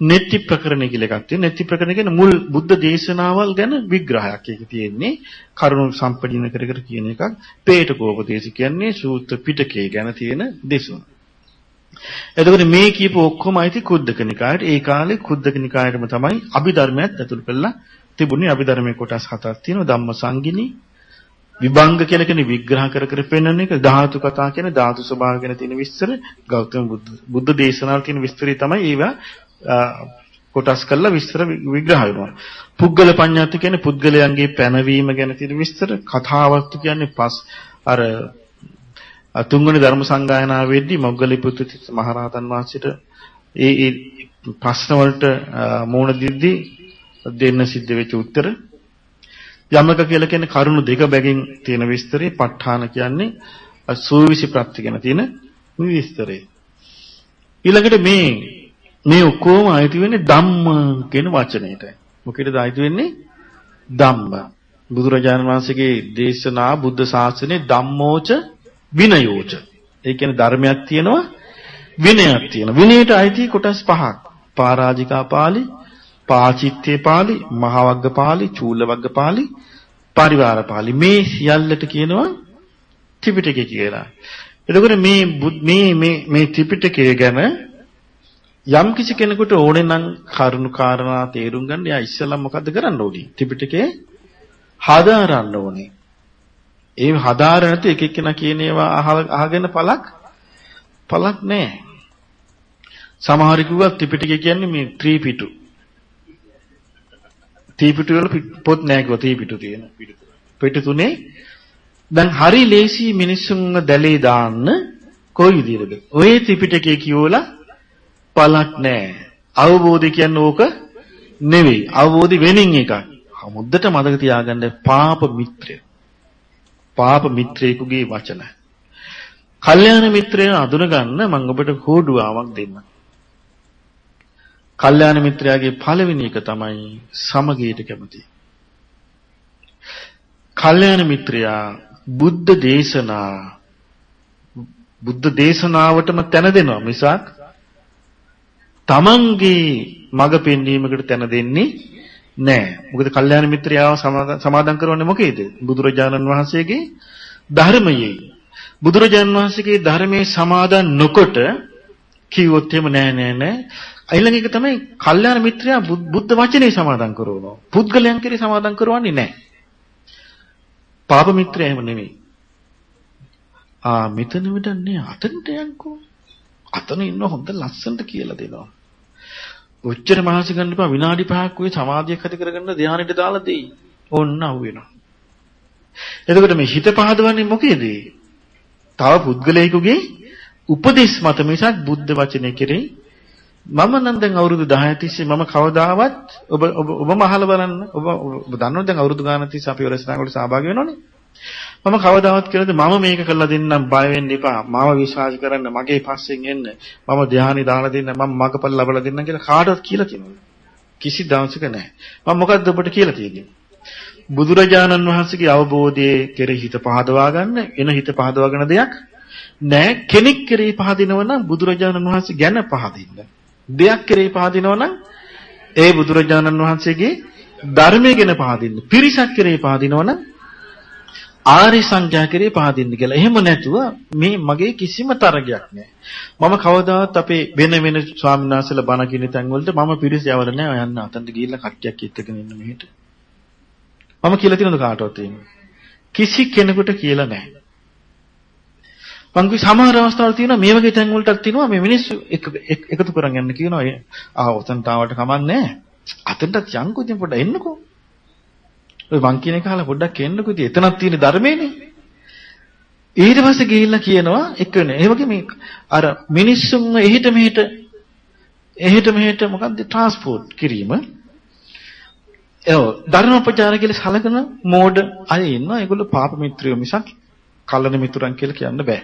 නෙත්ති ප්‍රකරණ කියලා එකක් තියෙනවා. නෙත්ති ප්‍රකරණ කියන්නේ මුල් බුද්ධ දේශනාවල් ගැන විග්‍රහයක්. ඒක තියෙන්නේ කරුණු සම්පජින කර කර කියන එකක්. පේටකෝපදේශ කියන්නේ සූත්‍ර පිටකේ ගැන තියෙන දේශන. එතකොට මේ කියපු ඔක්කොම අයිති කුද්දක නිකායට. ඒ කාලේ කුද්දක නිකායටම තමයි අභිධර්මයක් ඇතුළු කරලා තිබුණේ. අභිධර්මයේ කොටස් හතක් තියෙනවා. ධම්මසංගිනී විභංග කියලා කියන්නේ විග්‍රහ කර කර පෙන්වන එක ධාතු කතා කියන ධාතු ස්වභාව ගැන තියෙන විස්තර ගෞතම බුදු බුද්ධ දේශනාවල තියෙන විස්තරي තමයි ඒවා කොටස් කරලා විස්තර විග්‍රහ වෙනවා. පුද්ගල පඤ්ඤාති කියන්නේ පුද්ගලයන්ගේ පැනවීම ගැන තියෙන විස්තර කතාවස්තු කියන්නේ පස් අර තුන්වෙනි ධර්ම සංගායනාව වෙද්දී මොග්ගලී පුත්තිස්ස මහරහතන් වහන්සේට ඒ ඒ ප්‍රශ්න වලට මූණ දෙද්දී දෙන්න සිද්ධ වෙච්ච උත්තර. යමක කියලා කියන්නේ කරුණු දෙක බැගින් තියෙන විස්තරේ. ප ဋ ාණ කියන්නේ සූවිසි ප්‍රත්‍ය ගැන තියෙන විස්තරේ. ඊළඟට මේ මේ ඔක්කොම අයිති වෙන්නේ ධම්ම කියන වචනයට මොකේද අයිති වෙන්නේ? ධම්ම. බුදුරජාණන් වහන්සේගේ දේශනා බුද්ධ ශාසනයේ ධම්මෝච විනයෝච. ඒ කියන්නේ ධර්මයක් තියෙනවා විනයක් තියෙනවා. විනයට අයිති කොටස් පහක්. පරාජිකා පාළි පාචිත්තේ පාළි, මහවග්ග පාළි, චූලවග්ග පාළි, පරිවාර පාළි. මේ සියල්ලට කියනවා ත්‍රිපිටකය කියලා. එතකොට මේ මේ මේ මේ ත්‍රිපිටකය ගැන යම් කිසි කෙනෙකුට ඕනේ නම් කරුණු කාරණා තේරුම් ගන්න එයා ඉස්සෙල්ලා මොකද්ද කරන්න ඕනේ? ත්‍රිපිටකේ හදාරන්න ඕනේ. ඒ හදාර නැති එක එක්කෙනා කියන ඒවා අහගෙන පළක් පළක් නැහැ. සමහර කිව්වා ත්‍රිපිටකය කියන්නේ මේ ත්‍රිපිටු. තීපිටු වල පොත් නැහැ කිව්වා තීපිටු තියෙන. පිටු තුනේ දැන් හරි ලේසි මිනිස්සුන්ව දැලේ දාන්න කොයි විදිහටද? ඔය ත්‍රිපිටකය කියවලා පළක් නැහැ. අවබෝධය කියන්නේ ඕක නෙවෙයි. අවබෝධි වෙනින් එකක්. මුද්දට මතක තියාගන්න පාප මිත්‍රය. පාප මිත්‍රයෙකුගේ වචන. කල්යාණ මිත්‍රය අඳුන ගන්න මම ඔබට කෝඩුවාවක් දෙන්නම්. කල්යාණ මිත්‍රයාගේ පළවෙනි එක තමයි සමගියට කැමති. කල්යාණ මිත්‍රයා බුද්ධ දේශනා බුද්ධ දේශනාවටම තැන දෙනවා මිසක් තමන්ගේ මඟ පෙන්වීමකට තැන දෙන්නේ නැහැ. මොකද කල්යාණ මිත්‍රයාව සමාදම් කරන්නේ මොකේද? බුදුරජාණන් වහන්සේගේ ධර්මයේ. බුදුරජාණන් වහන්සේගේ ධර්මයේ සමාදන් නොකොට කිව්වොත් එහෙම නෑ නෑ නෑ. ඊළඟ එක තමයි කල්යාණ මිත්‍රයා බුද්ධ වචනේ සමාදන් කරනවා. පුද්ගලයන් කෙරේ සමාදන් කරවන්නේ නෑ. පාප මිත්‍රයා එහෙම නෙමෙයි. ආ මෙතන විදන්නේ අතනට යන්කෝ. අතන ඉන්න හොඳ ලස්සනට කියලා දෙනවා. ඔච්චර මහන්සි ගන්න එපා විනාඩි 5ක් ඔය සමාධියක් ඇති කරගන්න ධානයට දාලා දෙයි. ඕන්න අහුවෙනවා. එතකොට මේ හිත පහදවන්නේ මොකේද? තව පුද්ගලයෙකුගේ උපදේශ මත මිසක් බුද්ධ වචනේ කෙරෙහි මම නම් දැන් අවුරුදු 10 තිස්සේ මම කවදාවත් ඔබ ඔබ ඔබම අහලා බලන්න. ඔබ ඔබ දන්නවද දැන් අවුරුදු ගානක් තිස්සේ අපි රැස්නා වලට සහභාගී වෙනවනේ? මම කවදාවත් කියලාද මම මේක කරලා දෙන්නම් බය වෙන්න එපා. මාව විශ්වාස කරන්න මගේ පස්සෙන් එන්න. මම ධානි දාලා දෙන්න මම මගපල් ලබලා දෙන්නම් කියලා කාටවත් කියලා තියෙනවද? කිසි දවසක නැහැ. මම මොකද්ද ඔබට කියලා තියෙන්නේ? බුදුරජාණන් වහන්සේගේ අවබෝධයේ කෙරෙහි හිත පහදවා ගන්න එන හිත පහදවා ගන්න දෙයක් නෑ කෙනෙක් කෙරෙහි පහදිනව නම් බුදුරජාණන් වහන්සේ ගැන පහදින්න. දෙයක් කෙරෙහි පහදිනව නම් ඒ බුදුරජාණන් වහන්සේගේ ධර්මයේ ගැන පහදින්න පිරිසක් කෙරෙහි පහදිනව නම් ආරි සංඛ්‍යා කෙරේ පහදින්න කියලා. එහෙම නැතුව මේ මගේ කිසිම තරගයක් නැහැ. මම කවදාවත් අපේ වෙන වෙන ස්වාමීන් වහන්සේලා බණ කියන තැන් වලට මම පිරිස යවල නැහැ. යන්න අතන්ට ගිහිල්ලා කට්ටියක් එක්කගෙන ඉන්න මෙහෙට. මම කියලා තියෙනවද කාටවත් එහෙම? කිසි කෙනෙකුට කියලා නැහැ. මං කිව්ව සමහර අවස්ථාවල තියෙනවා මේ වගේ තැන් වලටත් තියෙනවා මේ මිනිස්සු එකතු කරන් යන්න කියනවා. ආ ඔතනට ආවට කමන්නේ නැහැ. අතනටත් යන්කෝ ඉතින් පොඩ්ඩක් එන්නකෝ. ඔය මං කියන එක අහලා පොඩ්ඩක් එන්නකෝ ඉතින් එතනක් තියෙන ධර්මයේනේ. ඊට පස්සේ ගිහිල්ලා කියනවා එකනේ. ඒ වගේ මේ අර මිනිස්සුන්ව එහෙට මෙහෙට එහෙට මෙහෙට මොකද්ද ට්‍රාන්ස්පෝර්ට් කිරීම. එව ධර්මෝපචාර කියලා සලකන මෝඩ අය ඉන්නවා. ඒගොල්ලෝ පාප මිත්‍රයෝ මිසක් කල්ලන මිතුරන් කියලා කියන්න බෑ.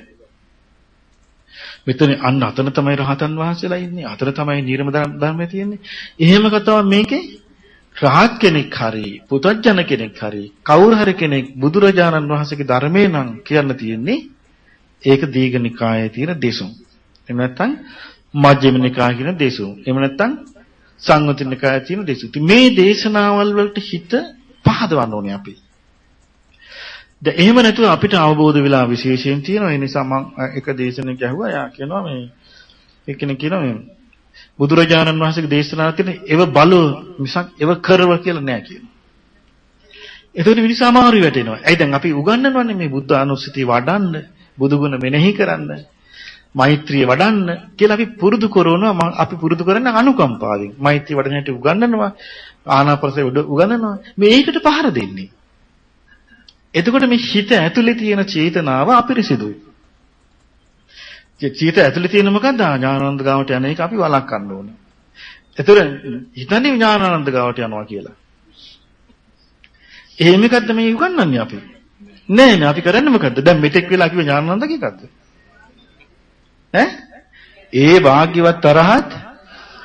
මෙතන අන්න අතන තමයි රහතන් වහන්සේලා ඉන්නේ. අතන තමයි නිර්ම ධර්මය තියෙන්නේ. එහෙම කතාවක් මේකේ රහත් කෙනෙක් හරි පුතඥ කෙනෙක් හරි කවුරු හරි කෙනෙක් බුදුරජාණන් වහන්සේගේ ධර්මේ නම් කියන්න තියෙන්නේ ඒක දීඝනිකායේ තියෙන දේශුම්. එහෙම නැත්නම් මජ්ක්‍ධිම නිකායේ කියන දේශුම්. එහෙම නැත්නම් සංයුත්ත නිකායේ තියෙන දේශුම්. මේ දේශනාවල් වලට හිත පහදවන්න ඕනේ අපි. දැන් එහෙම නැතුව අපිට අවබෝධ වෙලා විශේෂයෙන් තියෙනවා. ඒ නිසා මම එක දේශනයක් ඇහුවා. යා කියනවා මේ එක්කෙනෙක් කියනවා මේ බුදුරජාණන් වහන්සේගේ දේශනාව තියෙන ඒව බලව මිසක් ඒව කරව කියලා නෑ කියනවා. එතකොට මිනිස්සු අමාරු වැටෙනවා. ඇයි දැන් අපි උගන්වනවනේ මේ බුද්ධ අනුස්සතිය වඩන්න, බුදුගුණ මෙනෙහි කරන්න, මෛත්‍රිය වඩන්න කියලා අපි පුරුදු කරනවා. අපි පුරුදු කරන්නේ අනුකම්පාවෙන්. මෛත්‍රිය වඩන හැටි උගන්වනවා, ආනාපානසය උගන්වනවා. මේ ඒකට පහර දෙන්නේ. එතකොට මේ හිත ඇතුලේ තියෙන චේතනාව අපිරිසිදුයි. චේත ඇතුලේ තියෙන මොකද්ද? ඥානানন্দ ගාමට යන එක අපි වළක්වන්න ඕනේ. එතකොට හිතන්නේ ඥානানন্দ ගාමට යනවා කියලා. එහෙම එකක්ද මේ උගන්වන්නේ අපි? නෑ නෑ අපි කරන්නේ මොකද්ද? දැන් මෙතෙක් වෙලා කිව්ව ඥානানন্দ කීකද්ද? ඈ? ඒ වාග්යවත් තරහත්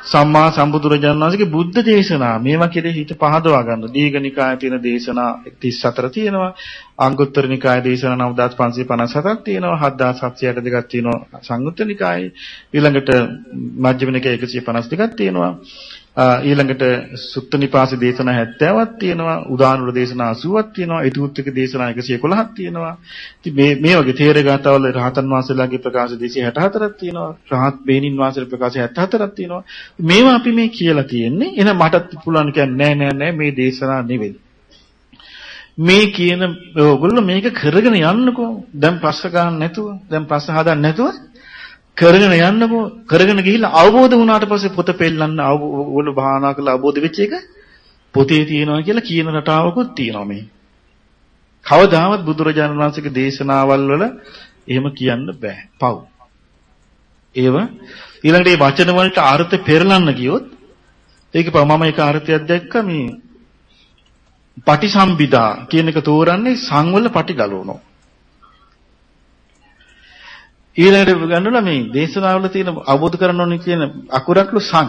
සම්මා සම්බුදුරජාණන් වහන්සේගේ බුද්ධ දේශනා මේවා කෙරෙහි හිත පහදවා ගන්න. දීඝනිකායේ තියෙන දේශනා 34 තියෙනවා. අංගුත්තර නිකායේ දේශනා 9557ක් තියෙනවා. 7762ක් තියෙනවා සංයුත්ත නිකායේ. ඊළඟට මජ්ක්‍ධිම නිකායේ 152ක් තියෙනවා. ඊළඟට සුත්ත නිපාසේ දේශනා 70ක් තියෙනවා උදානුර දේශනා 80ක් තියෙනවා ඊතුත්තික දේශනා 111ක් තියෙනවා. ඉතින් මේ මේ වගේ තේරගතවල රහතන් වහන්සේලාගේ ප්‍රකාශ 264ක් තියෙනවා රහත් බේනින් වහන්සේගේ ප්‍රකාශ 74ක් තියෙනවා. මේවා අපි මේ කියලා තියෙන්නේ. එහෙනම් මටත් පුළුවන් කියන්නේ නෑ නෑ නෑ මේ දේශනා නෙවෙයි. මේ කියන ඕගොල්ලෝ මේක කරගෙන යන්නකෝ. දැන් ප්‍රශ්න ගන්න නැතුව දැන් ප්‍රශ්න හදන්න නැතුව කරගෙන යන්නකෝ කරගෙන ගිහිල්ලා අවබෝධ වුණාට පස්සේ පොත පෙන්නන්න අවබෝධ භාවනා කරලා අවබෝධ වෙච්ච එක පොතේ තියෙනවා කියලා කියන රටාවකුත් තියෙනවා මේ. කවදාවත් බුදුරජාණන් වහන්සේගේ දේශනාවල් වල එහෙම කියන්න බෑ. පව්. ඒව ඊළඟට මේ වචන වලට අර්ථ පෙරලන්න ගියොත් ඒක මම ඒක අර්ථයක් දැක්ක මේ පටිසම්භිදා කියන එක තෝරන්නේ සංවල පටි ගලවනවා. ඊළඟට ගන්නලා මේ දේශනාවල තියෙන අවබෝධ කරගන්න ඕනේ කියන අකුරක්ලු සං.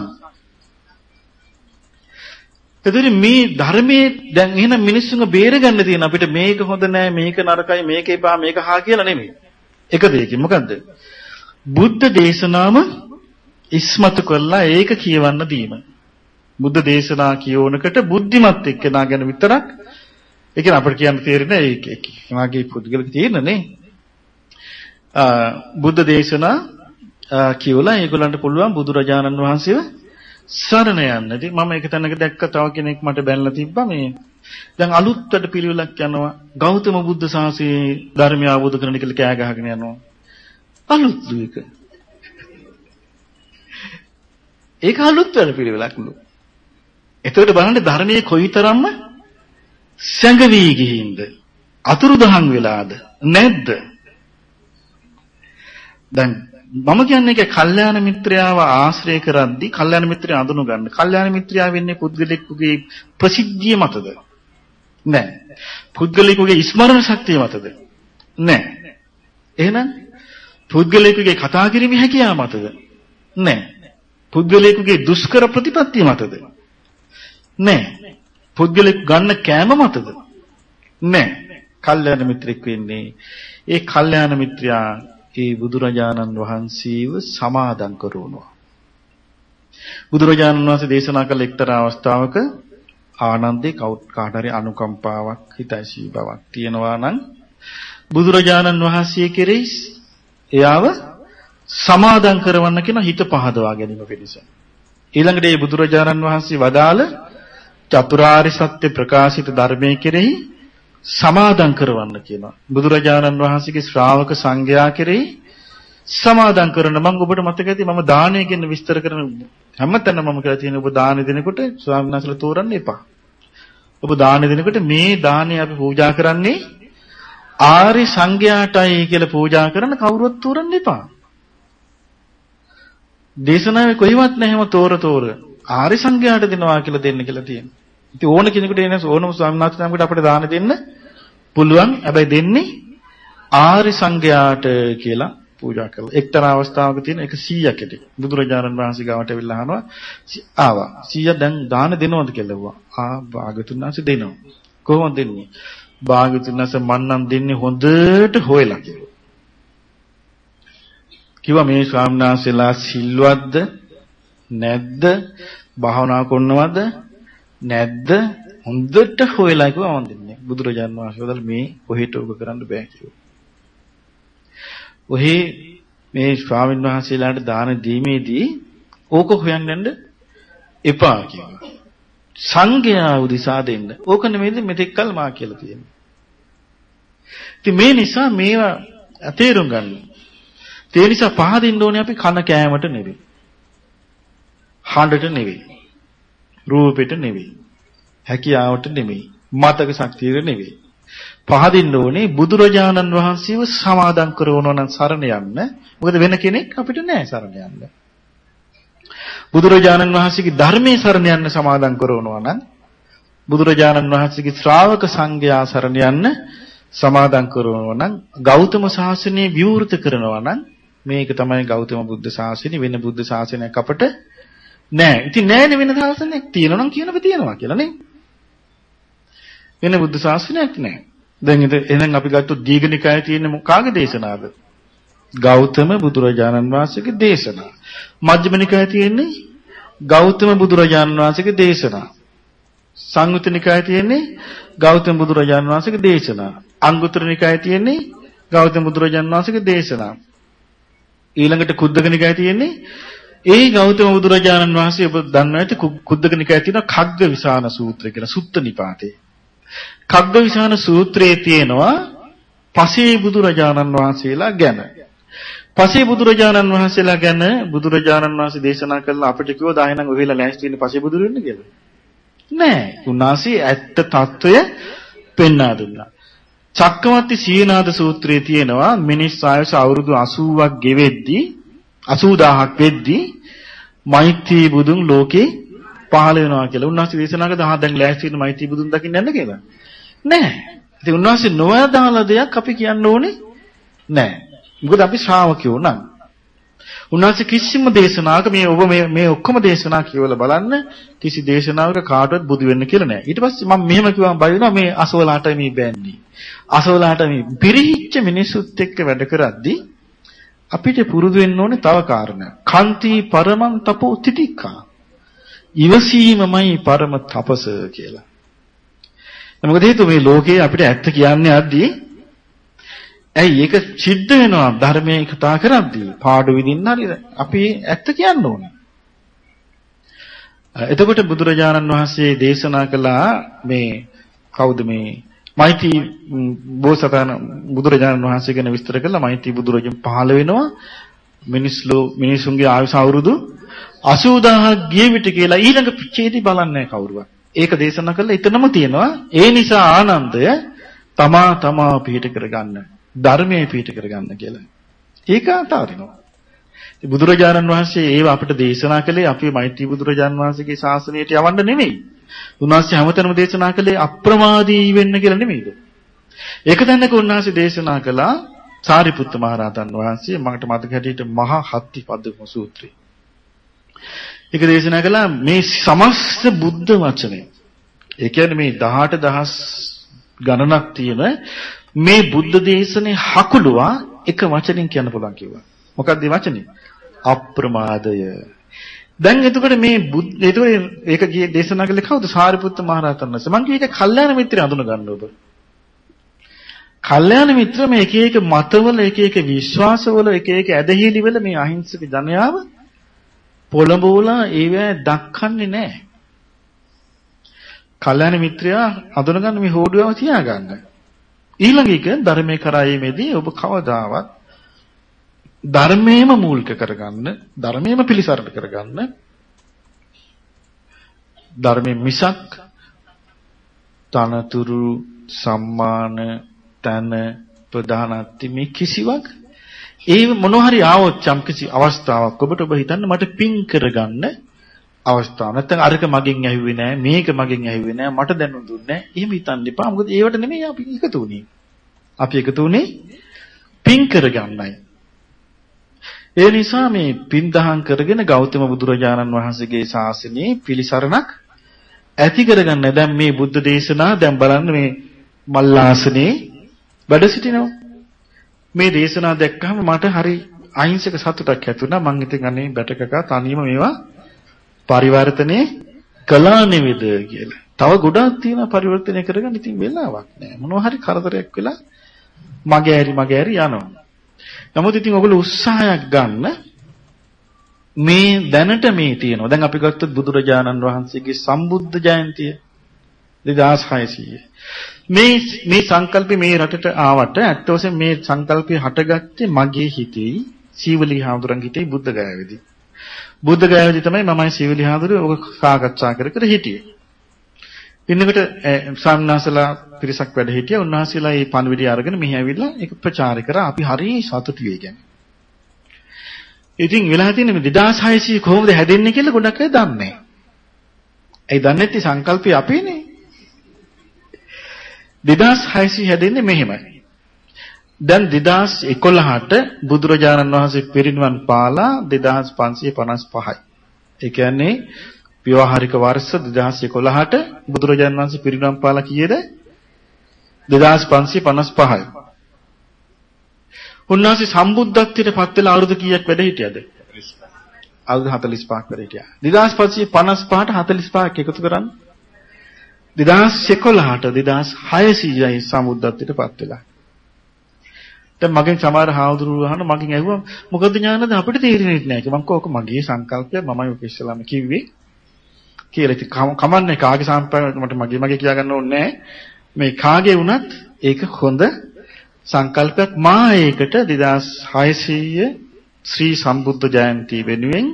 එතකොට මේ ධර්මයේ දැන් එහෙනම් මිනිස්සුන්ව බේරගන්න තියෙන අපිට මේක හොඳ නෑ මේක නරකයි මේක එපා මේක හා කියලා නෙමෙයි. එක දෙයකින් මොකද්ද? බුද්ධ දේශනාවම ඉස්මතු කරලා ඒක කියවන්න දීම. බුද්ධ දේශනා කියවනකට බුද්ධිමත් එක්කෙනා ගැන විතරක් ඒ කියන්නේ අපිට කියන්න තේරෙන්නේ ඒක එක්කෙනාගේ පුද්ගලික තීරණනේ. බුද්ධ දේශනා කියවලා ඒගොල්ලන්ට පුළුවන් බුදුරජාණන් වහන්සේව සරණ යන්න. ඉතින් මම ඒක තැනක දැක්ක තව කෙනෙක් මට බැලලා තිබ්බා මේ දැන් අලුත් වැඩ පිළිවෙලක් යනවා. ගෞතම බුද්ධ ශාසනයේ ධර්මය අවබෝධ කරගන්න කියලා කෑ ගහගෙන යනවා. අලුත් දුක. ඒක අලුත් වැඩ පිළිවෙලක් නෙවෙයි. එතකොට බලන්න ධර්මයේ කොයිතරම්ම සැඟවි ගිහින්ද? අතුරුදහන් වෙලාද? නැද්ද? දැන් මම කියන්නේ ඒක කල්යාණ මිත්‍රයාව ආශ්‍රය කරද්දී කල්යාණ මිත්‍රය අඳුන ගන්න. කල්යාණ මිත්‍රයා වෙන්නේ පුද්ගලිකගේ ප්‍රසිද්ධිය මතද? නෑ. පුද්ගලිකගේ ස්මරණ ශක්තිය මතද? නෑ. එහෙනම් පුද්ගලිකගේ කතා කිරීමේ හැකියාව මතද? නෑ. පුද්ගලිකගේ දුෂ්කර ප්‍රතිපත්තිය මතද? නෑ. පුද්ගලික ගන්න කෑම මතද? නෑ. කල්යාණ මිත්‍රෙක් වෙන්නේ ඒ කල්යාණ මිත්‍රයා ඒ බුදුරජාණන් වහන්සේව සමාදම් කරවනවා. බුදුරජාණන් වහන්සේ දේශනා කළ එක්තරා අවස්ථාවක ආනන්දේ කාට හරි අනුකම්පාවක් හිතයිසී බවක් තියෙනවා නම් බුදුරජාණන් වහන්සේ කෙරෙහි එයාව සමාදම් කරවන්න කියන හිත පහදවා ගැනීම පිණිස. ඊළඟට මේ බුදුරජාණන් වහන්සේ වදාළ චතුරාර්ය සත්‍ය ප්‍රකාශිත ධර්මයේ කෙරෙහි සමාදම් කරවන්න කියනවා. බුදුරජාණන් වහන්සේගේ ශ්‍රාවක සංඝයා කෙරෙහි සමාදම් කරන මම ඔබට මතක ඇති මම දානය ගැන විස්තර කරන හැමතැනම මම කියලා තියෙන ඔබ දාන දෙනකොට ස්වාමීන් වහන්සේලා තෝරන්න එපා. ඔබ දාන දෙනකොට මේ දානය අපි පූජා කරන්නේ ආර්ය සංඝයාටයි කියලා පූජා කරන කවුරුත් තෝරන්න එපා. දේශනාවේ කොහෙවත් නැහැම තෝර තෝර ආර්ය සංඝයාට දෙනවා කියලා දෙන්න කියලා තියෙනවා. ඉතින් ඕන කෙනෙකුට එන ඕනම ස්වාමීන් වහන්සේ නමකට අපිට දාන දෙන්න පුළුවන්. හැබැයි දෙන්නේ ආර්ය සංඝයාට කියලා පූජා කරලා. එක්තරා අවස්ථාවක තියෙන එක 100ක් ඇති. බුදුරජාණන් වහන්සේ ගාවට ඇවිල්ලා අහනවා ආවා. 100 දැන් දාන දෙනවද කියලා ඇහුවා. ආ භාගතුන් වහන්සේ දෙනවා. කොහොමද දෙන්නේ? භාගතුන් වහන්සේ මන්නම් දෙන්නේ හොඳට හොයලා කියලා. කිව්වා මේ ස්වාමීන් වහන්සේලා සිල්වත්ද නැද්ද? භාවනා කරනවද නැද්ද? හොඳට හොයලා කිව්වා මම දෙන්නේ. බුදුරජාන් වහන්සේ වදාළ මේ කොහෙට ඔබ කරන්න බෑ කිව්වා. ඔහි මේ ස්වාමීන් වහන්සේලාට දාන දීමේදී ඕක හොයන්න යන්න එපා කිව්වා. සංඝයා උදිසා දෙන්න. ඕක නෙමෙයිද මෙතෙක් කල් මා කියලා තියෙන්නේ. ඉතින් මේ නිසා මේවා තේරුම් ගන්න. ඒ නිසා පහදින්න ඕනේ අපි කන කෑමට නෙවෙයි. හඬට නෙවෙයි. රූපෙට නෙවෙයි. හැකියාවට නෙවෙයි. මතක ශක්තියට නෙවෙයි. පහදින්න ඕනේ බුදුරජාණන් වහන්සේව සමාදම් කරවනවා නම් සරණ යන්න. මොකද වෙන කෙනෙක් අපිට නෑ සරණ යන්න. බුදුරජාණන් වහන්සේගේ ධර්මයේ සරණ යන්න සමාදම් කරවනවා නම් බුදුරජාණන් වහන්සේගේ ශ්‍රාවක සංඝයා සරණ යන්න සමාදම් කරනවා නම් ගෞතම සාසනය විවෘත කරනවා නම් මේක තමයි ගෞතම බුද්ධ ශාසනය වෙන බුද්ධ ශාසනයක් අපට නෑ. ඉතින් නෑනේ වෙන ශාසනයක් තියෙනවා නම් කියනවා තියෙනවා කියලා නේ. වෙන බුද්ධ ශාසනයක් නෑ. දැන් එහෙනම් අපි ගත්තොත් දීඝනිකායේ තියෙන මොකාගේ දේශනාවද? ගෞතම බුදුරජාණන් වහන්සේගේ දේශනා. මජ්ක්‍ධිම නිකායේ තියෙන්නේ ගෞතම බුදුරජාණන් වහන්සේගේ දේශනා. සංයුත්ත නිකායේ තියෙන්නේ ගෞතම බුදුරජාණන් වහන්සේගේ දේශනා. අංගුත්තර නිකායේ තියෙන්නේ ගෞතම බුදුරජාණන් වහන්සේගේ දේශනා. ඊළඟට කුද්දක නිකායේ තියෙන්නේ ඒ ගෞතම බුදුරජාණන් වහන්සේ ඔබ දන්නා ඇති කුද්දක නිකායේ තියෙන කග්ග විසාන සූත්‍රය කියලා සුත්ත නිපාතේ. කග්ග විසාන සූත්‍රයේ තියෙනවා පසේ බුදුරජාණන් වහන්සේලා ගැන. පසේ බුදුරජාණන් වහන්සේලා ගැන බුදුරජාණන් වහන්සේ දේශනා කළා අපිට කිව්වා දායනන් ඔහෙලා ලෑස්ති වෙන්න පසේ බුදුරු වෙන්න කියලා. නෑ. උන්වහන්සේ ඇත්ත తত্ত্বය පෙන්වා දුන්නා. චක්කවර්ති සීනාද සූත්‍රයේ තියෙනවා මිනිස් ආයුෂ අවුරුදු 80ක් ගෙවෙද්දී 80000ක් වෙද්දී මෛත්‍රී බුදුන් ලෝකේ පහළ වෙනවා කියලා. උන්වහන්සේ දේශනා කළා ආ දැන් ලෑස්ති වෙන මෛත්‍රී බුදුන් දකින්න යන්න කියලා. නෑ. ඉතින් උන්වහන්සේ නොවදාළ දෙයක් අපි කියන්න ඕනේ නෑ. මොකද අපි ශ්‍රාවකයෝ නම්. උන්වහන්සේ කිසිම දේශනාවක මේ ඔබ මේ මේ ඔක්කොම දේශනා කියවලා බලන්න කිසි දේශනාවක කාටවත් බුදු වෙන්න කියලා නෑ. ඊට පස්සේ මම මෙහෙම කිව්වම බයිනවා මේ අසවලාට මේ බෑන්නේ. අසවලාට මේ පිරිහිච්ච මිනිසුත් එක්ක වැඩ කරද්දී අපිට පුරුදු වෙන්න ඕනේ තව කාරණා. කන්ති පරමං තපෝ තිතික්ඛා. ඉවසීමමයි පරම තපස කියලා. මොකද හේතුව මේ ලෝකේ අපිට ඇත්ත කියන්න යද්දී ඇයි ඒක සිද්ධ වෙනවා ධර්මයේ කතා කරද්දී පාඩු විදින්න හරිද අපි ඇත්ත කියන්න ඕනේ. එතකොට බුදුරජාණන් වහන්සේ දේශනා කළා මේ කවුද මේ මෛත්‍රී බෝසතාණන් බුදුරජාණන් වහන්සේ ගැන විස්තර කළා මෛත්‍රී බුදුරජාණන් පහළ වෙනවා මිනිස්ලෝ මිනිසුන්ගේ ආයුෂ අවුරුදු 80000ක් ගිය විට කියලා ඊළඟ පිටේදී බලන්නේ කවුරුවත්. ඒක දේශනා කළා එතනම තියෙනවා. ඒ නිසා ආනන්දය තමා තමා පිහිට කරගන්න. ධර්මයේ පිහිට කරගන්න කියලා. ඒක අතාරිනවා. බුදුරජාණන් වහන්සේ ඒව අපිට දේශනා කළේ අපි මෛත්‍රී බුදුරජාණන් වහන්සේගේ ශාසනයට යවන්න නෙමෙයි. උන්වහන්සේ හැමතැනම දේශනා කළේ අප්‍රමාදී වෙන්න කියලා නෙමෙයිද? ඒක දැනක උන්වහන්සේ දේශනා කළා සාරිපුත්ත මහරහතන් වහන්සේ මකට මතක හැටියට මහා හත්ති පදම සූත්‍රය. ඒක දේශනා කළා මේ සමස්ත බුද්ධ වචනය. ඒ කියන්නේ මේ 18000 ගණනක් තියෙන මේ බුද්ධ දේශනේ හකුලුවා එක වචනින් කියන්න පුළුවන් කිව්වා. මොකක්ද මේ වචනේ? අප්‍රමාදය. දැන් එතකොට මේ බුද්ධ එතකොට ඒක ගියේ දේශනා කළේ කවුද? සාරිපුත්ත මහ රහතන් වහන්සේ. මං කිය එක කල්යාණ මිත්‍රය අඳුන ගන්න ඔබ. කල්යාණ මිත්‍ර මේ එක එක මතවල එක එක විශ්වාසවල එක එක ඇදහිලි වල මේ අහිංසක ජනයාව පොළඹවලා ඒවැ දක්කන්නේ නැහැ. කල්යාණ මිත්‍රයා අඳුනගන්න මේ හෝඩුවව තියාගන්න. ඊළඟ එක ධර්මයේ කරායීමේදී ඔබ කවදාවත් ධර්මයේම මූලික කරගන්න ධර්මයේම පිළිසරණ කරගන්න ධර්මයේ මිසක් තනතුරු සම්මාන තන ප්‍රධානත්වි මේ කිසිවක් ඒ මොන හරි ආවොත් යම් කිසි අවස්ථාවක් ඔබට ඔබ හිතන්න මට පින් කරගන්න අවස්ථාව. නැත්නම් අරක මගෙන් ඇහුවේ නෑ මේක මගෙන් ඇහුවේ නෑ මට දැනුම් දුන්නේ නෑ. එහෙම හිතන්න එපා. මොකද ඒවට නෙමෙයි අපි එකතු වුනේ. අපි එකතු වුනේ පින් කරගන්නයි. ඒ නිසා මේ පින් දහම් කරගෙන ගෞතම බුදුරජාණන් වහන්සේගේ ශාසනයේ පිළිසරණක් ඇති කරගන්න. දැන් මේ බුද්ධ දේශනා දැන් බලන්න මේ මල්ලාසනේ වැඩ සිටිනවා. මේ දේශනා දැක්කම මට හරි අහිංසක සතුටක් ඇති වුණා. මං ඉතින් අනේ බැටකකා තනියම මේවා පරිවර්තනේ කළා නෙවෙද කියලා. තව ගොඩාක් තියෙන පරිවර්තනය කරගන්න ඉතින් වෙලාවක් නැහැ. මොනවා හරි කරදරයක් වෙලා මගේ ඇරි මගේ ඇරි යනවා. නමුත් ඉතින් ඔයගොල්ලෝ උත්සාහයක් ගන්න මේ දැනට මේ තියෙනවා. දැන් අපි ගත්තොත් බුදුරජාණන් වහන්සේගේ සම්බුද්ධ ජයන්තිය 2600. මේ මේ සංකල්පේ මේ රටට ආවට ඇත්ත වශයෙන් මේ සංකල්පය හටගත්තේ මගේ හිතේ සීවලී හාමුදුරන් හිතේ බුද්ධ ගයාවේදී. බුද්ධ ගයාවේදී තමයි මමයි සීවලී හාමුදුරුවෝ ඔක සාකච්ඡා කර කර හිටියේ. ඉන්නකොට සාමනාසලා පිරිසක් වැඩ හිටියා. උන්වහන්සේලා මේ පණවිඩය අරගෙන මෙහි ඇවිල්ලා ඒක ප්‍රචාර කරා. අපි හරි සතුටුයි ඒ කියන්නේ. ඉතින් වෙලා තියෙන්නේ 2600 කොහොමද හැදෙන්නේ කියලා ගොඩක් අය දන්නේ නැහැ. ඒ දන්නේ නැති සංකල්පය අපේනේ. 2600 හැදෙන්නේ මෙහෙමයි. දැන් 2011ට බුදුරජාණන් වහන්සේ පිරිනිවන් පාලා 2555යි. ඒ කියන්නේ ව්‍යවහාරික වර්ෂ 2011ට බුදුරජාණන් වහන්සේ පිරිනිවන් පාලා කීයද? 2555යි. උන්වහන්සේ සම්බුද්ධත්වයට පත් වෙලා අවුරුදු කීයක් වැඩ හිටියද? අවුරුදු 45ක් වැඩ හිටියා. 2555ට 45ක් එකතු කරන්න 2011ට 2600යි සම්බුද්ධත්වයට පත් වෙලා. දැන් මගෙන් සමහර හාමුදුරුවෝ අහන මගෙන් ඇහුවා මොකද ඥානද අපිට තේරෙන්නේ නැහැ. මම කෝක මගේ සංකල්පය මමයි ඔක ඉස්සලාම කිව්වේ. කියලා ඉතින් කමන්නේ කාගේ සම්ප්‍රදාය මට මගේ මගේ කියා ගන්න ඕනේ නැහැ. මේ කාගේ වුණත් ඒක හොඳ සංකල්පයක් මා ඒකට 2600 ශ්‍රී සම්බුද්ධ ජයන්ති වෙනුවෙන්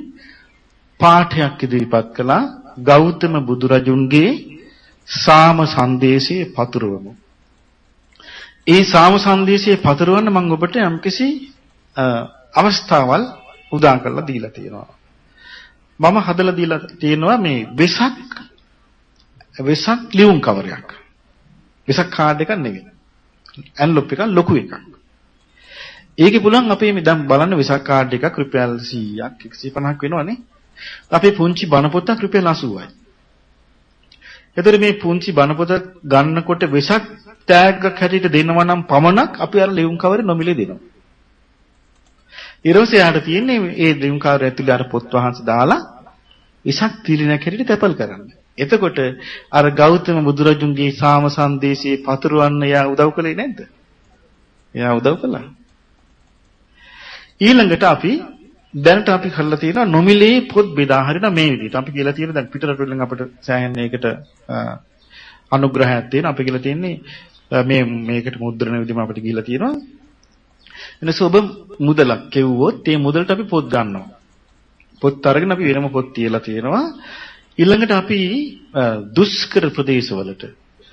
පාඨයක් ඉදිරිපත් කළා ගෞතම බුදුරජුන්ගේ සාම සංදේශයේ පතුරවමු. ඒ සාම සංදේශයේ පතුරවන්න මම ඔබට යම්කිසි අවස්ථාවල් උදා කරලා දීලා තියෙනවා. මම හදලා දීලා තියෙනවා මේ වෙසක් වෙසක් ලියුම් කවරයක්. වෙසක් කාඩ් එකක් නෙවෙයි. ඇන්ලොප් එකක් ලොකු එකක්. ඒකේ පුළුවන් අපේ මේ දැන් බලන්න වෙසක් කාඩ් එකක් රුපියල් 100ක් 150ක් වෙනවනේ. අපේ පුංචි බණ පොතක් රුපියල් 80යි. එතකොට මේ පුංචි බණ පොත ගන්නකොට වෙසක් තෑග්ගක් හැටියට දෙනවා නම් පමණක් අපි අර ලියුම් කවරේ නොමිලේ දෙනවා. ඊළඟට යාට තියෙන්නේ ඒ ලියුම් කවරේ ඇතුලේ අර පොත් වහන්සේ දාලා විසක් තිරිනක් හැටියට තැපල් කරන්න. එතකොට අර ගෞතම බුදුරජුන්ගේ සාම සංදේශයේ පතුරවන්න යා උදව් කළේ නැද්ද? එයා උදව් කළා. ඊළඟට අපි දැනට අපි කරලා තියෙනවා නොමිලේ පොත් බෙදා හරින මේ විදිහට. අපි කියලා තියෙන දැන් පිටරට වලින් අපිට සෑහෙන ඒකට අනුග්‍රහයක් තියෙන. අපි කියලා තියෙන්නේ මේ මේකට මුද්‍රණ විදිහම අපිට කියලා තියෙනවා. එනස ඔබ මුදලක් කෙව්වොත් ඒ මුදලට අපි පොත් ගන්නවා. පොත් අරගෙන අපි වෙනම පොත් තියලා තියෙනවා. ඊළඟට අපි දුෂ්කර ප්‍රදේශවලට,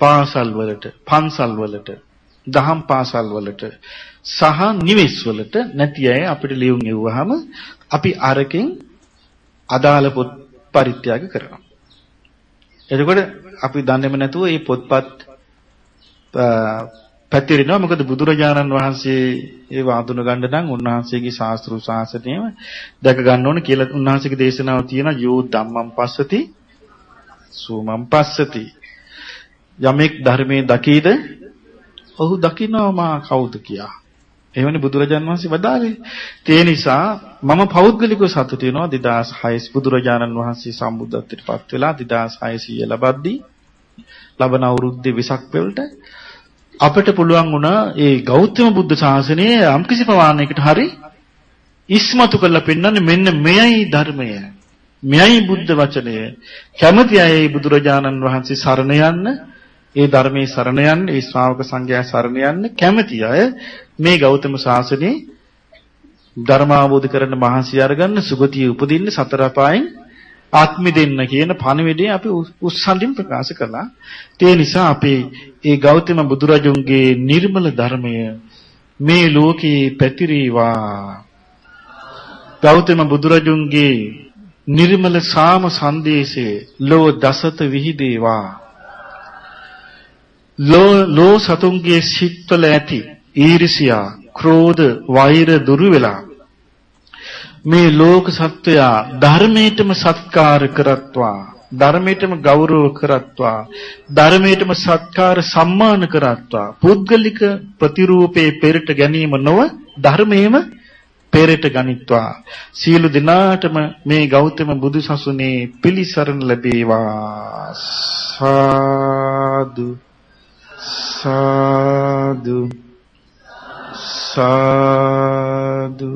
පාසල් වලට, පන්සල් වලට, දහම් පාසල් වලට සහ නිවෙස් වලට නැති අය අපිට ලියුම් එව්වහම අපි අරකින් අදාළ පොත් පරිත්‍යාග කරනවා. එතකොට අපි දන්නේම නැතුව මේ පොත්පත් පැතිරෙනවා. මොකද බුදුරජාණන් වහන්සේ ඒව අඳුන ගන්න නම් උන්වහන්සේගේ ශාස්ත්‍රු ශාසනයම දැක ගන්න ඕන කියලා උන්වහන්සේගේ දේශනාව තියෙන යෝ ධම්මං පස්සති සූමං පස්සති. යමෙක් ධර්මයේ දකීද? ඔහු දකින්නවා මා කවුද කියා එහෙමනේ බුදුරජාණන් වහන්සේ වදාළේ. ඒ නිසා මම පෞද්ගලිකව සතුටු වෙනවා. 2006 බුදුරජාණන් වහන්සේ සම්බුද්ධත්වයට පත් වෙලා 2600 ලබද්දී ලබන අවුරුද්දේ වෙසක් වෙලට අපිට පුළුවන් වුණා ඒ ගෞතම බුද්ධ ශාසනය යම්කිසි ප්‍රමාණයකට හරි ඉස්මතු කරලා පෙන්වන්නේ මෙන්න මෙයයි ධර්මය. මෙයයි බුද්ධ වචනය. කැමති අය බුදුරජාණන් වහන්සේ සරණ යන්න ඒ ධර්මයේ සරණ යන්න, ඒ ශ්‍රාවක සංඝයා සරණ යන්න කැමති අය මේ ගෞතම ශාසනයේ ධර්ම අවබෝධ කරන්න මහන්සි අරගන්න සුගතිය උපදින්න සතර අපායන් ආත්මි දෙන්න කියන පණිවිඩය අපි උස්සන්දින් ප්‍රකාශ කළා. ඒ නිසා අපි ඒ ගෞතම බුදුරජුන්ගේ නිර්මල ධර්මය මේ ලෝකේ පැතිරීවා. ගෞතම බුදුරජුන්ගේ නිර්මල සාම සංදේශය ලෝ දසත විහිදේවා. ලෝ ලෝ සතුන්ගේ සිත්වල ඇති ඊර්ෂියා, ක්‍රෝධ, වෛර දුරු වෙලා මේ ලෝක සත්වයා ධර්මයටම සත්කාර කරත්වා ධර්මයටම ගෞරව කරත්වා ධර්මයටම සත්කාර සම්මාන කරත්වා. පුද්ගලික ප්‍රතිරූපේ පෙරට ගැනීම නොව ධර්මයේම පෙරට ගනිත්වා. සියලු දිනාටම මේ ගෞතම බුදුසසුනේ පිළිසරණ ලැබේවා. සාදු. සාදු. සාදු.